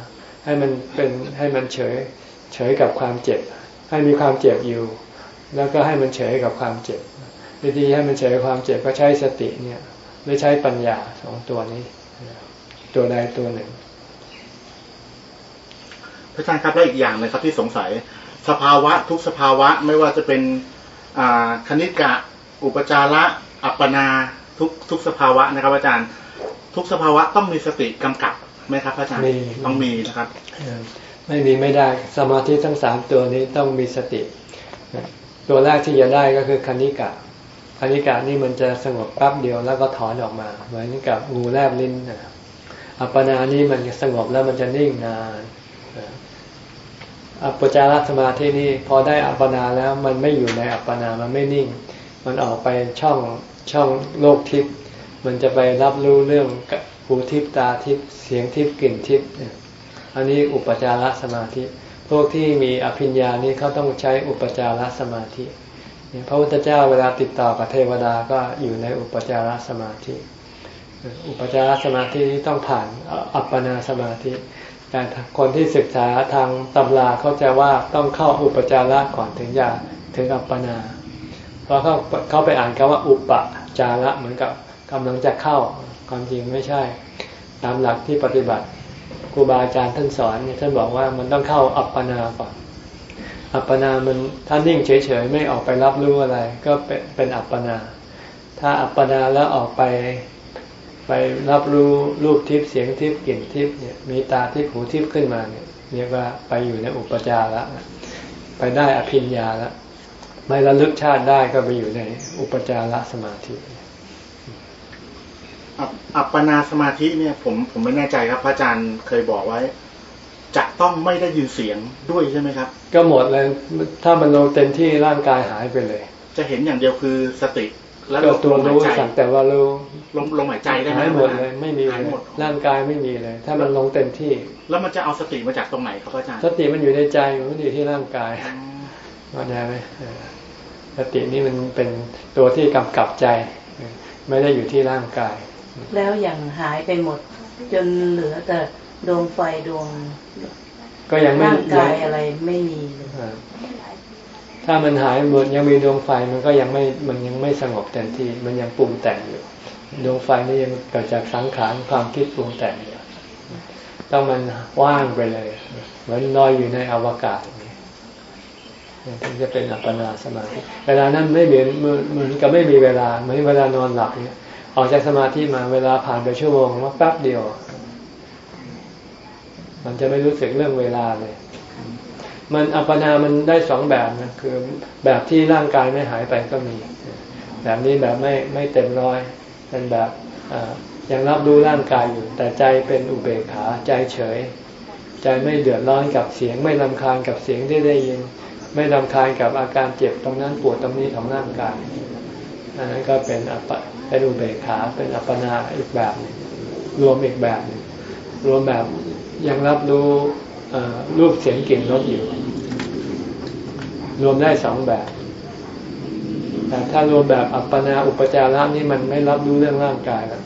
ให้มันเป็นให้มันเฉย เฉยกับความเจ็บ ให้มีความเจ็บอยู่ แล้วก็ให้มันเฉยกับความเจ็บวิธีให้มันเฉยความเจ็บก็ใช้สติเนี่ย ไม่ใช้ปัญญาสองตัวนี้ ตัวใดตัวหนึ่งพระอาจารย์ครับแล้วอีกอย่างนึงครับที่สงสัยสภาวะทุกสภาวะไม่ว่าจะเป็นคณิกะ อุปจาระ อัปปนาทุกทุกสภาวะนะครับ อาจารย์ ทุกสภาวะต้องมีสติกำกับไหมครับอาจารย์ต้องมีนะครับไม่มีไม่ได้สมาธิทั้งสามตัวนี้ต้องมีสติ ตัวแรกที่จะได้ก็คือคณิกะ คณิกานี่มันจะสงบแป๊บเดียวแล้วก็ถอนออกมา เหมือนกับงูแลบลิ้นอัปปนานี่มันสงบแล้วมันจะนิ่งนานอัปปจารสมาธินี่พอได้อัปปนาแล้วมันไม่อยู่ในอัปปนา มันไม่นิ่ง มันออกไปช่องช่องโลกทิพย์มันจะไปรับรู้เรื่องหูทิพย์ตาทิพย์เสียงทิพย์กลิ่นทิพย์อันนี้อุปจารสมาธิ พวกที่มีอภิญญานี่เขาต้องใช้อุปจารสมาธิ พระพุทธเจ้าเวลาติดต่อกับเทวดาก็อยู่ในอุปจารสมาธิ อุปจารสมาธินี้ต้องผ่านอัปปนาสมาธิ แต่คนที่ศึกษาทางตำราเขาจะว่าต้องเข้าอุปจาระก่อนถึงจะถึงอัปปนา เพราะเขาเขาไปอ่านคำว่าอุปจาระเหมือนกับกำลังจะเข้าความจริงไม่ใช่ ตามหลักที่ปฏิบัติครูบาอาจารย์ท่านสอนท่านบอกว่ามันต้องเข้าอัปปนาก่อน อัปปนามันถ้านิ่งเฉยๆไม่ออกไปรับรู้อะไร ก็เป็นเป็นอัปปนา ถ้าอัปปนาแล้วออกไปไปรับรู้รูปทิพย์เสียงทิพย์กลิ่นทิพย์เนี่ยมีตาทิพย์หูทิพย์ขึ้นมาเนี่ยเรียกว่าไปอยู่ในอุปจาระไปได้อภิญญาแล้วไม่ระลึกชาติได้ก็ไปอยู่ในอุปจารสมาธิอัปปนาสมาธิเนี่ยผมผมไม่แน่ใจครับพระอาจารย์เคยบอกไว้ จะต้องไม่ได้ยินเสียงด้วยใช่ไหมครับ ก็หมดเลยถ้ามันลงเต็มที่ร่างกายหายไปเลย จะเห็นอย่างเดียวคือสติ แล้วตัวรู้สักแต่ว่ารู้ลมลมหายใจได้ไหมหายหมดเลยไม่มีร่างกายไม่มีเลย ถ้ามันลงเต็มที่ แล้วมันจะเอาสติมาจากตรงไหนครับอาจารย์สติมันอยู่ในใจมันไม่อยู่ที่ร่างกายเข้าใจไหมสตินี่มันเป็นตัวที่กำกับใจ ไม่ได้อยู่ที่ร่างกาย แล้วอย่างหายไปหมดจนเหลือแต่ ดวงไฟดวงก็ยังไม่ร่างกายอะไรไม่มีถ้ามันหายหมดยังมีดวงไฟมันก็ยังไม่มันยังไม่สงบเต็มที่ มันยังปรุงแต่งอยู่ดวงไฟนี่ยังเกิดจากสังขารความคิดปรุงแต่งอยู่ต้องมันว่างไปเลย เหมือนลอยอยู่ในอวกาศถึงจะเป็นอัปปนาสมาธิเวลานั้นไม่เหมือนเหมือนกับไม่มีเวลาเหมือนเวลานอนหลับเนี่ยออกจากสมาธิมาเวลาผ่านไปชั่วโมงว่าแป๊บเดียว มันจะไม่รู้สึกเรื่องเวลาเลย มันอัปปนา มันได้สองแบบนะ คือแบบที่ร่างกายไม่หายไปก็มี แบบนี้แบบไม่ไม่เต็มร้อย เป็นแบบยังรับรู้ร่างกายอยู่ แต่ใจเป็นอุเบกขาใจเฉย ใจไม่เดือดร้อนกับเสียง ไม่ลำคาญกับเสียงที่ได้ยิน ไม่ลำคาญกับอาการเจ็บตรงนั้นปวดตรงนี้ของร่างกายอันนั้นก็เป็นอัปเป็นอุเบกขาเป็นอัปปนาอีกแบบรวมอีกแบบรวมแบบ ยังรับรู้รูปเสียงกลิ่นรสอยู่ รวมได้สองแบบ แต่ถ้ารวมแบบอัปปนาอุปจาระนี่มันไม่รับรู้เรื่องร่างกายแล้ว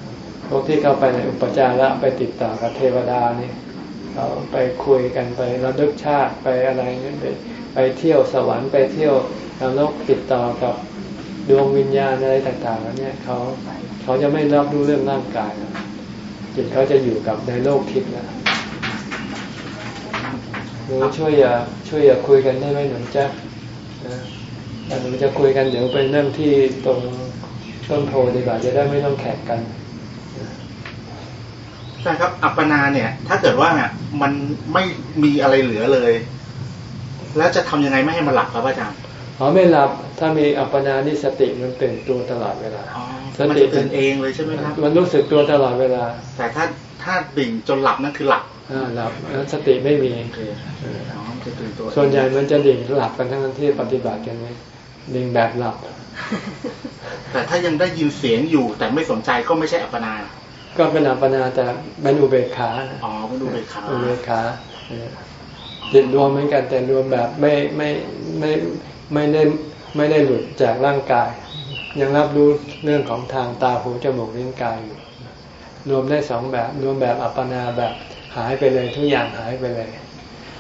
พวกที่เข้าไปในอุปจาระไปติดต่อกับเทวดานี่เราไปคุยกันไประลึกชาติไปอะไรนี่ไปไปเที่ยวสวรรค์ไปเที่ยวนรกติดต่อกับดวงวิญญาณอะไรต่างๆแล้วเนี่ยเขาเขาจะไม่รับรู้เรื่องร่างกายจิตเขาจะอยู่กับในโลกทิพย์นะ หนูช่วยอย่าช่วยอย่าคุยกันได้ไหมหนูจ๊ะถ้าหนูจะคุยกันเดี๋ยวไปนั่งที่ตรงต้นโพดีกว่าจะได้ไม่ต้องแข่งกันใช่ครับ อัปปนาเนี่ย ถ้าเกิดว่ามันไม่มีอะไรเหลือเลย แล้วจะทำยังไงไม่ให้มันหลับครับอาจารย์อ๋อไม่หลับถ้ามีอัปปนานี่สติมันเป็นตัวตลอดเวลาสติเป็นเองเลยใช่ไหมครับ มันรู้สึกตัวตลอดเวลา แต่ถ้าถ้าดิ่งจนหลับนั่นคือหลับอ่า หลับแล้วสติไม่มีส่วนใหญ่มันจะดิ่งหลับกันทั้งที่ปฏิบัติกันไหมดิ่งแบบหลับ แต่ถ้ายังได้ยินเสียงอยู่ แต่ไม่สนใจก็ไม่ใช่อัปปนา ก็เป็นอัปปนาแต่เป็นอุเบกขาอ๋อเป็นอุเบกขาอุเบกขาจิตรวมเหมือนกันแต่รวมแบบไม่ไม่ไม่ไม่ได้ไม่ได้หลุดจากร่างกาย ยังรับรู้เรื่องของทางตาหูจมูกลิ้นกายอยู่รวมได้สองแบบ รวมแบบอัปปนาแบบ หายไปเลยทุกอย่างหายไปเลย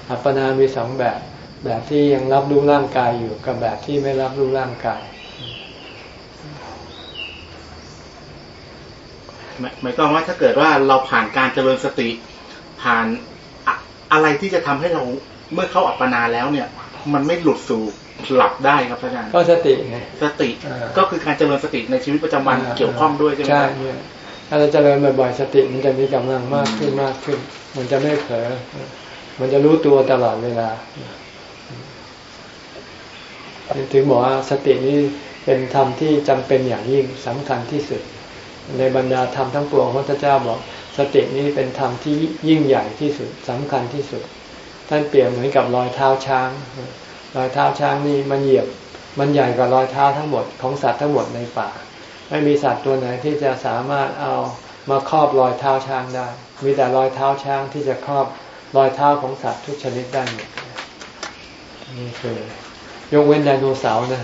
อัปปนามีสองแบบ แบบที่ยังรับรู้ร่างกายอยู่กับแบบที่ไม่รับรู้ร่างกายหมายความว่าถ้าเกิดว่าเราผ่านการเจริญสติ ผ่านอะไรที่จะทำให้เราเมื่อเข้าอัปปนาแล้วเนี่ย มันไม่หลุดสู่หลับได้ครับอาจารย์ก็สติไงสติก็คือการเจริญสติในชีวิตประจำวันเกี่ยวข้องด้วยใช่ไหมใช่ ถ้าเราเจริญบ่อยๆสติมันจะมีกำลังมากขึ้นมากขึ้น มันจะไม่เผลอมันจะรู้ตัวตลอดเวลาถึงบอกว่าสตินี้เป็นธรรมที่จำเป็นอย่างยิ่งสำคัญที่สุด ในบรรดาธรรมทั้งปวงพระเจ้าบอก สตินี้เป็นธรรมที่ยิ่งใหญ่ที่สุดสำคัญที่สุด ท่านเปรียบเหมือนกับรอยเท้าช้าง รอยเท้าช้างนี่มันเหยียบ มันใหญ่กว่ารอยเท้าทั้งหมดของสัตว์ทั้งหมดในป่า ไม่มีสัตว์ตัวไหนที่จะสามารถเอามาครอบรอยเท้าช้างได้ มีแต่รอยเท้าช้างที่จะครอบรอยเท้าของสัตว์ทุกชนิดได้นี่คือยกเว้นไดโนเสาร์นะ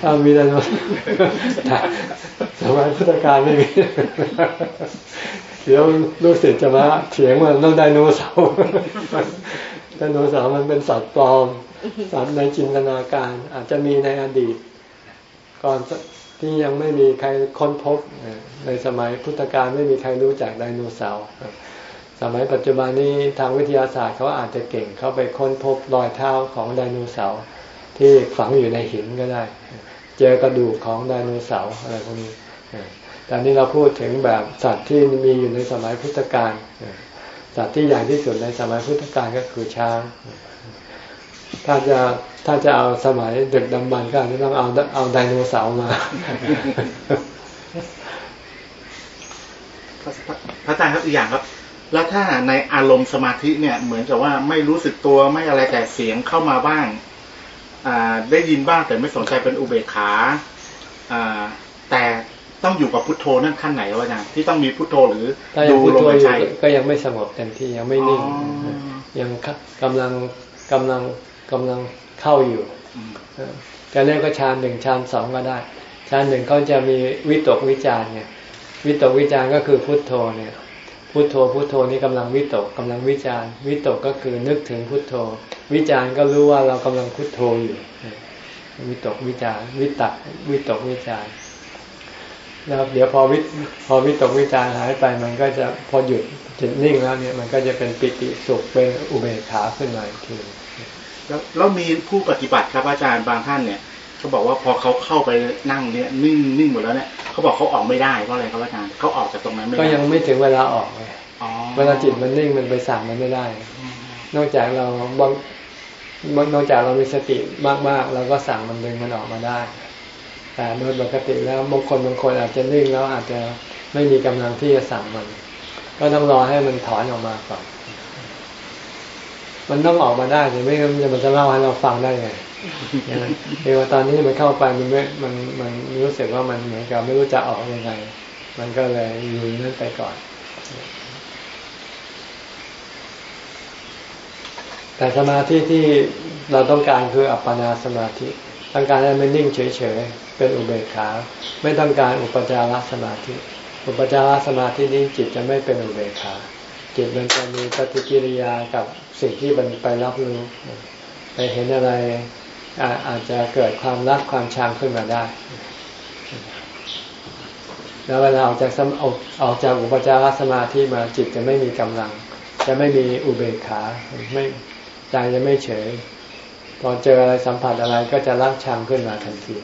ถ้ามีไดโนเสาร์สมัยพุทธกาลไม่มี เดี๋ยวรู้สึกจะมาเถียงว่าต้องไดโนเสาร์ไดโนเสาร์มันเป็นสัตว์ปลอม สัตว์ในจินตนาการ อาจจะมีในอดีต ก่อน ที่ยังไม่มีใครค้นพบในสมัยพุทธกาลไม่มีใครรู้จักไดโนเสาร์สมัยปัจจุบันนี้ทางวิทยาศาสตร์เขาอาจจะเก่งเขาไปค้นพบรอยเท้าของไดโนเสาร์ที่ฝังอยู่ในหินก็ได้ เจอกระดูกของไดโนเสาร์อะไรพวกนี้แต่นี้เราพูดถึงแบบสัตว์ที่มีอยู่ในสมัยพุทธกาลสัตว์ที่ใหญ่ที่สุดในสมัยพุทธกาลก็คือช้าง ถ้าจะ ถ้าจะเอาสมัยเด็กดำบันก็ต้องเอาเอาไดโนเสาร์มาพระอาจารย์ครับอีกอย่างครับ แล้วถ้าในอารมณ์สมาธิเนี่ย เหมือนกับว่าไม่รู้สึกตัวไม่อะไรแต่เสียงเข้ามาบ้างอ่าได้ยินบ้างแต่ไม่สนใจเป็นอุเบกขาอ่าแต่ต้องอยู่กับพุทโธนั่นขั้นไหนวะอาจารย์ที่ต้องมีพุทโธหรือดูลมหายใจก็ยังไม่สงบเต็มที่ยังไม่นิ่งยังกำลังกำลังกำลัง เข้าอยู่จะเรียกว่าฌานหนึ่งฌานสองก็ได้ฌานหนึ่งเขาจะมีวิตกวิจารไงวิตกวิจารก็คือพุทโธเนี่ยพุทโธพุทโธนี่กำลังวิตกกำลังวิจารวิตกก็คือนึกถึงพุทโธ วิจารก็รู้ว่าเรากำลังพุทโธอยู่วิตกวิจารวิตักวิตกวิจารแล้วเดี๋ยวพอวิพอวิตกวิจารหายไปมันก็จะพอหยุดจิตนิ่งแล้วเนี่ยมันก็จะเป็นปิติสุขเป็นอุเบกขาขึ้นมาอีกที แล้วมีผู้ปฏิบัติครับอาจารย์บางท่านเนี่ยเขาบอกว่าพอเขาเข้าไปนั่งเนี่ยนิ่งนิ่งหมดแล้วเนี่ยเขาบอกเขาออกไม่ได้เพราะอะไรครับอาจารย์เขาออกจากตรงนั้นไม่ได้ก็ยังไม่ถึงเวลาออกเลยเวลาจิตมันนิ่งมันไปสั่งมันไม่ได้ นอกจากเราบางนอกจากเรามีสติมากๆเราก็สั่งมันดึงมันออกมาได้ แต่โดยปกติแล้วบางคนบางคนอาจจะนิ่งแล้วอาจจะไม่มีกำลังที่จะสั่งมัน ก็ต้องรอให้มันถอนออกมาก่อน มันต้องออกมาได้แต่ไม่งั้นมันจะเล่าให้เราฟังได้ไงเดี๋ยวตอนนี้มันเข้าไปมันไม่มันมันรู้สึกว่ามันเหมือนกับไม่รู้จะออกยังไง มันก็เลยอยู่นั่นไปก่อน แต่สมาธิที่เราต้องการคืออัปปนาสมาธิต้องการให้มันนิ่งเฉยๆ เป็นอุเบกขา ไม่ต้องการอุปจารสมาธิ อุปจารสมาธินี้จิตจะไม่เป็นอุเบกขา จิตมันจะมีปฏิกิริยากับ สิ่งที่มันไปรับรู้ไปเห็นอะไรอาจจะเกิดความรักความชังขึ้นมาได้ แล้วเวลาออกจากออกออกจากอุปจารสมาธิมาจิตจะไม่มีกำลัง จะไม่มีอุเบกขาไม่ใจจะไม่เฉย พอเจออะไรสัมผัสอะไรก็จะรักชังขึ้นมาทันที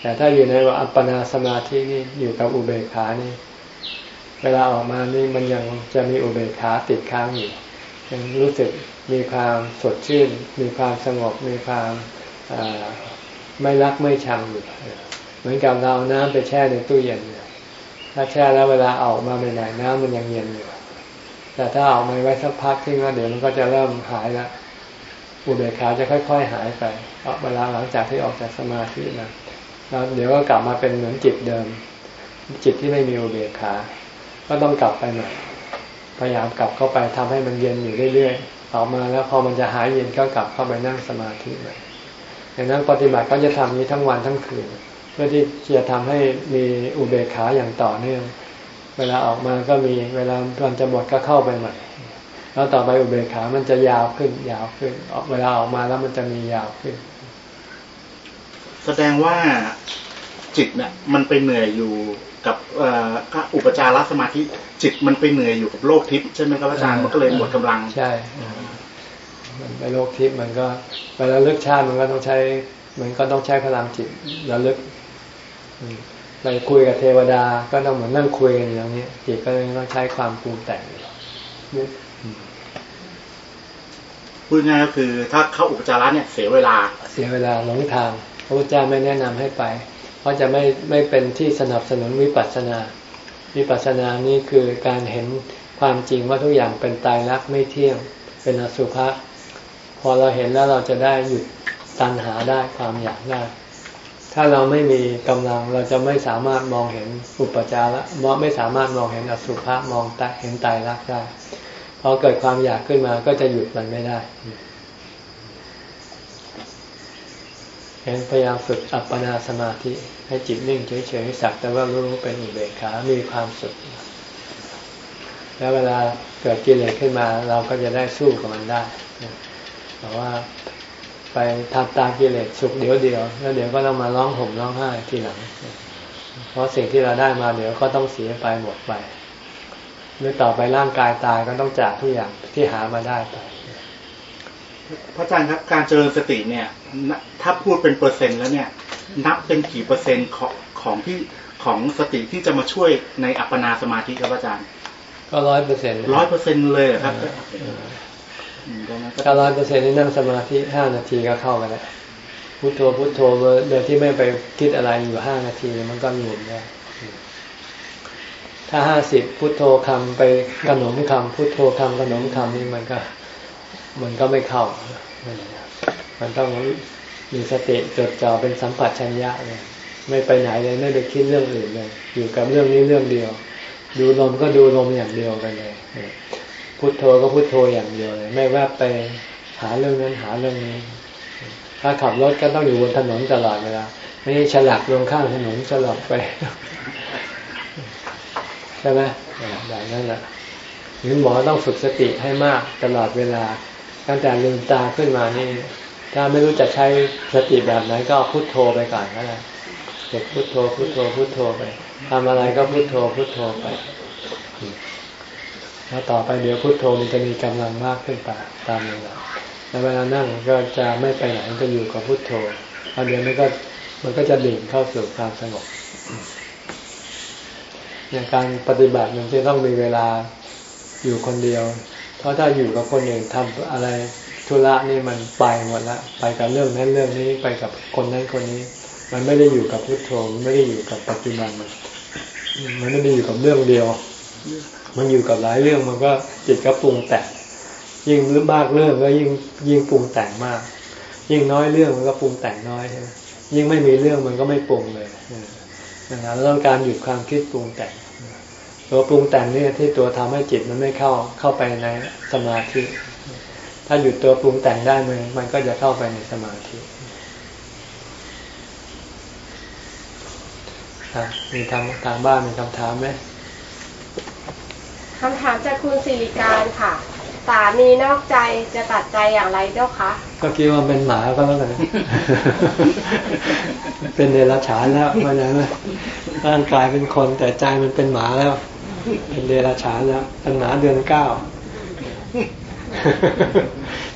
แต่ถ้าอยู่ในอัปปนาสมาธินี่อยู่กับอุเบกขานี่ เวลาออกมานี่มันยังจะมีอุเบกขาติดค้างอยู่ ยังรู้สึกมีความสดชื่น มีความสงบ มีความไม่รักไม่ชังอยู่เหมือนกับเราเอาน้ำไปแช่ในตู้เย็นถ้าแช่แล้วเวลาออกมาใหม่ๆน้ำมันยังเย็นอยู่ แต่ถ้าออกมาไว้สักพักทิ้งแล้วเดี๋ยวมันก็จะเริ่มหายล้วอุเบกขาจะค่อย ๆ หายไปเวลาหลังจากที่ออกจากสมาธินะแล้วเดี๋ยวก็กลับมาเป็นเหมือนจิตเดิม จิตที่ไม่มีอุเบกขา ก็ต้องกลับไปใหม่ พยายามกลับเข้าไปทำให้มันเย็นอยู่เรื่อยๆออกมาแล้วพอมันจะหายเย็นก็กลับเข้าไปนั่งสมาธิใหม่ดังนั้นปฏิบัติก็จะทำนี้ทั้งวันทั้งคืนเพื่อที่จะทำให้มีอุเบกขาอย่างต่อเนื่อง เวลาออกมาก็มีเวลาวันจะหมดก็เข้าไปใหม่แล้วต่อไปอุเบกขามันจะยาวขึ้นยาวขึ้น เวลาออกมาแล้วมันจะมียาวขึ้น แสดงว่าจิตเนี่ยมันไปเหนื่อยอยู่ กับอุปจารสมาธิจิตมันไปเหนื่อยอยู่กับโลกทิพย์ใช่ไหมครับอาจารย์มันก็เลยหมดกำลังใช่มันไปโลกทิพย์มันก็เวลาเลือกชาติมันก็ต้องใช้ มันก็ต้องใช้พลังจิตระลึกไปคุยกับเทวดาก็ต้องเหมือนนั่งคุยกันอย่างนี้จิตก็ต้องใช้ความปรุงแต่งพูดง่ายก็คือถ้าเข้าอุปจาระเนี่ยเสียเวลา เสียเวลาหลงทางพระพุทธเจ้าไม่แนะนำให้ไป เพราะจะไม่ไม่เป็นที่สนับสนุนวิปัสสนาวิปัสสนานี่คือการเห็นความจริงว่าทุกอย่างเป็นตายรักไม่เที่ยง เป็นอสุภะพอเราเห็นแล้วเราจะได้หยุดตัณหาได้ความอยากได้ ถ้าเราไม่มีกำลังเราจะไม่สามารถมองเห็นอุปจาระมองไม่สามารถมองเห็นอสุภะมองตเห็นตายรักได้พอเกิดความอยากขึ้นมาก็จะหยุดมันไม่ได้ เห็นพยายามฝึกอัปปนาสมาธิ ให้จิตนิ่งเฉยๆสักแต่ว่ารู้เป็นอุเบกขามีความสุข แล้วเวลาเกิดกิเลสขึ้นมา เราก็จะได้สู้กับมันได้แต่ว่าไปทำตามกิเลสสุขเดี๋ยวเดียวแล้วเดี๋ยวก็ต้องมาร้องห่มร้องไห้ทีหลัง เพราะสิ่งที่เราได้มาเดี๋ยวก็ต้องเสียไปหมดไปเมื่อต่อไปร่างกายตายก็ต้องจากทุกอย่างที่หามาได้ไป พระอาจารย์ครับการเจริญสติเนี่ย ถ้าพูดเป็นเปอร์เซ็นต์แล้วเนี่ย นับเป็นกี่เปอร์เซ็นต์ของของที่ของสติที่จะมาช่วยในอัปปนาสมาธิครับอาจารย์ ก็ร้อยเปอร์เซ็นต์ร้อยเปอร์เซ็นต์เลยครับถ้าร้อยเปอร์เซ็นต์นี่นั่งสมาธิห้านาทีก็เข้าไปแล้วพุทโธพุทโธโดยที่ไม่ไปคิดอะไรอยู่ห้านาทีมันก็มีได้ถ้าห้าสิบพุทโธคำไปขนมคำพุทโธคำขนมคำนี่มันก็ มันก็ไม่เข้า มันต้องมีสติจดจ่อเป็นสัมผัสชัญญะเลยไม่ไปไหนเลยไม่ไปคิดเรื่องอื่นเลย อยู่กับเรื่องนี้เรื่องเดียว ดูลมก็ดูลมอย่างเดียวไปเลยพุทโธก็พุทโธอย่างเดียวเลย ไม่แวบไปหาเรื่องนั้นหาเรื่องนี้ ถ้าขับรถก็ต้องอยู่บนถนนตลอดเวลาไม่ใช่ฉลักลงข้างถนนฉลับไปใช่ไหมแบบนั้นแหละหรือหมอต้องฝึกสติให้มากตลอดเวลา ตั้งแต่ลืมตาขึ้นมานี่ ถ้าไม่รู้จะใช้สติแบบไหนก็พุทโธไปก่อนก็ได้เด็กพุทโธพุทโธพุทโธไปทำอะไรก็พุทโธพุทโธไปแล้วต่อไปเดี๋ยวพุทโธมันจะมีกำลังมากขึ้นไปตามเวลาแล้วเวลานั่งก็จะไม่ไปไหนจะอยู่กับพุทโธแล้วเดี๋ยวมันก็มันก็จะดิ่งเข้าสู่ความสงบอย่างการปฏิบัติมันจะต้องมีเวลาอยู่คนเดียว ราะถ้าอยู่กับคนอื่นทำอะไรธุระนี่มันไปหมดละไปกับเรื่องนั้นเรื่องนี้ไปกับคนนั้นคนนี้ มันไม่ได้อยู่กับพุทโธมันไม่ได้อยู่กับปัจจุบันมันมันไม่ได้อยู่กับเรื่องเดียว มันอยู่กับหลายเรื่องมันก็จิตก็ปรุงแต่งยิ่งรืมากเรื่องก็ยิ่งยิ่งปรุงแต่งมาก ยิ่งน้อยเรื่องมันก็ปรุงแต่งน้อยใช่ไหมยิ่งไม่มีเรื่องมันก็ไม่ปรุงเลยนะเราต้องการหยุดความคิดปรุงแต่ง ตัวปรุงแต่งนี่ที่ตัวทำให้จิตมันไม่เข้าเข้าไปในสมาธิ ถ้าหยุดตัวปรุงแต่งได้มันมันก็จะเข้าไปในสมาธิมีทางทางบ้านมีคำถามไหมคำถามจากคุณสิริการค่ะ สามีนอกใจจะตัดใจอย่างไรเจ้าคะ ก็คิดว่าเป็นหมาก็แล้วกัน เป็นเดรัจฉานแล้วมันยังร่างกายเป็นคนแต่ใจมันเป็นหมาแล้ว เป็นเดรัจฉานแล้วเป็นหมาเดือนเก้า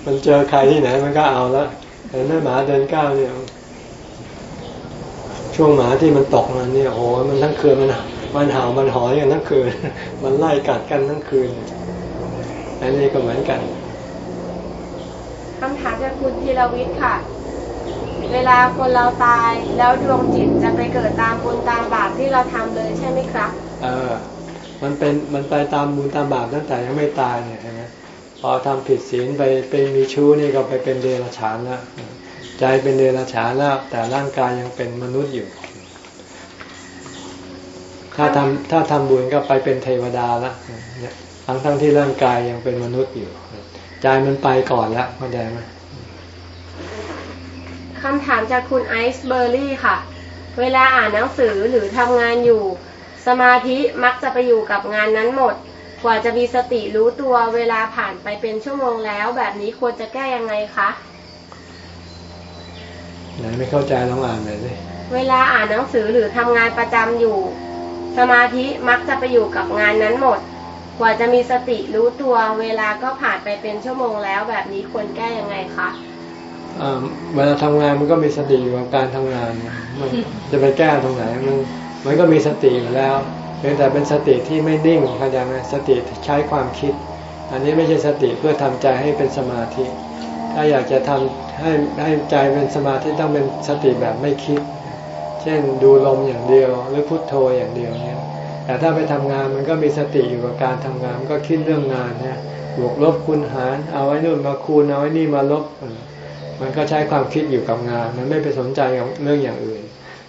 มันเจอใครที่ไหนมันก็เอาแล้วแต่แม่หมาเดือนเก้าเนี่ยช่วงหมาที่มันตกมาเนี่ยโอ้มันทั้งคืนมันมันเห่ามันหอยกันทั้งคืน มันไล่กัดกันทั้งคืนอันนี้ก็เหมือนกันคำถามจากคุณธีรวิทย์ค่ะ เวลาคนเราตายแล้วดวงจิตจะไปเกิดตามบุญตามบาปที่เราทำเลยใช่ไหมครับ เออ มันเป็นมันไปตามบุญตามบาปตั้งแต่ยังไม่ตายเนี่ยใช่ไหมพอทำผิดศีลไปไปมีชู้นี่ก็ไปเป็นเดรัจฉานแล้วใจเป็นเดรัจฉานแล้วแต่ร่างกายยังเป็นมนุษย์อยู่ ถ้าทำถ้าทำบุญก็ไปเป็นเทวดาละทั้งทั้งที่ร่างกายยังเป็นมนุษย์อยู่ ใจมันไปก่อนล้วเข้าใจไหมคำถามจากคุณไอซ์เบอร์รี่ค่ะ เวลาอ่านหนังสือหรือทำงานอยู่ สมาธิมักจะไปอยู่กับงานนั้นหมด กว่าจะมีสติรู้ตัวเวลาผ่านไปเป็นชั่วโมงแล้ว แบบนี้ควรจะแก้ยังไงคะไหนไม่เข้าใจลองอ่านเลยสิเวลาอ่านหนังสือหรือทำงานประจำอยู่ สมาธิมักจะไปอยู่กับงานนั้นหมด กว่าจะมีสติรู้ตัวเวลาก็ผ่านไปเป็นชั่วโมงแล้ว แบบนี้ควรแก้ยังไงคะเวลาทำงานมันก็มีสติอยู่กับการทำงานมันจะไปแก้ตรงไหนมัน มันก็มีสติอยู่แล้วเพียงแต่เป็นสติที่ไม่นิ่งเข้าใจไหมสติใช้ความคิด อันนี้ไม่ใช่สติเพื่อทำใจให้เป็นสมาธิ ถ้าอยากจะทำให้ให้ใจเป็นสมาธิต้องเป็นสติแบบไม่คิด เช่นดูลมอย่างเดียว หรือพุทโธอย่างเดียวเนี่ยแต่ถ้าไปทำงานมันก็มีสติอยู่กับการทำงานก็คิดเรื่องงานนี่ยบวกลบคูณหาร เอาไว้นู่นมาคูณเอาไว้นี่มาลบ มันก็ใช้ความคิดอยู่กับงาน มันไม่ไปสนใจกับเรื่องอย่างอื่น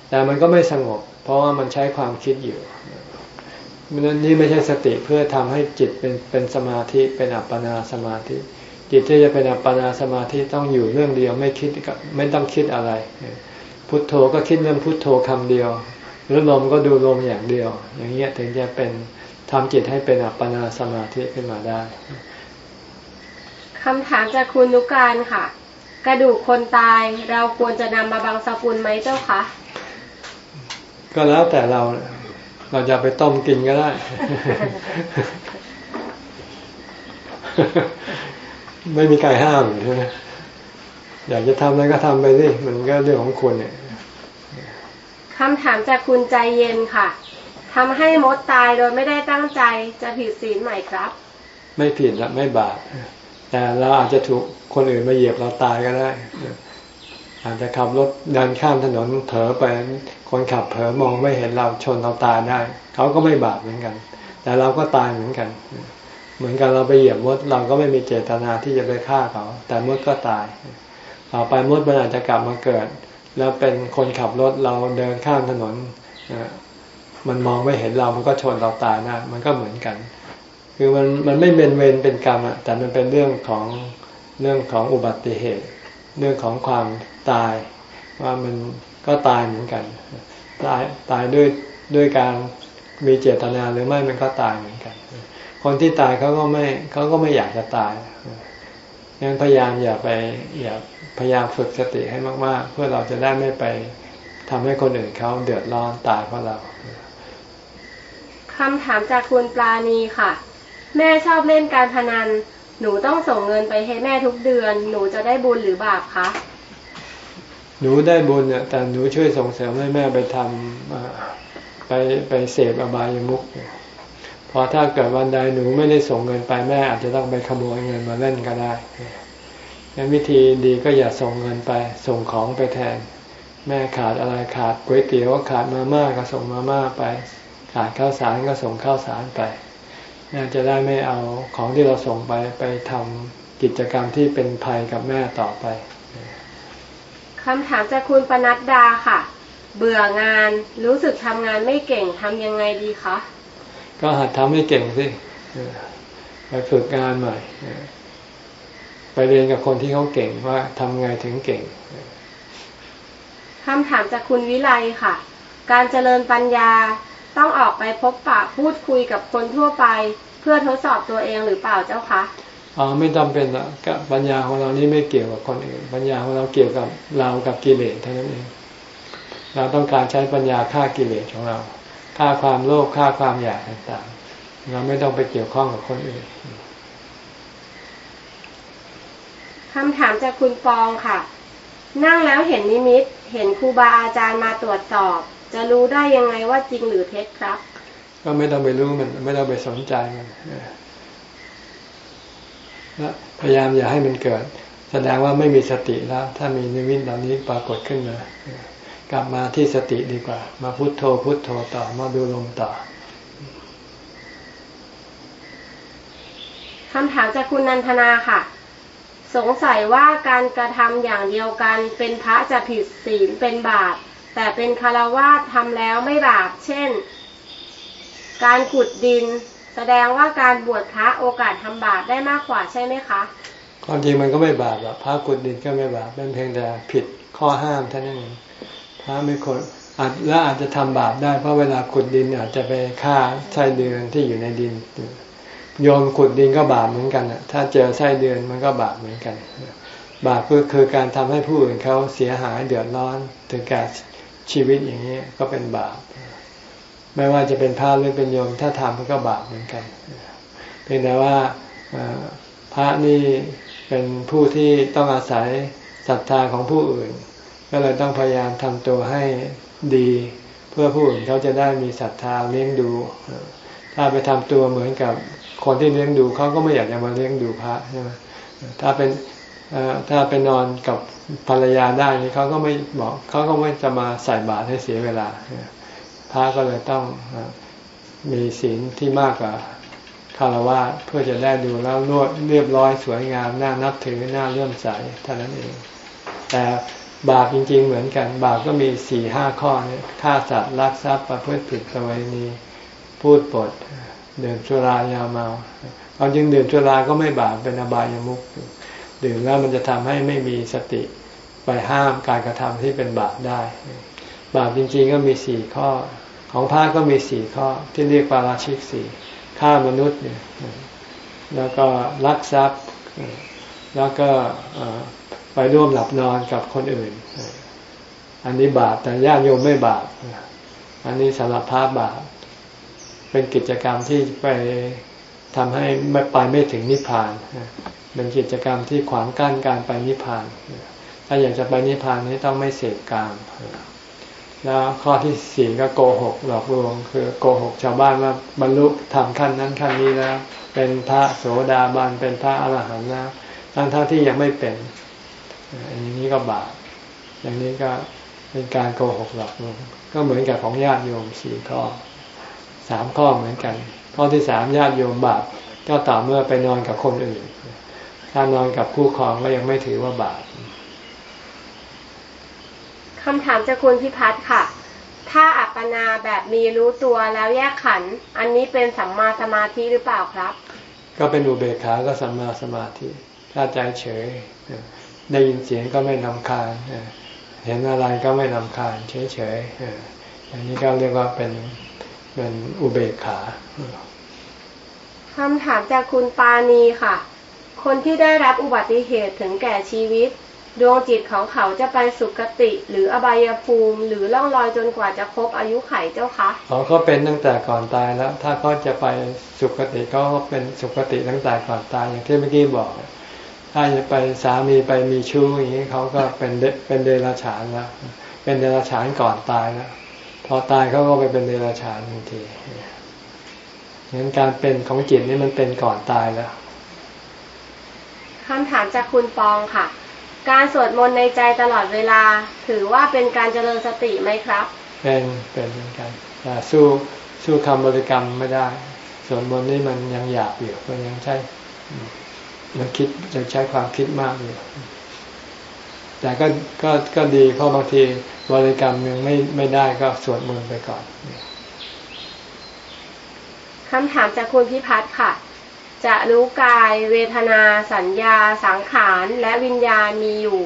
แต่มันก็ไม่สงบ ราะว่ามันใช้ความคิดอยู่มันนี่ไม่ใช่สติเพื่อทำให้จิตเป็นเป็นสมาธิเป็นอัปปนาสมาธิ จิตที่จะเป็นอัปปนาสมาธิต้องอยู่เรื่องเดียวไม่คิดไม่ต้องคิดอะไร พุทโธก็คิดเรื่องพุทโธคำเดียวหรือลมก็ดูลมอย่างเดียว อย่างเงี้ยถึงจะเป็นทำจิตให้เป็นอัปปนาสมาธิขึ้นมาได้คำถามจากคุณนุการค่ะ กระดูกคนตายเราควรจะนำมาบังสกุลไหมเจ้าคะ ก็แล้วแต่เรา เราจะไปต้มกินก็ได้ ไม่มีใครห้ามใช่ไหมอยากจะทำอะไรก็ทำไปสิมันก็เรื่องของคุณเนี่ยคำถามจากคุณใจเย็นค่ะทำให้มดตายโดยไม่ได้ตั้งใจจะผิดศีลใหม่ครับ ไม่ผิดละไม่บาปแต่เราอาจจะถูกคนอื่นมาเหยียบเราตายก็ได้ อาจจะขับรถเดินข้ามถนนเผลอไปคนขับเผลอมองไม่เห็นเราชนเราตายได้ เขาก็ไม่บาปเหมือนกัน แต่เราก็ตายเหมือนกัน เหมือนกันเราไปเหยียบมด เราก็ไม่มีเจตนาที่จะไปฆ่าเขา แต่มดก็ตายต่อไปมดมันอาจจะกลับมาเกิด แล้วเป็นคนขับรถเราเดินข้ามถนนมันมองไม่เห็นเรา มันก็ชนเราตายนะมันก็เหมือนกัน คือมันมันไม่เป็นเวรเป็นกรรมอะแต่มันเป็นเรื่องของเรื่องของอุบัติเหตุ เรื่องของความ ตาย ว่ามันก็ตายเหมือนกัน ตายตายด้วยด้วยการมีเจตนาหรือไม่มันก็ตายเหมือนกัน คนที่ตายเขาก็ไม่เขาก็ไม่อยากจะตายยังพยายามอย่าไปอย่าพยายามฝึกสติให้มาก ๆ เพื่อเราจะได้ไม่ไปทำให้คนอื่นเขาเดือดร้อนตายเพราะเราคำถามจากคุณปลาณีค่ะ แม่ชอบเล่นการพนัน หนูต้องส่งเงินไปให้แม่ทุกเดือน หนูจะได้บุญหรือบาปคะ หนูได้บุญเนี่ยแต่หนูช่วยส่งเสริมให้แม่ไปทำไปไปเสพอบายมุกพอถ้าเกิดวันใดหนูไม่ได้ส่งเงินไปแม่อาจจะต้องไปขโมยเงินมาเล่นก็ได้งั้นวิธีดีก็อย่าส่งเงินไป ส่งของไปแทน แม่ขาดอะไรขาดก๋วยเตี๋ยวขาดมาม่าก็ส่งมาม่าไป ขาดข้าวสารก็ส่งข้าวสารไปน่าจะได้ไม่เอาของที่เราส่งไปไปทำกิจกรรมที่เป็นภัยกับแม่ต่อไป คำถามจากคุณปนัดดาค่ะ เบื่องานรู้สึกทำงานไม่เก่งทำยังไงดีคะ ก็หัดทำให้เก่งสิไปฝึกงานใหม่ ไปเรียนกับคนที่เขาเก่งว่าทำไงถึงเก่งคำถามจากคุณวิไลค่ะ การเจริญปัญญาต้องออกไปพบปะพูดคุยกับคนทั่วไป เพื่อทดสอบตัวเองหรือเปล่าเจ้าคะ อ๋อไม่จาเป็นอะปัญญาของเรานี่ไม่เกี่ยวกับคนอื่น ปัญญาของเราเกี่ยวกับเรากับกิเลสเท่านั้นเอง เราต้องการใช้ปัญญาฆ่ากิเลสของเราฆ่าความโลภฆ่าความอยากต่างๆ เราไม่ต้องไปเกี่ยวข้องกับคนอื่นคำถามจากคุณฟองค่ะ นั่งแล้วเห็นนิมิต เห็นครูบาอาจารย์มาตรวจสอบ จะรู้ได้ยังไงว่าจริงหรือเท็จครับ ก็ไม่ต้องไปรู้มัน ไม่ต้องไปสนใจมันแล้ว พยายามอย่าให้มันเกิด แสดงว่าไม่มีสติแล้ว ถ้ามีนิวิตเหล่านี้ปรากฏขึ้นมากลับมาที่สติดีกว่า มาพุโทโธพุโทโธต่อมาดูลมต่อคำถามจากคุณนันทนาค่ะ สงสัยว่าการกระทำอย่างเดียวกัน เป็นพระจะผิดศีลเป็นบาปแต่เป็นคารวาสทำแล้วไม่บาป เช่น การขุดดิน แสดงว่าการบวชพระโอกาสทำบาปได้มากกว่าใช่ไหมคะความจริงมันก็ไม่บาปหรอกพระขุดดินก็ไม่บาปเป็นเพียงแต่ผิดข้อห้ามเท่านั้นเองพระไม่ควรอาจและอาจจะทำบาปได้เพราะเวลาขุดดินอาจจะไปฆ่าไส้เดือนที่อยู่ในดินโยมขุดดินก็บาปเหมือนกันถ้าเจอไส้เดือนมันก็บาปเหมือนกัน บาปก็คือการทำให้ผู้อื่นเขาเสียหายเดือดร้อนถึงแก่ชีวิตอย่างนี้ก็เป็นบาป ไม่ว่าจะเป็นพระหรือเป็นโยมถ้าทำก็บาปเหมือนกันเพียงแต่ว่าพระนี่เป็นผู้ที่ต้องอาศัยศรัทธาของผู้อื่น ก็เลยต้องพยายามทำตัวให้ดี เพื่อผู้อื่นเขาจะได้มีศรัทธาเลี้ยงดู ถ้าไปทำตัวเหมือนกับคนที่เลี้ยงดูเขาก็ไม่อยากจะมาเลี้ยงดูพระใช่ไหมถ้าเป็นถ้าไปนอนกับภรรยาได้นี่เขาก็ไม่บอกเขาก็ไม่จะมาใส่บาตรให้เสียเวลา พระก็เลยต้องมีศีลที่มากกว่าคารวะเพื่อจะได้ดูแล้วรวดเรียบร้อยสวยงามน่านับถือน่าเลื่อมใสเท่านั้นเอง แต่บาปจริง ๆ เหมือนกัน บาปก็มีสี่ห้าข้อเนี่ยฆ่าสัตว์ลักทรัพย์ประพฤติผิดประเวณีพูดปดเดินชุรายาเมาเอาจริงเดินชุราก็ไม่บาปเป็นอบายามุขดื่มแล้วมันจะทำให้ไม่มีสติไปห้ามการกระทำที่เป็นบาปได้ บาปจริงๆก็มีสี่ข้อ ของพระก็มีสี่ข้อที่เรียกปาราชิกสี่ฆ่ามนุษย์เนี่ยแล้วก็ลักทรัพย์ แล้วก็ไปร่วมหลับนอนกับคนอื่น อันนี้บาปแต่ญาติโยมไม่บาปอันนี้สารภาพระบาปเป็นกิจกรรมที่ไปทำให้ไม่ไปไม่ถึงนิพพานเป็นกิจกรรมที่ขวางกั้นการไปนิพพานถ้าอยากจะไปนิพพานนี้ต้องไม่เสพกาม แล้วข้อที่สี่ก็โกหกหลอกลวง คือโกหกชาวบ้านว่าบรรลุทำขั้นนั้นขั้นนี้แล้ว เป็นพระโสดาบันเป็นพระอรหันต์แล้วทั้งทั้งที่ยังไม่เป็น อย่างนี้ก็บาปอย่างนี้ก็เป็นการโกหกหลอกลวงก็เหมือนกับของญาติโยมสี่ข้อสามข้อเหมือนกัน ข้อที่สามญาติโยมบาปก็ต่อเมื่อไปนอนกับคนอื่น ถ้านอนกับคู่ครองก็ยังไม่ถือว่าบาปำถามจากคุณพิพัฒน์ค่ะ ถ้าอัปปนาแบบมีรู้ตัวแล้วแยกขัน อันนี้เป็นสัมมาสมาธิหรือเปล่าครับ ก็เป็นอุเบกขาก็สัมมาสมาธิ ถ้าใจเฉย ได้ยินเสียงก็ไม่นำคาญ เห็นอะไรก็ไม่นำคาญเฉยๆอย่างนี้ก็เรียกว่าเป็นเป็นอุเบกขาคำถามจากคุณปาณีค่ะ คนที่ได้รับอุบัติเหตุถึงแก่ชีวิต ดวงจิตของเขาจะไปสุคติ หรืออบายภูมิ หรือล่องลอยจนกว่าจะครบอายุไขเจ้าคะอ๋อเขาเป็นตั้งแต่ก่อนตายแล้ว ถ้าเขาจะไปสุคติก็เป็นสุคติตั้งแต่ก่อนตายอย่างที่เมื่อกี้บอก ถ้าจะไปสามีไปมีชู้อย่างนี้เขาก็เป็นเป็นเดรัจฉานแล้วเป็นเดรัจฉานก่อนตายแล้วพอตายเขาก็ไปเป็นเดรัจฉานทันทีงั้นการเป็นของจิตนี่มันเป็นก่อนตายแล้วคำถามจากคุณปองค่ะ การสวดมนต์ในใจตลอดเวลา ถือว่าเป็นการเจริญสติไหมครับ เป็นเป็นเหมือนกันแต่สู้สู้คำบริกรรมไม่ได้สวดมนต์นี่มันยังหยาบอยู่มันยังใช้มันคิดยังใช้ความคิดมากอยู่แต่ก็ก็ก็ดีเพราะบางทีบริกรรมยังไม่ไม่ได้ก็สวดมนต์ไปก่อนคำถามจากคุณพิพัฒน์ค่ะ จะรู้กายเวทนาสัญญา สังขารและวิญญาณมีอยู่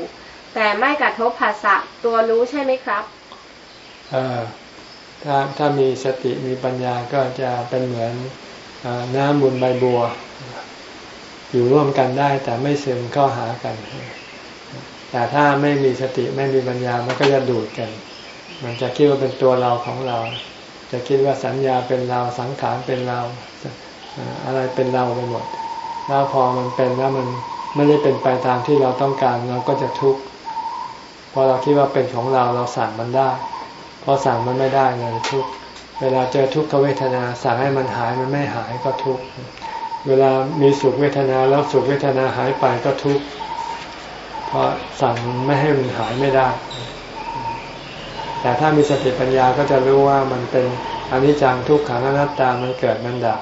แต่ไม่กระทบภาษะตัวรู้ใช่ไหมครับถ้าถ้ามีสติมีปัญญาก็จะเป็นเหมือนอน้ำบุญใบบัว อยู่ร่วมกันได้แต่ไม่ซึมเข้าหากัน แต่ถ้าไม่มีสติไม่มีปัญญามันก็จะดูดกัน มันจะคิดว่าเป็นตัวเราของเรา จะคิดว่าสัญญาเป็นเราสังขารเป็นเรา อะไรเป็นเราไปหมด แล้วพอมันเป็นแล้วมันไม่ได้เป็นไปตามที่เราต้องการเราก็จะทุกข์พอเราคิดว่าเป็นของเราเราสั่งมันได้พอสั่งมันไม่ได้เลยทุกข์เวลาเจอทุกขเวทนา สั่งให้มันหายมันไม่หายก็ทุกข์เวลามีสุขเวทนาแล้วสุขเวทนาหายไปก็ทุกข์เพราะสั่งไม่ให้มันหายไม่ได้ แต่ถ้ามีสติปัญญาก็จะรู้ว่ามันเป็นอนิจจังทุกขังอนัตตามันเกิดมันดับ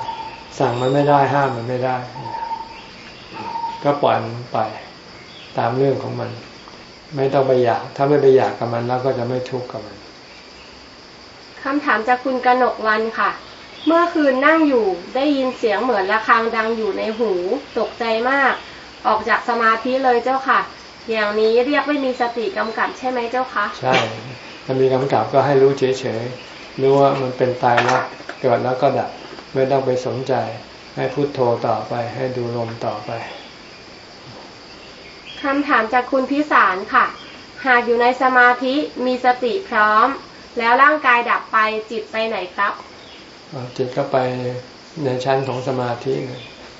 สั่งมันไม่ได้ห้ามมันไม่ได้ ก็ปล่อยมันไปตามเรื่องของมัน ไม่ต้องไปอยาก ถ้าไม่ไปอยากกับมันแล้วก็จะไม่ทุกข์กับมันคำถามจากคุณกนกวันค่ะ เมื่อคืนนั่งอยู่ได้ยินเสียงเหมือนระฆังดังอยู่ในหู ตกใจมาก ออกจากสมาธิเลยเจ้าค่ะ อย่างนี้เรียกไม่มีสติกำกับใช่ไหมเจ้าคะใช่ถ้ามีกำกับก็ให้รู้เฉยๆรู้ว่ามันเป็นตายแล้วเกิดแล้วก็ดับ ไม่ต้องไปสนใจ ให้พุโทโธต่อไป ให้ดูลมต่อไปคำถามจากคุณพิสารค่ะ หากอยู่ในสมาธิมีสติพร้อม แล้วร่างกายดับไปจิตไปไหนครับจิตก็ไปในชั้นของสมาธิ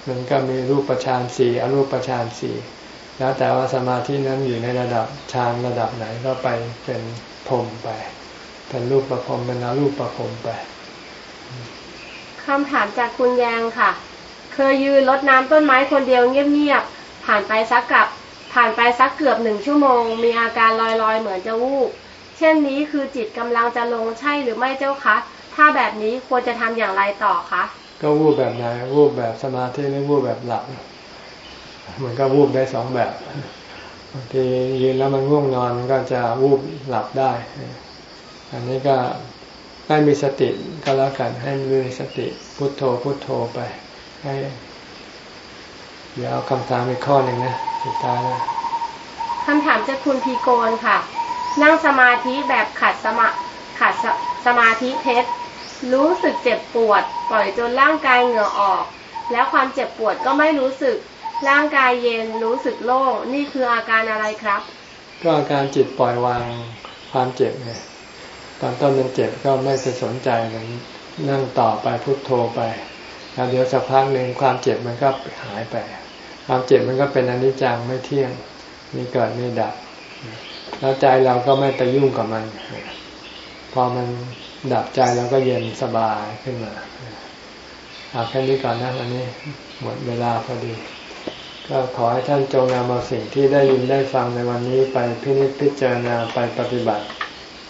มันก็มีรูปฌานสี่อรูปฌานสี่แล้วแต่ว่าสมาธินั้นอยู่ในระดับฌานระดับไหนก็ไปเป็นพรมไป เป็นรูปประพรมเป็นอรูปประพรมไป คำถามจากคุณแยงค่ะ เคยยืนรดน้ำต้นไม้คนเดียวเงียบๆ ผ่านไปสักกับ ผ่านไปสักเกือบหนึ่งชั่วโมง มีอาการลอยๆ เหมือนจะวูบ เช่นนี้คือจิตกำลังจะลงใช่หรือไม่เจ้าคะ ถ้าแบบนี้ควรจะทำอย่างไรต่อคะ ก็วูบแบบไหน วูบแบบสมาธิหรือวูบแบบหลับ มันก็วูบได้สองแบบบางทียืนแล้วมันง่วงนอนก็จะวูบหลับได้ อันนี้ก็ ให้มีสติก็แล้วกันให้มีสติพุทโธพุทโธไป ให้เดี๋ยวเอาคำถามอีกข้อหนึ่งนะสุดท้ายแล้วคำถามจากคุณพีโกนค่ะ นั่งสมาธิแบบขัดสมาขัดสสมาธิเทสรู้สึกเจ็บปวด ปล่อยจนร่างกายเหงื่อออก แล้วความเจ็บปวดก็ไม่รู้สึกร่างกายเย็นรู้สึกโล่งนี่คืออาการอะไรครับ ก็อาการจิตปล่อยวางความเจ็บไง ตอนต้นมันเจ็บก็ไม่ไปสนใจมันนั่งต่อไปพุโทโธไปแล้วเดี๋ยวสักพักหนึ่งความเจ็บมันก็หายไป ความเจ็บมันก็เป็นอนิจจังไม่เที่ยง มีเกิดมีดับ แล้วใจเราก็ไม่ไปยุ่งกับมัน พอมันดับใจเราก็เย็นสบายขึ้นมาเอาแค่นี้ก่อนนะวันนี้หมดเวลาพอดี ก็ขอให้ท่านจงนำเอาสิ่งที่ได้ยินได้ฟังในวันนี้ไปพินิจพิจารณาไปปฏิบัติ